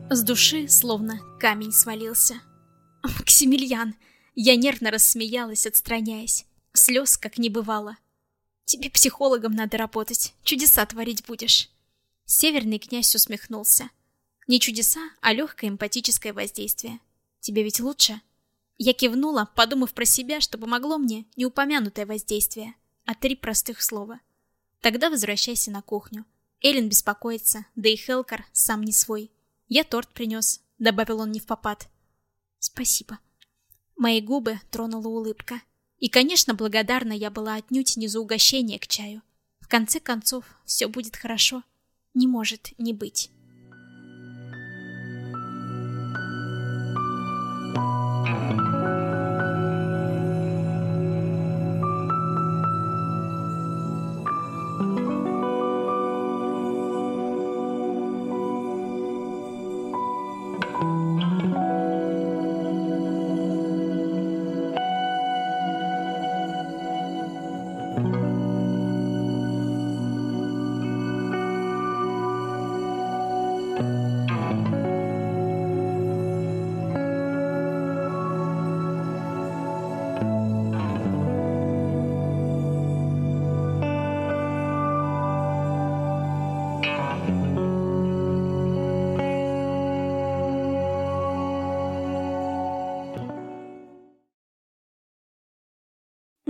С души словно камень свалился. «Максимилиан!» Я нервно рассмеялась, отстраняясь. Слез как не бывало. «Тебе психологом надо работать, чудеса творить будешь». Северный князь усмехнулся. Не чудеса, а легкое эмпатическое воздействие. Тебе ведь лучше?» Я кивнула, подумав про себя, что помогло мне неупомянутое воздействие, а три простых слова. «Тогда возвращайся на кухню. Эллен беспокоится, да и Хелкар сам не свой. Я торт принес», — добавил он не в попад. «Спасибо». Мои губы тронула улыбка. И, конечно, благодарна я была отнюдь не за угощение к чаю. В конце концов, все будет хорошо. Не может не быть.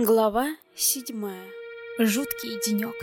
Глава седьмая. Жуткий денек.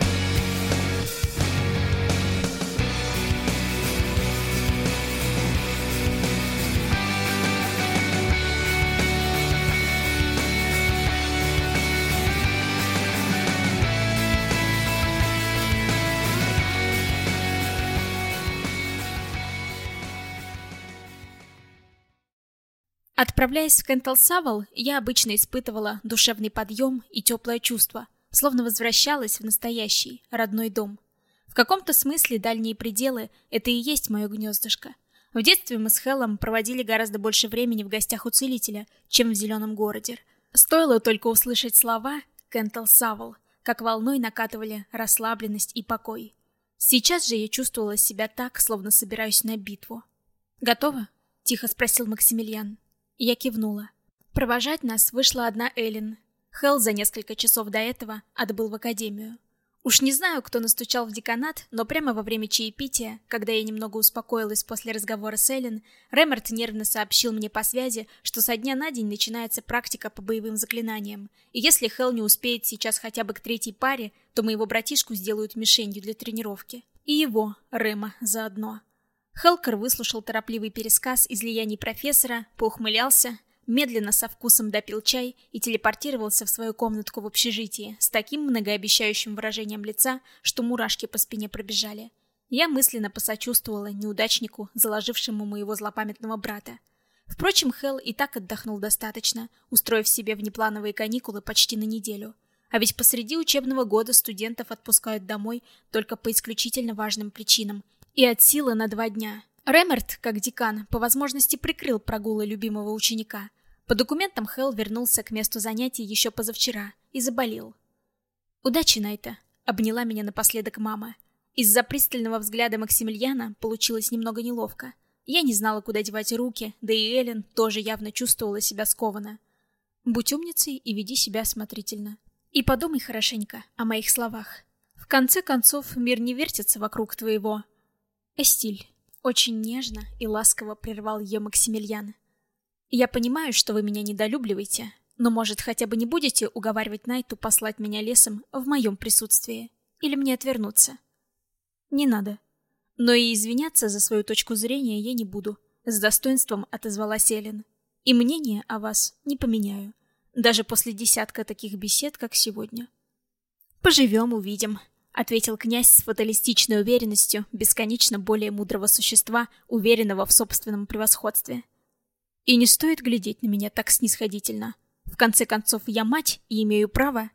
Отправляясь в Кентл-Савал, я обычно испытывала душевный подъем и теплое чувство, словно возвращалась в настоящий, родной дом. В каком-то смысле дальние пределы — это и есть мое гнездышко. В детстве мы с Хеллом проводили гораздо больше времени в гостях у целителя, чем в зеленом городе. Стоило только услышать слова «Кентл-Савал», как волной накатывали расслабленность и покой. Сейчас же я чувствовала себя так, словно собираюсь на битву. «Готова?» — тихо спросил Максимилиан. Я кивнула. Провожать нас вышла одна Эллен. Хелл за несколько часов до этого отбыл в академию. Уж не знаю, кто настучал в деканат, но прямо во время чаепития, когда я немного успокоилась после разговора с Эллен, Рэмерт нервно сообщил мне по связи, что со дня на день начинается практика по боевым заклинаниям, и если Хелл не успеет сейчас хотя бы к третьей паре, то моего братишку сделают мишенью для тренировки. И его, Рэма, заодно. Хелкер выслушал торопливый пересказ излияний профессора, поухмылялся, медленно со вкусом допил чай и телепортировался в свою комнатку в общежитии с таким многообещающим выражением лица, что мурашки по спине пробежали. Я мысленно посочувствовала неудачнику, заложившему моего злопамятного брата. Впрочем, Хел и так отдохнул достаточно, устроив себе внеплановые каникулы почти на неделю. А ведь посреди учебного года студентов отпускают домой только по исключительно важным причинам, и от силы на два дня. Ремерт, как декан, по возможности прикрыл прогулы любимого ученика. По документам Хелл вернулся к месту занятий еще позавчера и заболел. «Удачи, Найта!» — обняла меня напоследок мама. Из-за пристального взгляда Максимилиана получилось немного неловко. Я не знала, куда девать руки, да и Эллен тоже явно чувствовала себя скованно. «Будь умницей и веди себя осмотрительно. И подумай хорошенько о моих словах. В конце концов, мир не вертится вокруг твоего Эстиль, очень нежно и ласково прервал ее Максимилиан. Я понимаю, что вы меня недолюбливаете, но, может, хотя бы не будете уговаривать Найту послать меня лесом в моем присутствии? Или мне отвернуться? Не надо. Но и извиняться за свою точку зрения я не буду. С достоинством отозвалась Эллен. И мнение о вас не поменяю. Даже после десятка таких бесед, как сегодня. Поживем, увидим ответил князь с фаталистичной уверенностью бесконечно более мудрого существа, уверенного в собственном превосходстве. И не стоит глядеть на меня так снисходительно. В конце концов, я мать и имею право.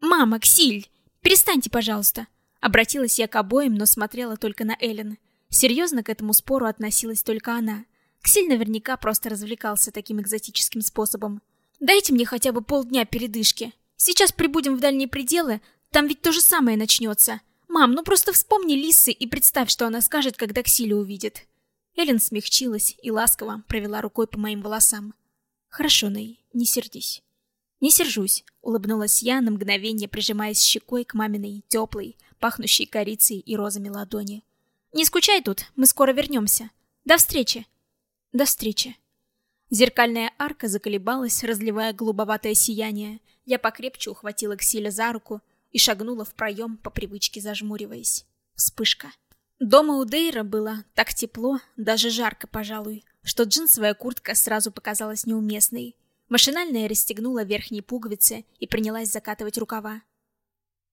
Мама, Ксиль, перестаньте, пожалуйста, обратилась я к обоим, но смотрела только на Эллен. Серьезно к этому спору относилась только она. Ксиль наверняка просто развлекался таким экзотическим способом. Дайте мне хотя бы полдня передышки. Сейчас прибудем в дальние пределы, там ведь то же самое начнется. Мам, ну просто вспомни Лисы и представь, что она скажет, когда Ксилю увидит. Эллен смягчилась и ласково провела рукой по моим волосам. Хорошо, Ней, не сердись. Не сержусь, улыбнулась я на мгновение, прижимаясь щекой к маминой теплой, пахнущей корицей и розами ладони. Не скучай тут, мы скоро вернемся. До встречи. До встречи. Зеркальная арка заколебалась, разливая голубоватое сияние. Я покрепче ухватила Ксиля за руку, и шагнула в проем, по привычке зажмуриваясь. Вспышка. Дома у Дейра было так тепло, даже жарко, пожалуй, что джинсовая куртка сразу показалась неуместной. Машинально я расстегнула верхние пуговицы и принялась закатывать рукава.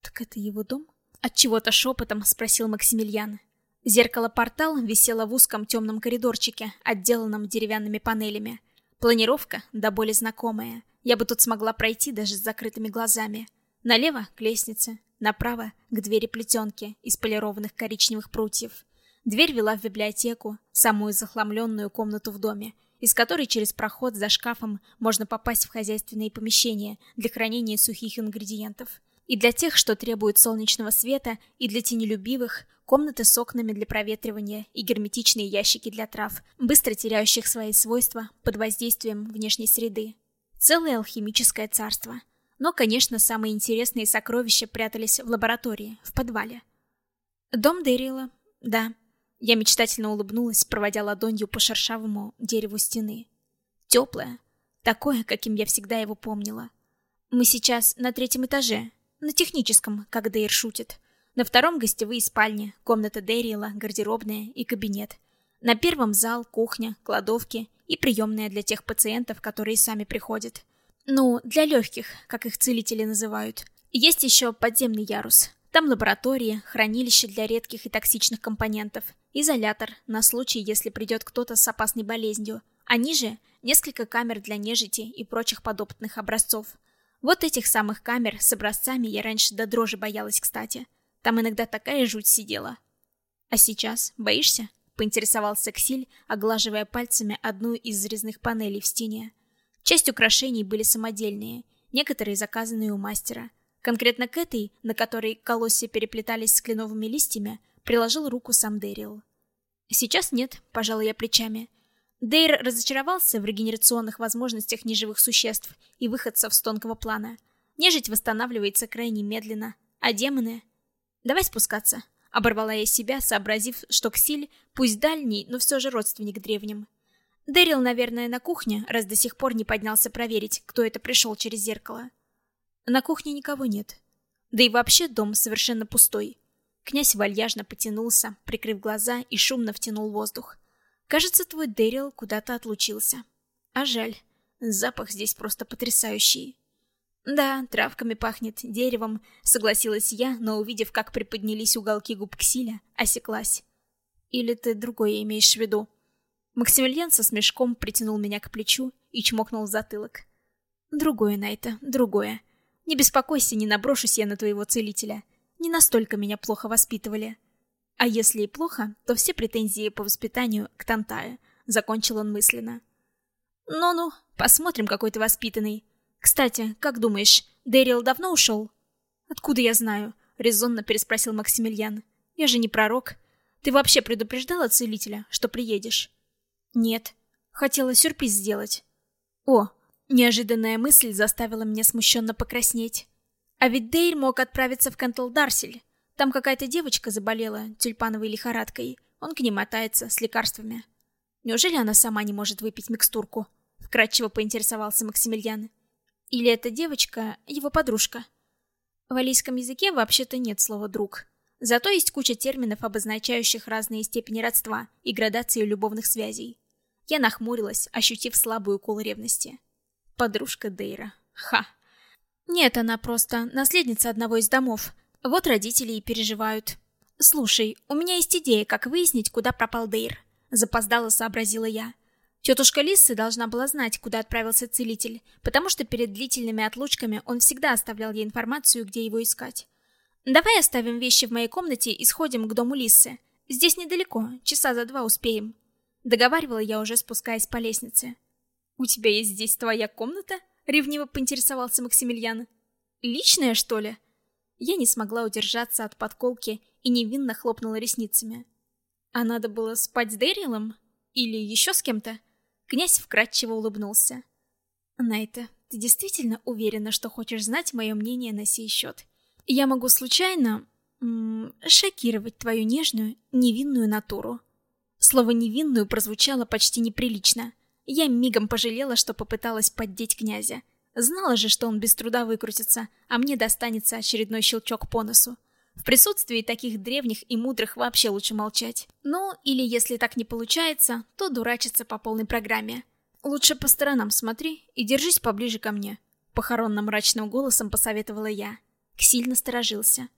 «Так это его дом?» От чего то шепотом спросил Максимилиан. Зеркало-портал висело в узком темном коридорчике, отделанном деревянными панелями. Планировка, да более знакомая. Я бы тут смогла пройти даже с закрытыми глазами. Налево — к лестнице, направо — к двери плетенки из полированных коричневых прутьев. Дверь вела в библиотеку, самую захламленную комнату в доме, из которой через проход за шкафом можно попасть в хозяйственные помещения для хранения сухих ингредиентов. И для тех, что требуют солнечного света, и для тенелюбивых — комнаты с окнами для проветривания и герметичные ящики для трав, быстро теряющих свои свойства под воздействием внешней среды. Целое алхимическое царство — но, конечно, самые интересные сокровища прятались в лаборатории, в подвале. Дом Дэрила, да. Я мечтательно улыбнулась, проводя ладонью по шершавому дереву стены. Теплое, такое, каким я всегда его помнила. Мы сейчас на третьем этаже, на техническом, как Дейр шутит. На втором гостевые спальни, комната Дэрила, гардеробная и кабинет. На первом зал, кухня, кладовки и приемная для тех пациентов, которые сами приходят. Ну, для легких, как их целители называют. Есть еще подземный ярус. Там лаборатория, хранилище для редких и токсичных компонентов, изолятор на случай, если придет кто-то с опасной болезнью. А ниже несколько камер для нежити и прочих подопытных образцов. Вот этих самых камер с образцами я раньше до дрожи боялась, кстати. Там иногда такая жуть сидела. А сейчас боишься? Поинтересовался Ксиль, оглаживая пальцами одну из резных панелей в стене. Часть украшений были самодельные, некоторые заказанные у мастера. Конкретно к этой, на которой колосья переплетались с кленовыми листьями, приложил руку сам Дэрил. Сейчас нет, пожалуй, я плечами. Дейр разочаровался в регенерационных возможностях неживых существ и выходцев с тонкого плана. Нежить восстанавливается крайне медленно, а демоны... Давай спускаться. Оборвала я себя, сообразив, что Ксиль, пусть дальний, но все же родственник древним. Дэрил, наверное, на кухне, раз до сих пор не поднялся проверить, кто это пришел через зеркало. На кухне никого нет. Да и вообще дом совершенно пустой. Князь вальяжно потянулся, прикрыв глаза и шумно втянул воздух. Кажется, твой Дэрил куда-то отлучился. А жаль. Запах здесь просто потрясающий. Да, травками пахнет, деревом, согласилась я, но увидев, как приподнялись уголки губ Ксиля, осеклась. Или ты другое имеешь в виду? Максимилиан со смешком притянул меня к плечу и чмокнул в затылок. Другое, Найта, другое. Не беспокойся, не наброшусь я на твоего целителя. Не настолько меня плохо воспитывали. А если и плохо, то все претензии по воспитанию к Тантае, закончил он мысленно. Ну-ну, посмотрим, какой ты воспитанный. Кстати, как думаешь, Дэрил давно ушел? Откуда я знаю? резонно переспросил Максимилиан. Я же не пророк. Ты вообще предупреждала целителя, что приедешь? Нет. Хотела сюрприз сделать. О, неожиданная мысль заставила меня смущенно покраснеть. А ведь Дейр мог отправиться в Кантл-Дарсель. Там какая-то девочка заболела тюльпановой лихорадкой. Он к ней мотается с лекарствами. Неужели она сама не может выпить микстурку? Вкратчиво поинтересовался Максимилиан. Или эта девочка его подружка? В алийском языке вообще-то нет слова «друг». Зато есть куча терминов, обозначающих разные степени родства и градации любовных связей. Я нахмурилась, ощутив слабую укол ревности. Подружка Дейра. Ха. Нет, она просто наследница одного из домов, вот родители и переживают. Слушай, у меня есть идея, как выяснить, куда пропал Дейр. Запоздало сообразила я. Тетушка Лиссы должна была знать, куда отправился целитель, потому что перед длительными отлучками он всегда оставлял ей информацию, где его искать. Давай оставим вещи в моей комнате и сходим к дому Лиссы. Здесь недалеко, часа за два успеем. Договаривала я уже спускаясь по лестнице. У тебя есть здесь твоя комната? Ревниво поинтересовался Максимилиан. Личная, что ли? Я не смогла удержаться от подколки и невинно хлопнула ресницами. А надо было спать с Дэрилом? Или еще с кем-то? Князь вкратчиво улыбнулся. Найта, ты действительно уверена, что хочешь знать мое мнение на сей счет? Я могу случайно... М -м, шокировать твою нежную, невинную натуру. Слово «невинную» прозвучало почти неприлично. Я мигом пожалела, что попыталась поддеть князя. Знала же, что он без труда выкрутится, а мне достанется очередной щелчок по носу. В присутствии таких древних и мудрых вообще лучше молчать. Ну, или если так не получается, то дурачиться по полной программе. Лучше по сторонам смотри и держись поближе ко мне. Похоронно-мрачным голосом посоветовала я. Ксиль насторожился.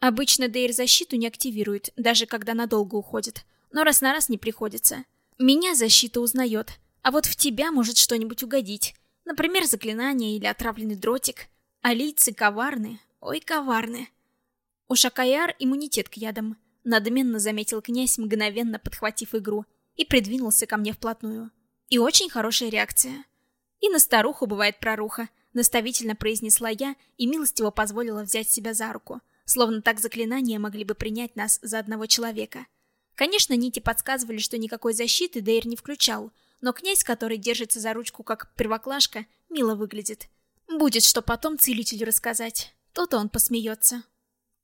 Обычно Дейр защиту не активирует, даже когда надолго уходит. Но раз на раз не приходится. Меня защита узнает, а вот в тебя может что-нибудь угодить. Например, заклинание или отравленный дротик. Алийцы коварны, ой, коварны. У Шакаяр иммунитет к ядам, надменно заметил князь, мгновенно подхватив игру, и придвинулся ко мне вплотную. И очень хорошая реакция. И на старуху бывает проруха, наставительно произнесла я и милостиво позволила взять себя за руку, словно так заклинания могли бы принять нас за одного человека. Конечно, нити подсказывали, что никакой защиты Дейр не включал, но князь, который держится за ручку как первоклашка, мило выглядит. Будет что потом целителю рассказать. То-то он посмеется.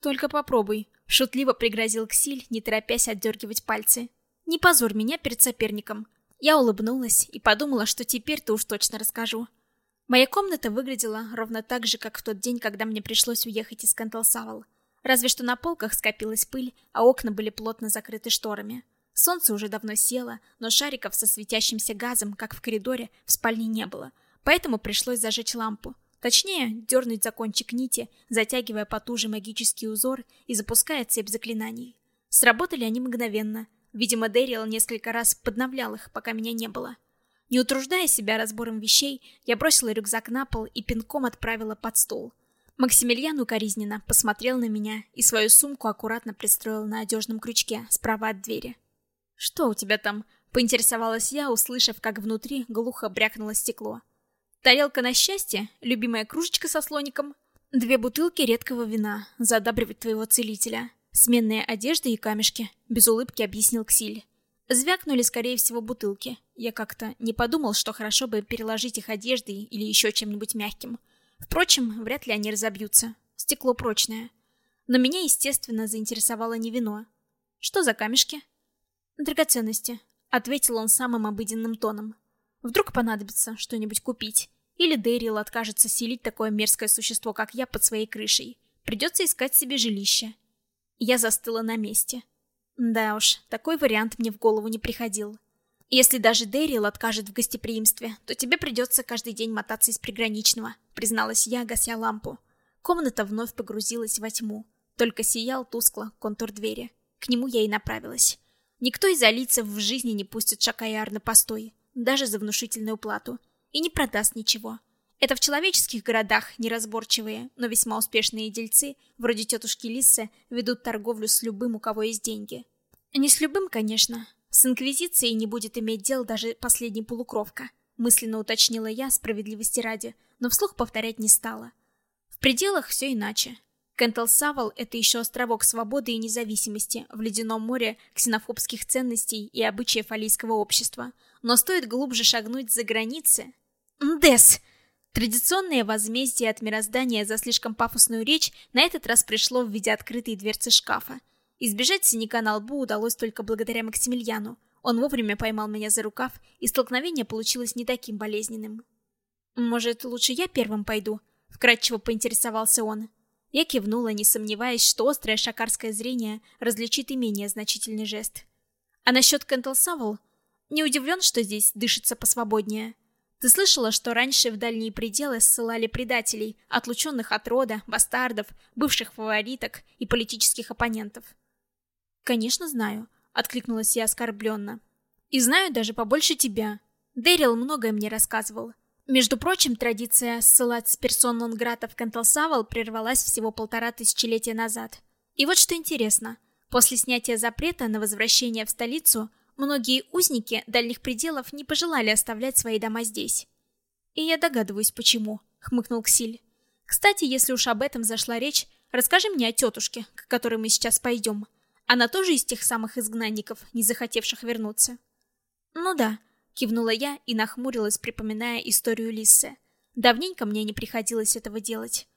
Только попробуй, шутливо пригрозил Ксиль, не торопясь отдергивать пальцы. Не позорь меня перед соперником. Я улыбнулась и подумала, что теперь-то уж точно расскажу. Моя комната выглядела ровно так же, как в тот день, когда мне пришлось уехать из Канталсавал. Разве что на полках скопилась пыль, а окна были плотно закрыты шторами. Солнце уже давно село, но шариков со светящимся газом, как в коридоре, в спальне не было, поэтому пришлось зажечь лампу. Точнее, дернуть за кончик нити, затягивая потуже магический узор и запуская цепь заклинаний. Сработали они мгновенно. Видимо, Дэрил несколько раз подновлял их, пока меня не было. Не утруждая себя разбором вещей, я бросила рюкзак на пол и пинком отправила под стол. Максимилиан укоризненно посмотрел на меня и свою сумку аккуратно пристроил на одежном крючке справа от двери. «Что у тебя там?» — поинтересовалась я, услышав, как внутри глухо брякнуло стекло. «Тарелка на счастье? Любимая кружечка со слоником?» «Две бутылки редкого вина, задабривать твоего целителя. Сменные одежды и камешки», — без улыбки объяснил Ксиль. Звякнули, скорее всего, бутылки. Я как-то не подумал, что хорошо бы переложить их одеждой или еще чем-нибудь мягким. Впрочем, вряд ли они разобьются. Стекло прочное. Но меня, естественно, заинтересовало не вино. Что за камешки? Драгоценности, ответил он самым обыденным тоном. Вдруг понадобится что-нибудь купить. Или Дэрил откажется селить такое мерзкое существо, как я, под своей крышей. Придется искать себе жилище. Я застыла на месте. Да уж, такой вариант мне в голову не приходил. Если даже Дэрил откажет в гостеприимстве, то тебе придется каждый день мотаться из приграничного, призналась я, гася лампу. Комната вновь погрузилась во тьму. Только сиял тускло контур двери. К нему я и направилась. Никто из алийцев в жизни не пустит Шакаяр на постой, даже за внушительную плату, и не продаст ничего. Это в человеческих городах неразборчивые, но весьма успешные дельцы, вроде тетушки Лиссы, ведут торговлю с любым, у кого есть деньги. Не с любым, конечно, с Инквизицией не будет иметь дел даже последний полукровка, мысленно уточнила я справедливости ради, но вслух повторять не стала. В пределах все иначе. Кентл-Савал — это еще островок свободы и независимости в ледяном море ксенофобских ценностей и обычаев алийского общества. Но стоит глубже шагнуть за границы... Дес! Традиционное возмездие от мироздания за слишком пафосную речь на этот раз пришло в виде открытой дверцы шкафа. Избежать синяка на лбу удалось только благодаря Максимилиану. Он вовремя поймал меня за рукав, и столкновение получилось не таким болезненным. «Может, лучше я первым пойду?» — вкратчиво поинтересовался он. Я кивнула, не сомневаясь, что острое шакарское зрение различит и менее значительный жест. А насчет Кентл Савл? Не удивлен, что здесь дышится посвободнее. Ты слышала, что раньше в дальние пределы ссылали предателей, отлученных от рода, бастардов, бывших фавориток и политических оппонентов? «Конечно знаю», — откликнулась я оскорбленно. «И знаю даже побольше тебя. Дэрил многое мне рассказывал. Между прочим, традиция ссылать с персон нон-грата в Кенталсавал прервалась всего полтора тысячелетия назад. И вот что интересно. После снятия запрета на возвращение в столицу, многие узники дальних пределов не пожелали оставлять свои дома здесь. «И я догадываюсь, почему», — хмыкнул Ксиль. «Кстати, если уж об этом зашла речь, расскажи мне о тетушке, к которой мы сейчас пойдем. Она тоже из тех самых изгнанников, не захотевших вернуться? Ну да, кивнула я и нахмурилась, припоминая историю Лиссы. Давненько мне не приходилось этого делать.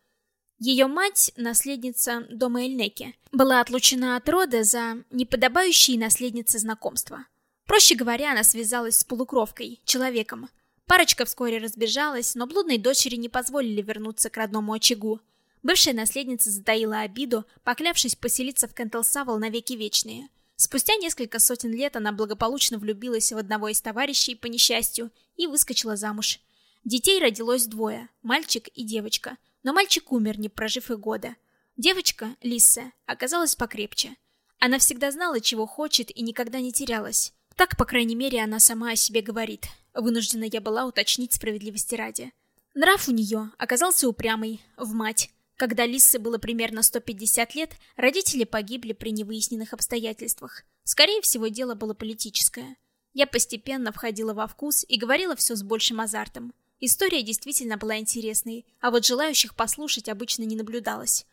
Ее мать, наследница дома Эльнеки, была отлучена от рода за неподобающие наследницы знакомства. Проще говоря, она связалась с полукровкой, человеком. Парочка вскоре разбежалась, но блудной дочери не позволили вернуться к родному очагу. Бывшая наследница затаила обиду, поклявшись поселиться в Кентл-Савал навеки вечные. Спустя несколько сотен лет она благополучно влюбилась в одного из товарищей по несчастью и выскочила замуж. Детей родилось двое – мальчик и девочка. Но мальчик умер, не прожив и года. Девочка, Лисса, оказалась покрепче. Она всегда знала, чего хочет и никогда не терялась. Так, по крайней мере, она сама о себе говорит. Вынуждена я была уточнить справедливости ради. Нрав у нее оказался упрямый, в мать. Когда Лиссе было примерно 150 лет, родители погибли при невыясненных обстоятельствах. Скорее всего, дело было политическое. Я постепенно входила во вкус и говорила все с большим азартом. История действительно была интересной, а вот желающих послушать обычно не наблюдалось.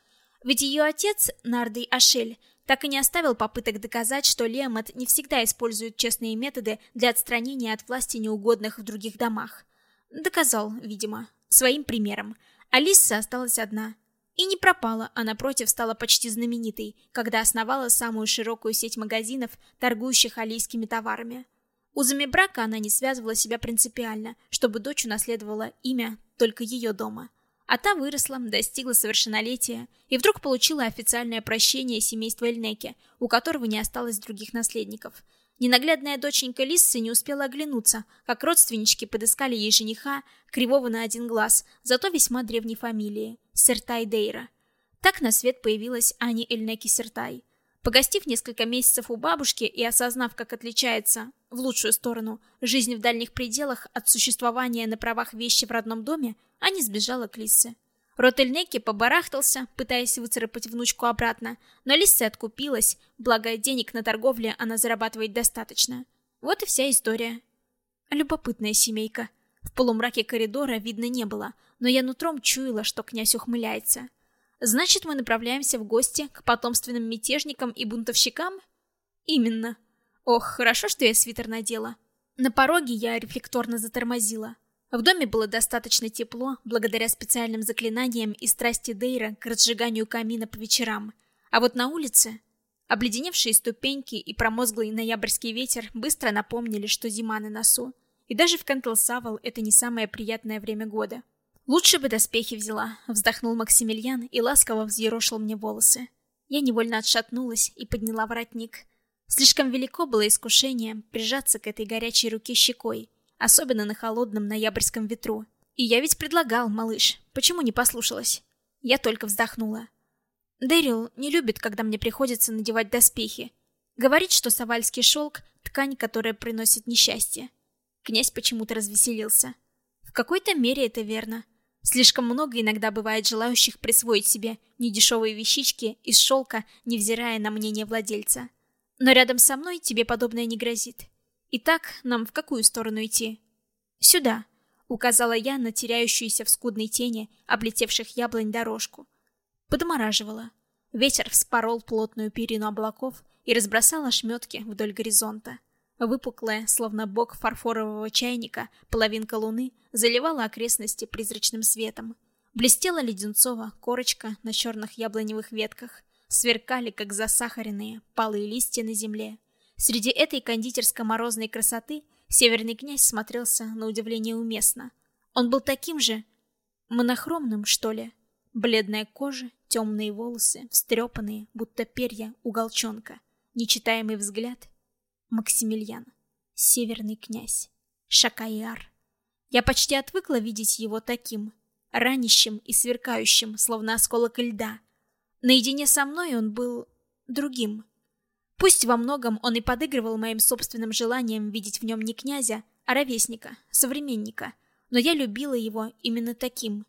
Ведь ее отец, Нардей Ашель, так и не оставил попыток доказать, что Лемет не всегда использует честные методы для отстранения от власти неугодных в других домах. Доказал, видимо, своим примером. Алиса осталась одна. И не пропала, а напротив стала почти знаменитой, когда основала самую широкую сеть магазинов, торгующих алийскими товарами. Узами брака она не связывала себя принципиально, чтобы дочь унаследовала имя только ее дома. А та выросла, достигла совершеннолетия и вдруг получила официальное прощение семейства Эльнеки, у которого не осталось других наследников – Ненаглядная доченька Лиссы не успела оглянуться, как родственнички подыскали ей жениха, кривого на один глаз, зато весьма древней фамилии – Сертай Дейра. Так на свет появилась Ани Эльнеки Сертай. Погостив несколько месяцев у бабушки и осознав, как отличается, в лучшую сторону, жизнь в дальних пределах от существования на правах вещи в родном доме, Аня сбежала к Лиссе. Ротельнеки побарахтался, пытаясь выцарапать внучку обратно, но Лисса откупилась, благо денег на торговле она зарабатывает достаточно. Вот и вся история. Любопытная семейка. В полумраке коридора видно не было, но я нутром чуяла, что князь ухмыляется. Значит, мы направляемся в гости к потомственным мятежникам и бунтовщикам? Именно. Ох, хорошо, что я свитер надела. На пороге я рефлекторно затормозила. В доме было достаточно тепло, благодаря специальным заклинаниям и страсти Дейра к разжиганию камина по вечерам. А вот на улице... Обледеневшие ступеньки и промозглый ноябрьский ветер быстро напомнили, что зима на носу. И даже в Кантелсавал это не самое приятное время года. «Лучше бы доспехи взяла», — вздохнул Максимилиан и ласково взъерошил мне волосы. Я невольно отшатнулась и подняла воротник. Слишком велико было искушение прижаться к этой горячей руке щекой, особенно на холодном ноябрьском ветру. И я ведь предлагал, малыш, почему не послушалась? Я только вздохнула. Дэрил не любит, когда мне приходится надевать доспехи. Говорит, что савальский шелк — ткань, которая приносит несчастье. Князь почему-то развеселился. В какой-то мере это верно. Слишком много иногда бывает желающих присвоить себе недешевые вещички из шелка, невзирая на мнение владельца. Но рядом со мной тебе подобное не грозит. Итак, нам в какую сторону идти? Сюда, указала я на теряющуюся в скудной тени облетевших яблонь дорожку. Подмораживала. Ветер вспорол плотную перину облаков и разбросал ошметки вдоль горизонта. Выпуклая, словно бок фарфорового чайника, половинка луны заливала окрестности призрачным светом. Блестела леденцова корочка на черных яблоневых ветках, сверкали, как засахаренные, палые листья на земле. Среди этой кондитерско-морозной красоты северный князь смотрелся на удивление уместно. Он был таким же монохромным, что ли. Бледная кожа, темные волосы, встрепанные, будто перья у голчонка, нечитаемый взгляд Максимилиан, северный князь, Шакайар. Я почти отвыкла видеть его таким, ранящим и сверкающим, словно осколок льда. Наедине со мной он был другим. Пусть во многом он и подыгрывал моим собственным желанием видеть в нем не князя, а ровесника, современника, но я любила его именно таким.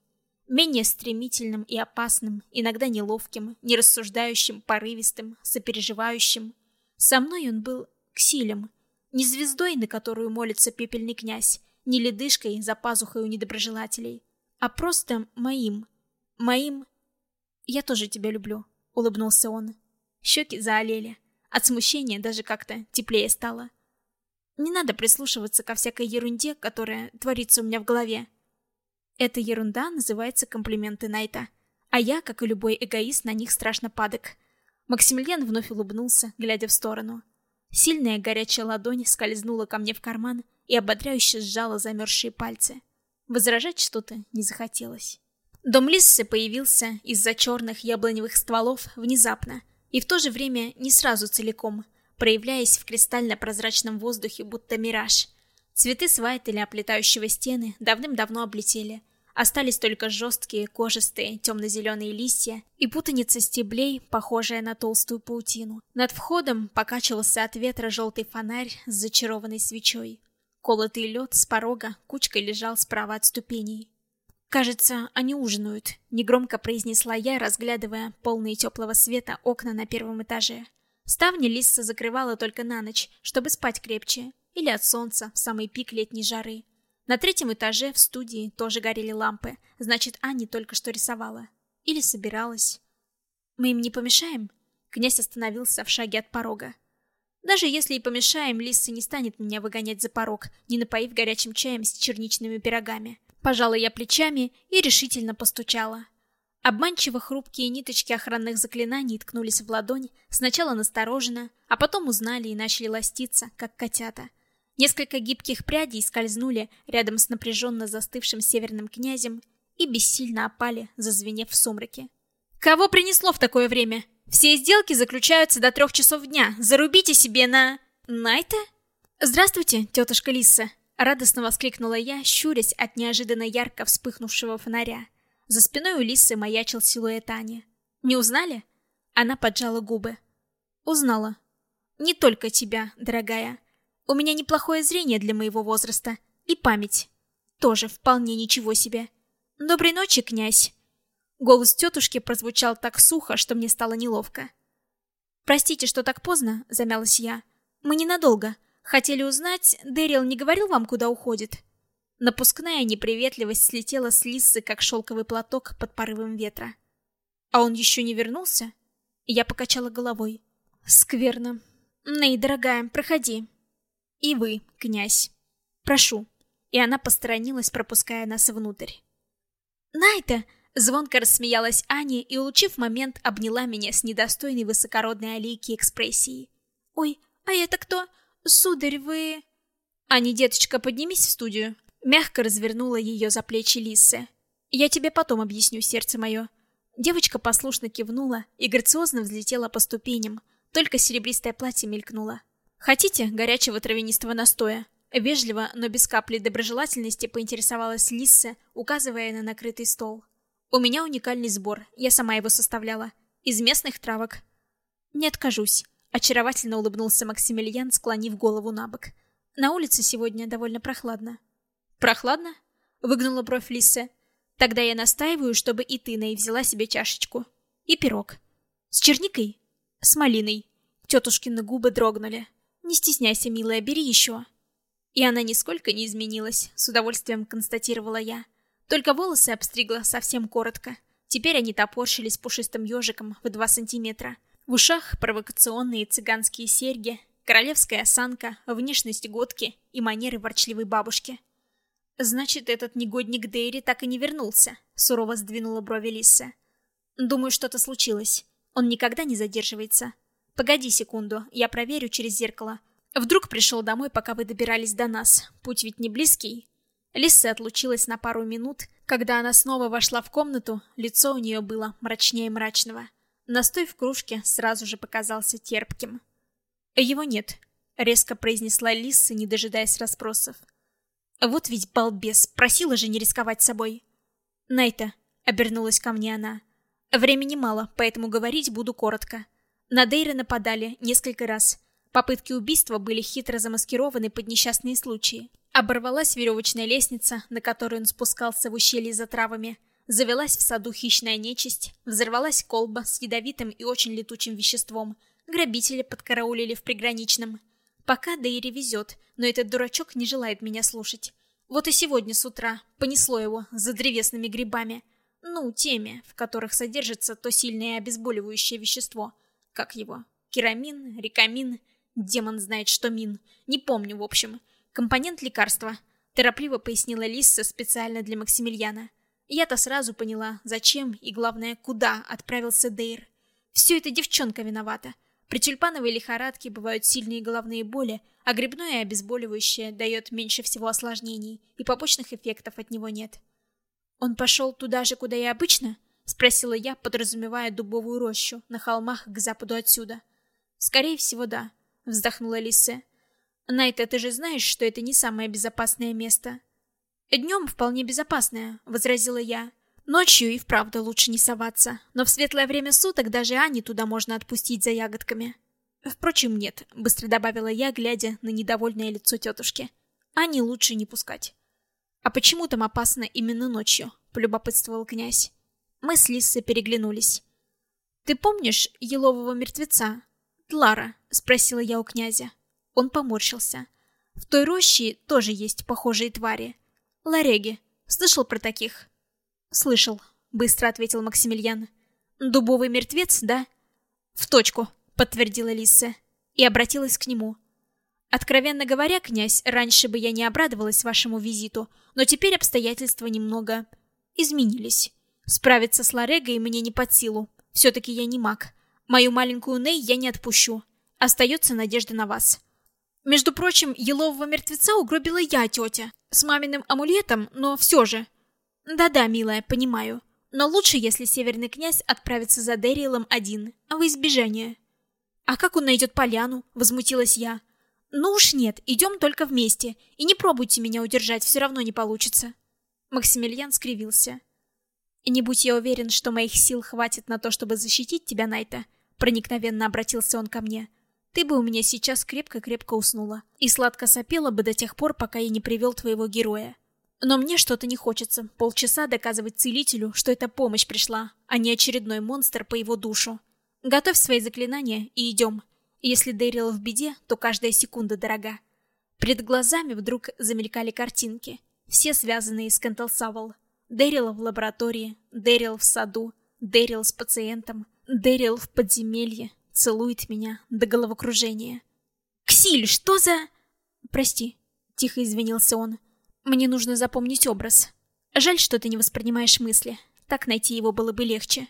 Менее стремительным и опасным, иногда неловким, нерассуждающим, порывистым, сопереживающим. Со мной он был Ксилем. Не звездой, на которую молится пепельный князь, не ледышкой за пазухой у недоброжелателей, а просто моим. Моим... «Я тоже тебя люблю», — улыбнулся он. Щеки заолели. От смущения даже как-то теплее стало. Не надо прислушиваться ко всякой ерунде, которая творится у меня в голове. Эта ерунда называется комплименты Найта. А я, как и любой эгоист, на них страшно падок. Максимилиан вновь улыбнулся, глядя в сторону. Сильная горячая ладонь скользнула ко мне в карман и ободряюще сжала замерзшие пальцы. Возражать что-то не захотелось. Дом Лиссы появился из-за черных яблоневых стволов внезапно и в то же время не сразу целиком, проявляясь в кристально-прозрачном воздухе, будто мираж. Цветы свайтеля, оплетающего стены, давным-давно облетели — Остались только жесткие, кожистые, темно-зеленые листья и путаница стеблей, похожая на толстую паутину. Над входом покачивался от ветра желтый фонарь с зачарованной свечой. Колотый лед с порога кучкой лежал справа от ступеней. «Кажется, они ужинают», — негромко произнесла я, разглядывая полные теплого света окна на первом этаже. Ставни Лисса закрывала только на ночь, чтобы спать крепче, или от солнца в самый пик летней жары. На третьем этаже в студии тоже горели лампы, значит, Аня только что рисовала. Или собиралась. Мы им не помешаем? Князь остановился в шаге от порога. Даже если и помешаем, Лисса не станет меня выгонять за порог, не напоив горячим чаем с черничными пирогами. Пожала я плечами и решительно постучала. Обманчиво хрупкие ниточки охранных заклинаний ткнулись в ладонь, сначала настороженно, а потом узнали и начали ластиться, как котята. Несколько гибких прядей скользнули рядом с напряженно застывшим северным князем и бессильно опали, зазвенев в сумраке. «Кого принесло в такое время? Все сделки заключаются до трех часов дня. Зарубите себе на... Найта?» «Здравствуйте, тетушка Лиса!» — радостно воскликнула я, щурясь от неожиданно ярко вспыхнувшего фонаря. За спиной у Лисы маячил силуэт Ани. «Не узнали?» Она поджала губы. Узнала. Не только тебя, дорогая. У меня неплохое зрение для моего возраста. И память. Тоже вполне ничего себе. Доброй ночи, князь. Голос тетушки прозвучал так сухо, что мне стало неловко. «Простите, что так поздно», — замялась я. «Мы ненадолго. Хотели узнать, Дэрил не говорил вам, куда уходит?» Напускная неприветливость слетела с Лисы, как шелковый платок под порывом ветра. «А он еще не вернулся?» Я покачала головой. «Скверно. Ней, дорогая, проходи. И вы, князь. Прошу». И она посторонилась, пропуская нас внутрь. «Найта!» — звонко рассмеялась Аня и, улучив момент, обняла меня с недостойной высокородной аллейки экспрессией. «Ой, а это кто? Сударь, вы...» «Аня, деточка, поднимись в студию». Мягко развернула ее за плечи Лисы. «Я тебе потом объясню, сердце мое». Девочка послушно кивнула и грациозно взлетела по ступеням, только серебристое платье мелькнуло. «Хотите горячего травянистого настоя?» Вежливо, но без капли доброжелательности поинтересовалась Лисса, указывая на накрытый стол. «У меня уникальный сбор, я сама его составляла. Из местных травок». «Не откажусь», — очаровательно улыбнулся Максимилиан, склонив голову на бок. «На улице сегодня довольно прохладно». «Прохладно?» — выгнула бровь Лисса. «Тогда я настаиваю, чтобы и ты, Ней, взяла себе чашечку. И пирог. С черникой?» «С малиной». Тетушкины губы дрогнули. «Не стесняйся, милая, бери еще». И она нисколько не изменилась, с удовольствием констатировала я. Только волосы обстригла совсем коротко. Теперь они топорщились пушистым ежиком в два сантиметра. В ушах провокационные цыганские серьги, королевская осанка, внешность годки и манеры ворчливой бабушки. «Значит, этот негодник Дейри так и не вернулся», — сурово сдвинула брови Лисса. «Думаю, что-то случилось. Он никогда не задерживается. Погоди секунду, я проверю через зеркало. Вдруг пришел домой, пока вы добирались до нас. Путь ведь не близкий. Лиса отлучилась на пару минут. Когда она снова вошла в комнату, лицо у нее было мрачнее мрачного. Настой в кружке сразу же показался терпким. «Его нет», — резко произнесла Лиса, не дожидаясь расспросов. «Вот ведь балбес, просила же не рисковать собой». «Найта», — обернулась ко мне она, — «времени мало, поэтому говорить буду коротко. На Дейра нападали несколько раз. Попытки убийства были хитро замаскированы под несчастные случаи. Оборвалась веревочная лестница, на которую он спускался в ущелье за травами. Завелась в саду хищная нечисть, взорвалась колба с ядовитым и очень летучим веществом. Грабители подкараулили в приграничном. Пока Дейри везет, но этот дурачок не желает меня слушать. Вот и сегодня с утра понесло его за древесными грибами. Ну, теми, в которых содержится то сильное обезболивающее вещество. Как его? Керамин, рекамин, Демон знает, что мин. Не помню, в общем. Компонент лекарства. Торопливо пояснила Лисса специально для Максимилиана. Я-то сразу поняла, зачем и, главное, куда отправился Дейр. Все это девчонка виновата. При тюльпановой лихорадке бывают сильные головные боли, а грибное обезболивающее дает меньше всего осложнений, и побочных эффектов от него нет. «Он пошел туда же, куда и обычно?» — спросила я, подразумевая дубовую рощу на холмах к западу отсюда. «Скорее всего, да вздохнула Лиса. Найта, ты же знаешь, что это не самое безопасное место. Днем вполне безопасное, возразила я. Ночью и вправду лучше не соваться, но в светлое время суток даже Ани туда можно отпустить за ягодками. Впрочем, нет, быстро добавила я, глядя на недовольное лицо тетушки. Ани лучше не пускать. А почему там опасно именно ночью? полюбопытствовал князь. Мы с Лиссой переглянулись. Ты помнишь елового мертвеца? Тлара, спросила я у князя. Он поморщился. В той роще тоже есть похожие твари. Лареги. Слышал про таких? Слышал, быстро ответил Максимилиан. Дубовый мертвец, да? В точку, подтвердила Лисса и обратилась к нему. Откровенно говоря, князь, раньше бы я не обрадовалась вашему визиту, но теперь обстоятельства немного изменились. Справиться с Ларегой мне не под силу. все таки я не маг. Мою маленькую Ней я не отпущу. Остается надежда на вас. Между прочим, елового мертвеца угробила я, тетя. С маминым амулетом, но все же. Да-да, милая, понимаю. Но лучше, если северный князь отправится за Дэриэлом один, во избежание. А как он найдет поляну? Возмутилась я. Ну уж нет, идем только вместе. И не пробуйте меня удержать, все равно не получится. Максимилиан скривился. Не будь я уверен, что моих сил хватит на то, чтобы защитить тебя, Найта, проникновенно обратился он ко мне, ты бы у меня сейчас крепко-крепко уснула и сладко сопела бы до тех пор, пока я не привел твоего героя. Но мне что-то не хочется полчаса доказывать целителю, что эта помощь пришла, а не очередной монстр по его душу. Готовь свои заклинания и идем. Если Дэрил в беде, то каждая секунда дорога. Перед глазами вдруг замелькали картинки, все связанные с Кентелсавл. Дэрил в лаборатории, Дэрил в саду, Дэрил с пациентом, Дэрил в подземелье, целует меня до головокружения. «Ксиль, что за...» «Прости», — тихо извинился он. «Мне нужно запомнить образ. Жаль, что ты не воспринимаешь мысли. Так найти его было бы легче».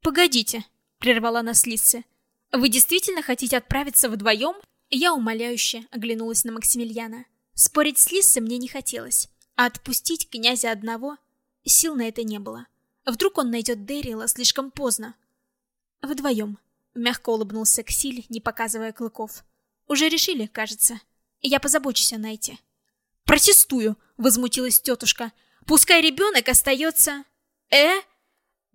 «Погодите», — прервала нас Лисса. «Вы действительно хотите отправиться вдвоем?» Я умоляюще оглянулась на Максимилиана. Спорить с Лиссой мне не хотелось, а отпустить князя одного сил на это не было. Вдруг он найдет Дэрила слишком поздно. Вдвоем. Мягко улыбнулся Ксиль, не показывая клыков. Уже решили, кажется. Я позабочусь о Найте. Протестую, возмутилась тетушка. Пускай ребенок остается... Э?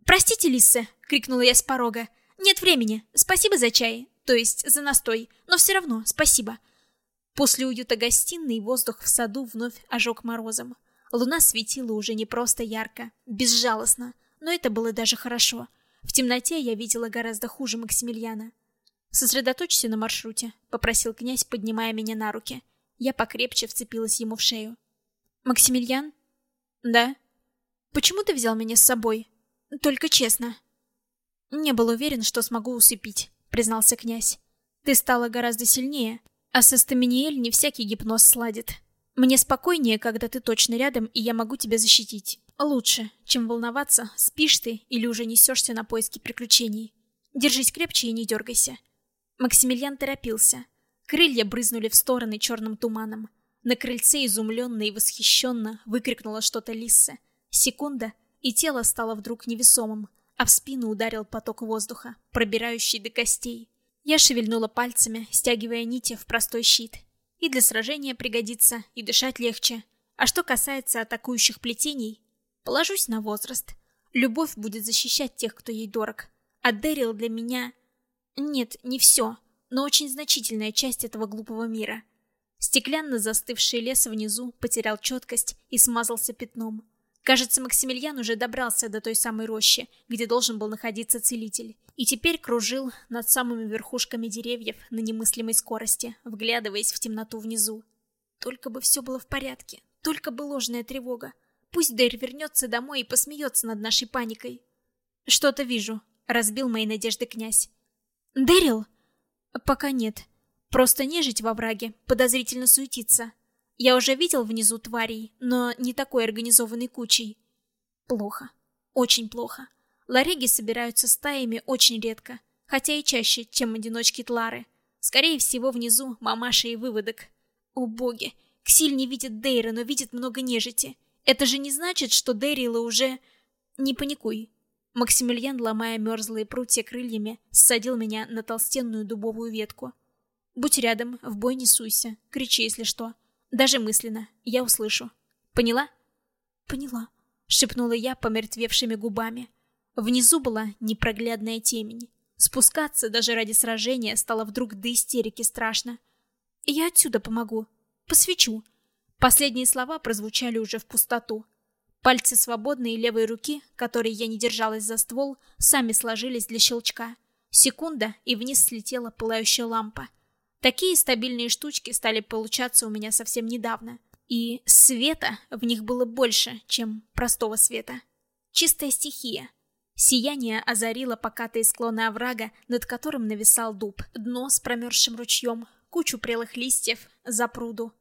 Простите, Лисса, крикнула я с порога. Нет времени. Спасибо за чай, то есть за настой, но все равно спасибо. После уюта гостиной воздух в саду вновь ожег морозом. Луна светила уже не просто ярко, безжалостно, но это было даже хорошо. В темноте я видела гораздо хуже Максимилиана. «Сосредоточься на маршруте», — попросил князь, поднимая меня на руки. Я покрепче вцепилась ему в шею. «Максимилиан?» «Да?» «Почему ты взял меня с собой?» «Только честно». «Не был уверен, что смогу усыпить», — признался князь. «Ты стала гораздо сильнее, а со Стаминиэль не всякий гипноз сладит. Мне спокойнее, когда ты точно рядом, и я могу тебя защитить. Лучше, чем волноваться, спишь ты или уже несешься на поиски приключений. Держись крепче и не дергайся. Максимилиан торопился. Крылья брызнули в стороны черным туманом. На крыльце изумленно и восхищенно выкрикнула что-то Лисса. Секунда, и тело стало вдруг невесомым, а в спину ударил поток воздуха, пробирающий до костей. Я шевельнула пальцами, стягивая нити в простой щит — и для сражения пригодится, и дышать легче. А что касается атакующих плетений, положусь на возраст. Любовь будет защищать тех, кто ей дорог. А Дэрил для меня... Нет, не все, но очень значительная часть этого глупого мира. Стеклянно застывший лес внизу потерял четкость и смазался пятном. Кажется, Максимилиан уже добрался до той самой рощи, где должен был находиться целитель, и теперь кружил над самыми верхушками деревьев на немыслимой скорости, вглядываясь в темноту внизу. Только бы все было в порядке, только бы ложная тревога. Пусть Дэйр вернется домой и посмеется над нашей паникой. Что-то вижу, разбил мои надежды князь. Дэрил? Пока нет. Просто нежить во враге, подозрительно суетится. Я уже видел внизу тварей, но не такой организованной кучей. Плохо. Очень плохо. Лареги собираются стаями очень редко, хотя и чаще, чем одиночки Тлары. Скорее всего, внизу мамаша и выводок. О боги, Ксиль не видит Дейра, но видит много нежити. Это же не значит, что Дэрила уже... Не паникуй. Максимилиан, ломая мерзлые прутья крыльями, ссадил меня на толстенную дубовую ветку. Будь рядом, в бой не суйся, кричи, если что. Даже мысленно. Я услышу. Поняла? Поняла. Шепнула я помертвевшими губами. Внизу была непроглядная темень. Спускаться даже ради сражения стало вдруг до истерики страшно. Я отсюда помогу. Посвечу. Последние слова прозвучали уже в пустоту. Пальцы свободной левой руки, которой я не держалась за ствол, сами сложились для щелчка. Секунда, и вниз слетела пылающая лампа. Такие стабильные штучки стали получаться у меня совсем недавно. И света в них было больше, чем простого света. Чистая стихия. Сияние озарило покатые склоны оврага, над которым нависал дуб, дно с промерзшим ручьем, кучу прелых листьев, за пруду.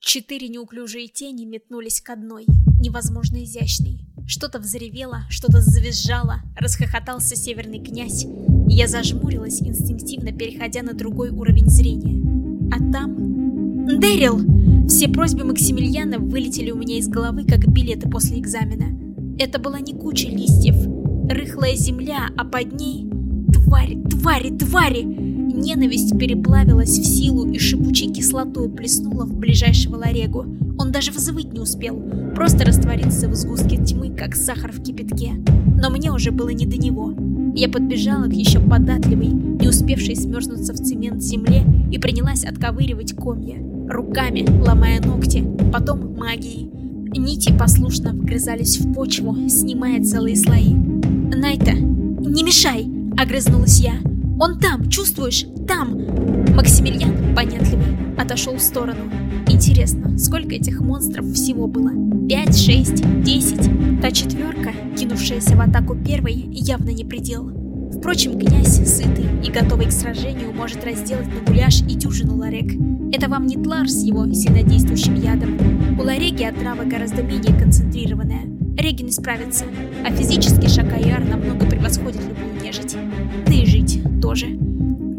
Четыре неуклюжие тени метнулись к одной, невозможно изящной. Что-то взревело, что-то завизжало, расхохотался северный князь. Я зажмурилась, инстинктивно переходя на другой уровень зрения. А там... Дэрил! Все просьбы Максимилиана вылетели у меня из головы, как билеты после экзамена. Это была не куча листьев, рыхлая земля, а под ней... Твари, твари, твари! Ненависть переплавилась в силу и шипучей кислотой плеснула в ближайшего Ларегу. Он даже взвыть не успел, просто растворился в сгустке тьмы, как сахар в кипятке. Но мне уже было не до него. Я подбежала к еще податливой, не успевшей смерзнуться в цемент земле и принялась отковыривать комья, руками, ломая ногти, потом магией. Нити послушно вгрызались в почву, снимая целые слои. «Найта, не мешай!» — огрызнулась я. «Он там, чувствуешь? Там!» Максимилиан, понятливый, отошел в сторону. Интересно, сколько этих монстров всего было? Пять, шесть, десять? Та четверка, кинувшаяся в атаку первой, явно не предел. Впрочем, князь, сытый и готовый к сражению, может разделать на гуляш и дюжину ларек. Это вам не тлар с его сильнодействующим ядом. У лареги отрава гораздо менее концентрированная. Реги не справится, а физически Шакаяр намного превосходит любую нежить. Да и жить тоже.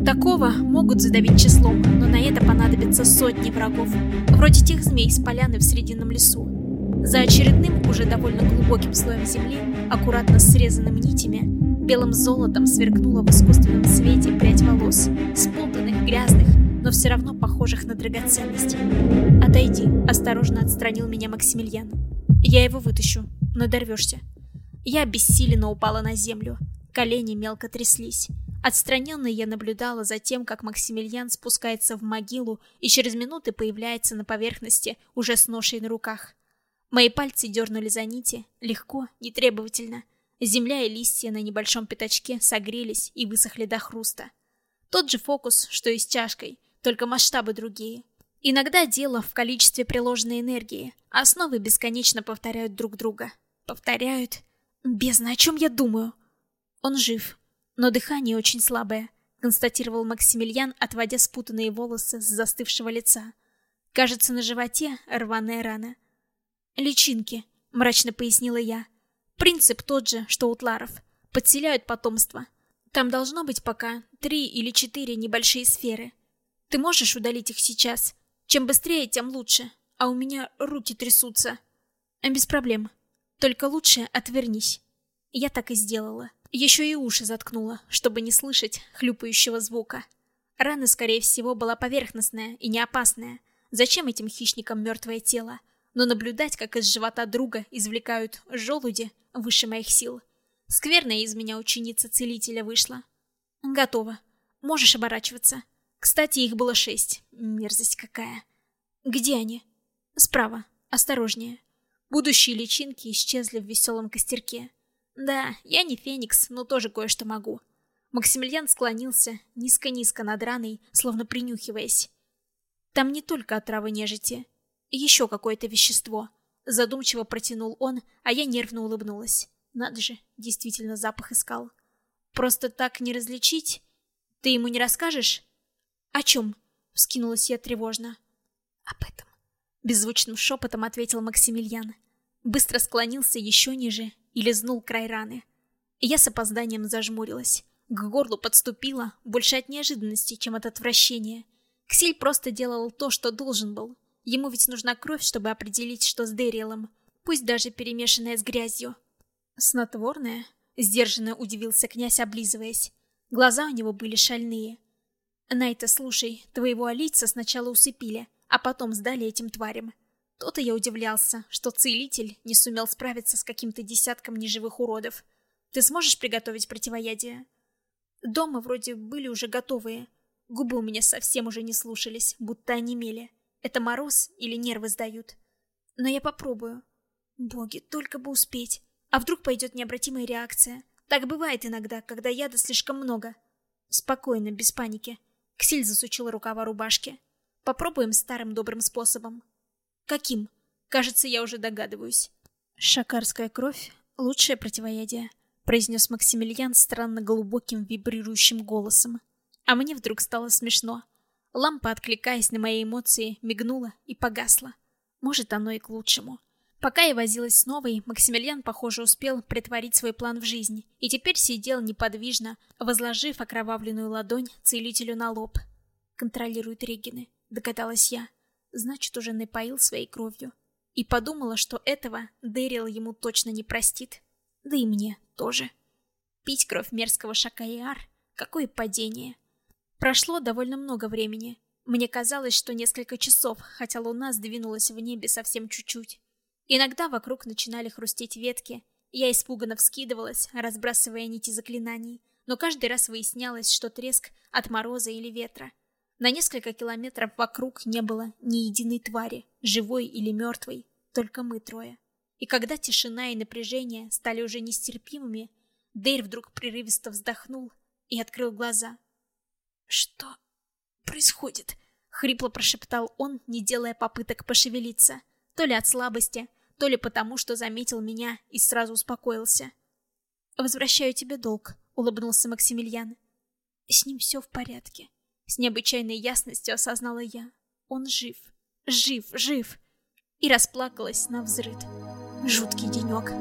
Такого могут задавить числом, но на это понадобится сотни врагов, вроде тех змей с поляны в Срединном лесу. За очередным, уже довольно глубоким слоем земли, аккуратно срезанным нитями, белым золотом сверкнула в искусственном свете прядь волос, спутанных, грязных, но все равно похожих на драгоценность. «Отойди», — осторожно отстранил меня Максимилиан. «Я его вытащу, надорвешься». Я бессиленно упала на землю, колени мелко тряслись. Отстраненно я наблюдала за тем, как Максимилиан спускается в могилу и через минуты появляется на поверхности, уже с ношей на руках. Мои пальцы дернули за нити, легко, нетребовательно. Земля и листья на небольшом пятачке согрелись и высохли до хруста. Тот же фокус, что и с чашкой, только масштабы другие. Иногда дело в количестве приложенной энергии, а основы бесконечно повторяют друг друга. Повторяют. Бездна, о чем я думаю? Он жив, но дыхание очень слабое, констатировал Максимилиан, отводя спутанные волосы с застывшего лица. Кажется, на животе рваная рана. Личинки, мрачно пояснила я. Принцип тот же, что у тларов. Подселяют потомство. Там должно быть пока три или четыре небольшие сферы. Ты можешь удалить их сейчас? Чем быстрее, тем лучше. А у меня руки трясутся. Без проблем. Только лучше отвернись. Я так и сделала. Еще и уши заткнула, чтобы не слышать хлюпающего звука. Рана, скорее всего, была поверхностная и не опасная. Зачем этим хищникам мертвое тело? Но наблюдать, как из живота друга извлекают желуди, выше моих сил. Скверная из меня ученица-целителя вышла. Готово. Можешь оборачиваться. Кстати, их было шесть. Мерзость какая. Где они? Справа. Осторожнее. Будущие личинки исчезли в веселом костерке. Да, я не Феникс, но тоже кое-что могу. Максимилиан склонился, низко-низко над раной, словно принюхиваясь. Там не только отрава нежити, еще какое-то вещество. Задумчиво протянул он, а я нервно улыбнулась. Надо же, действительно запах искал. Просто так не различить? Ты ему не расскажешь? О чем? Вскинулась я тревожно. Об этом. Беззвучным шепотом ответил Максимилиан. Быстро склонился еще ниже и лизнул край раны. Я с опозданием зажмурилась. К горлу подступила, больше от неожиданности, чем от отвращения. Ксиль просто делал то, что должен был. Ему ведь нужна кровь, чтобы определить, что с Дэриэлом, пусть даже перемешанная с грязью. Снотворное? Сдержанно удивился князь, облизываясь. Глаза у него были шальные. Найта, слушай, твоего Алийца сначала усыпили, а потом сдали этим тварям. То-то я удивлялся, что целитель не сумел справиться с каким-то десятком неживых уродов. Ты сможешь приготовить противоядие? Дома вроде были уже готовые. Губы у меня совсем уже не слушались, будто онемели. Это мороз или нервы сдают? Но я попробую. Боги, только бы успеть. А вдруг пойдет необратимая реакция? Так бывает иногда, когда яда слишком много. Спокойно, без паники. Ксиль засучила рукава рубашки. Попробуем старым добрым способом. Каким? Кажется, я уже догадываюсь. Шакарская кровь — лучшее противоядие, произнес Максимилиан странно глубоким вибрирующим голосом. А мне вдруг стало смешно. Лампа, откликаясь на мои эмоции, мигнула и погасла. Может, оно и к лучшему. Пока я возилась с новой, Максимилиан, похоже, успел притворить свой план в жизнь и теперь сидел неподвижно, возложив окровавленную ладонь целителю на лоб. Контролирует Регины, догадалась я значит, уже напоил своей кровью. И подумала, что этого Дэрил ему точно не простит. Да и мне тоже. Пить кровь мерзкого Шакаиар — какое падение. Прошло довольно много времени. Мне казалось, что несколько часов, хотя луна сдвинулась в небе совсем чуть-чуть. Иногда вокруг начинали хрустеть ветки, Я испуганно вскидывалась, разбрасывая нити заклинаний, но каждый раз выяснялось, что треск от мороза или ветра. На несколько километров вокруг не было ни единой твари, живой или мертвой, только мы трое. И когда тишина и напряжение стали уже нестерпимыми, Дейр вдруг прерывисто вздохнул и открыл глаза. «Что происходит?» — хрипло прошептал он, не делая попыток пошевелиться. То ли от слабости, то ли потому, что заметил меня и сразу успокоился. «Возвращаю тебе долг», — улыбнулся Максимилиан. «С ним все в порядке». С необычайной ясностью осознала я. Он жив, жив, жив. И расплакалась на взрыд. Жуткий денек.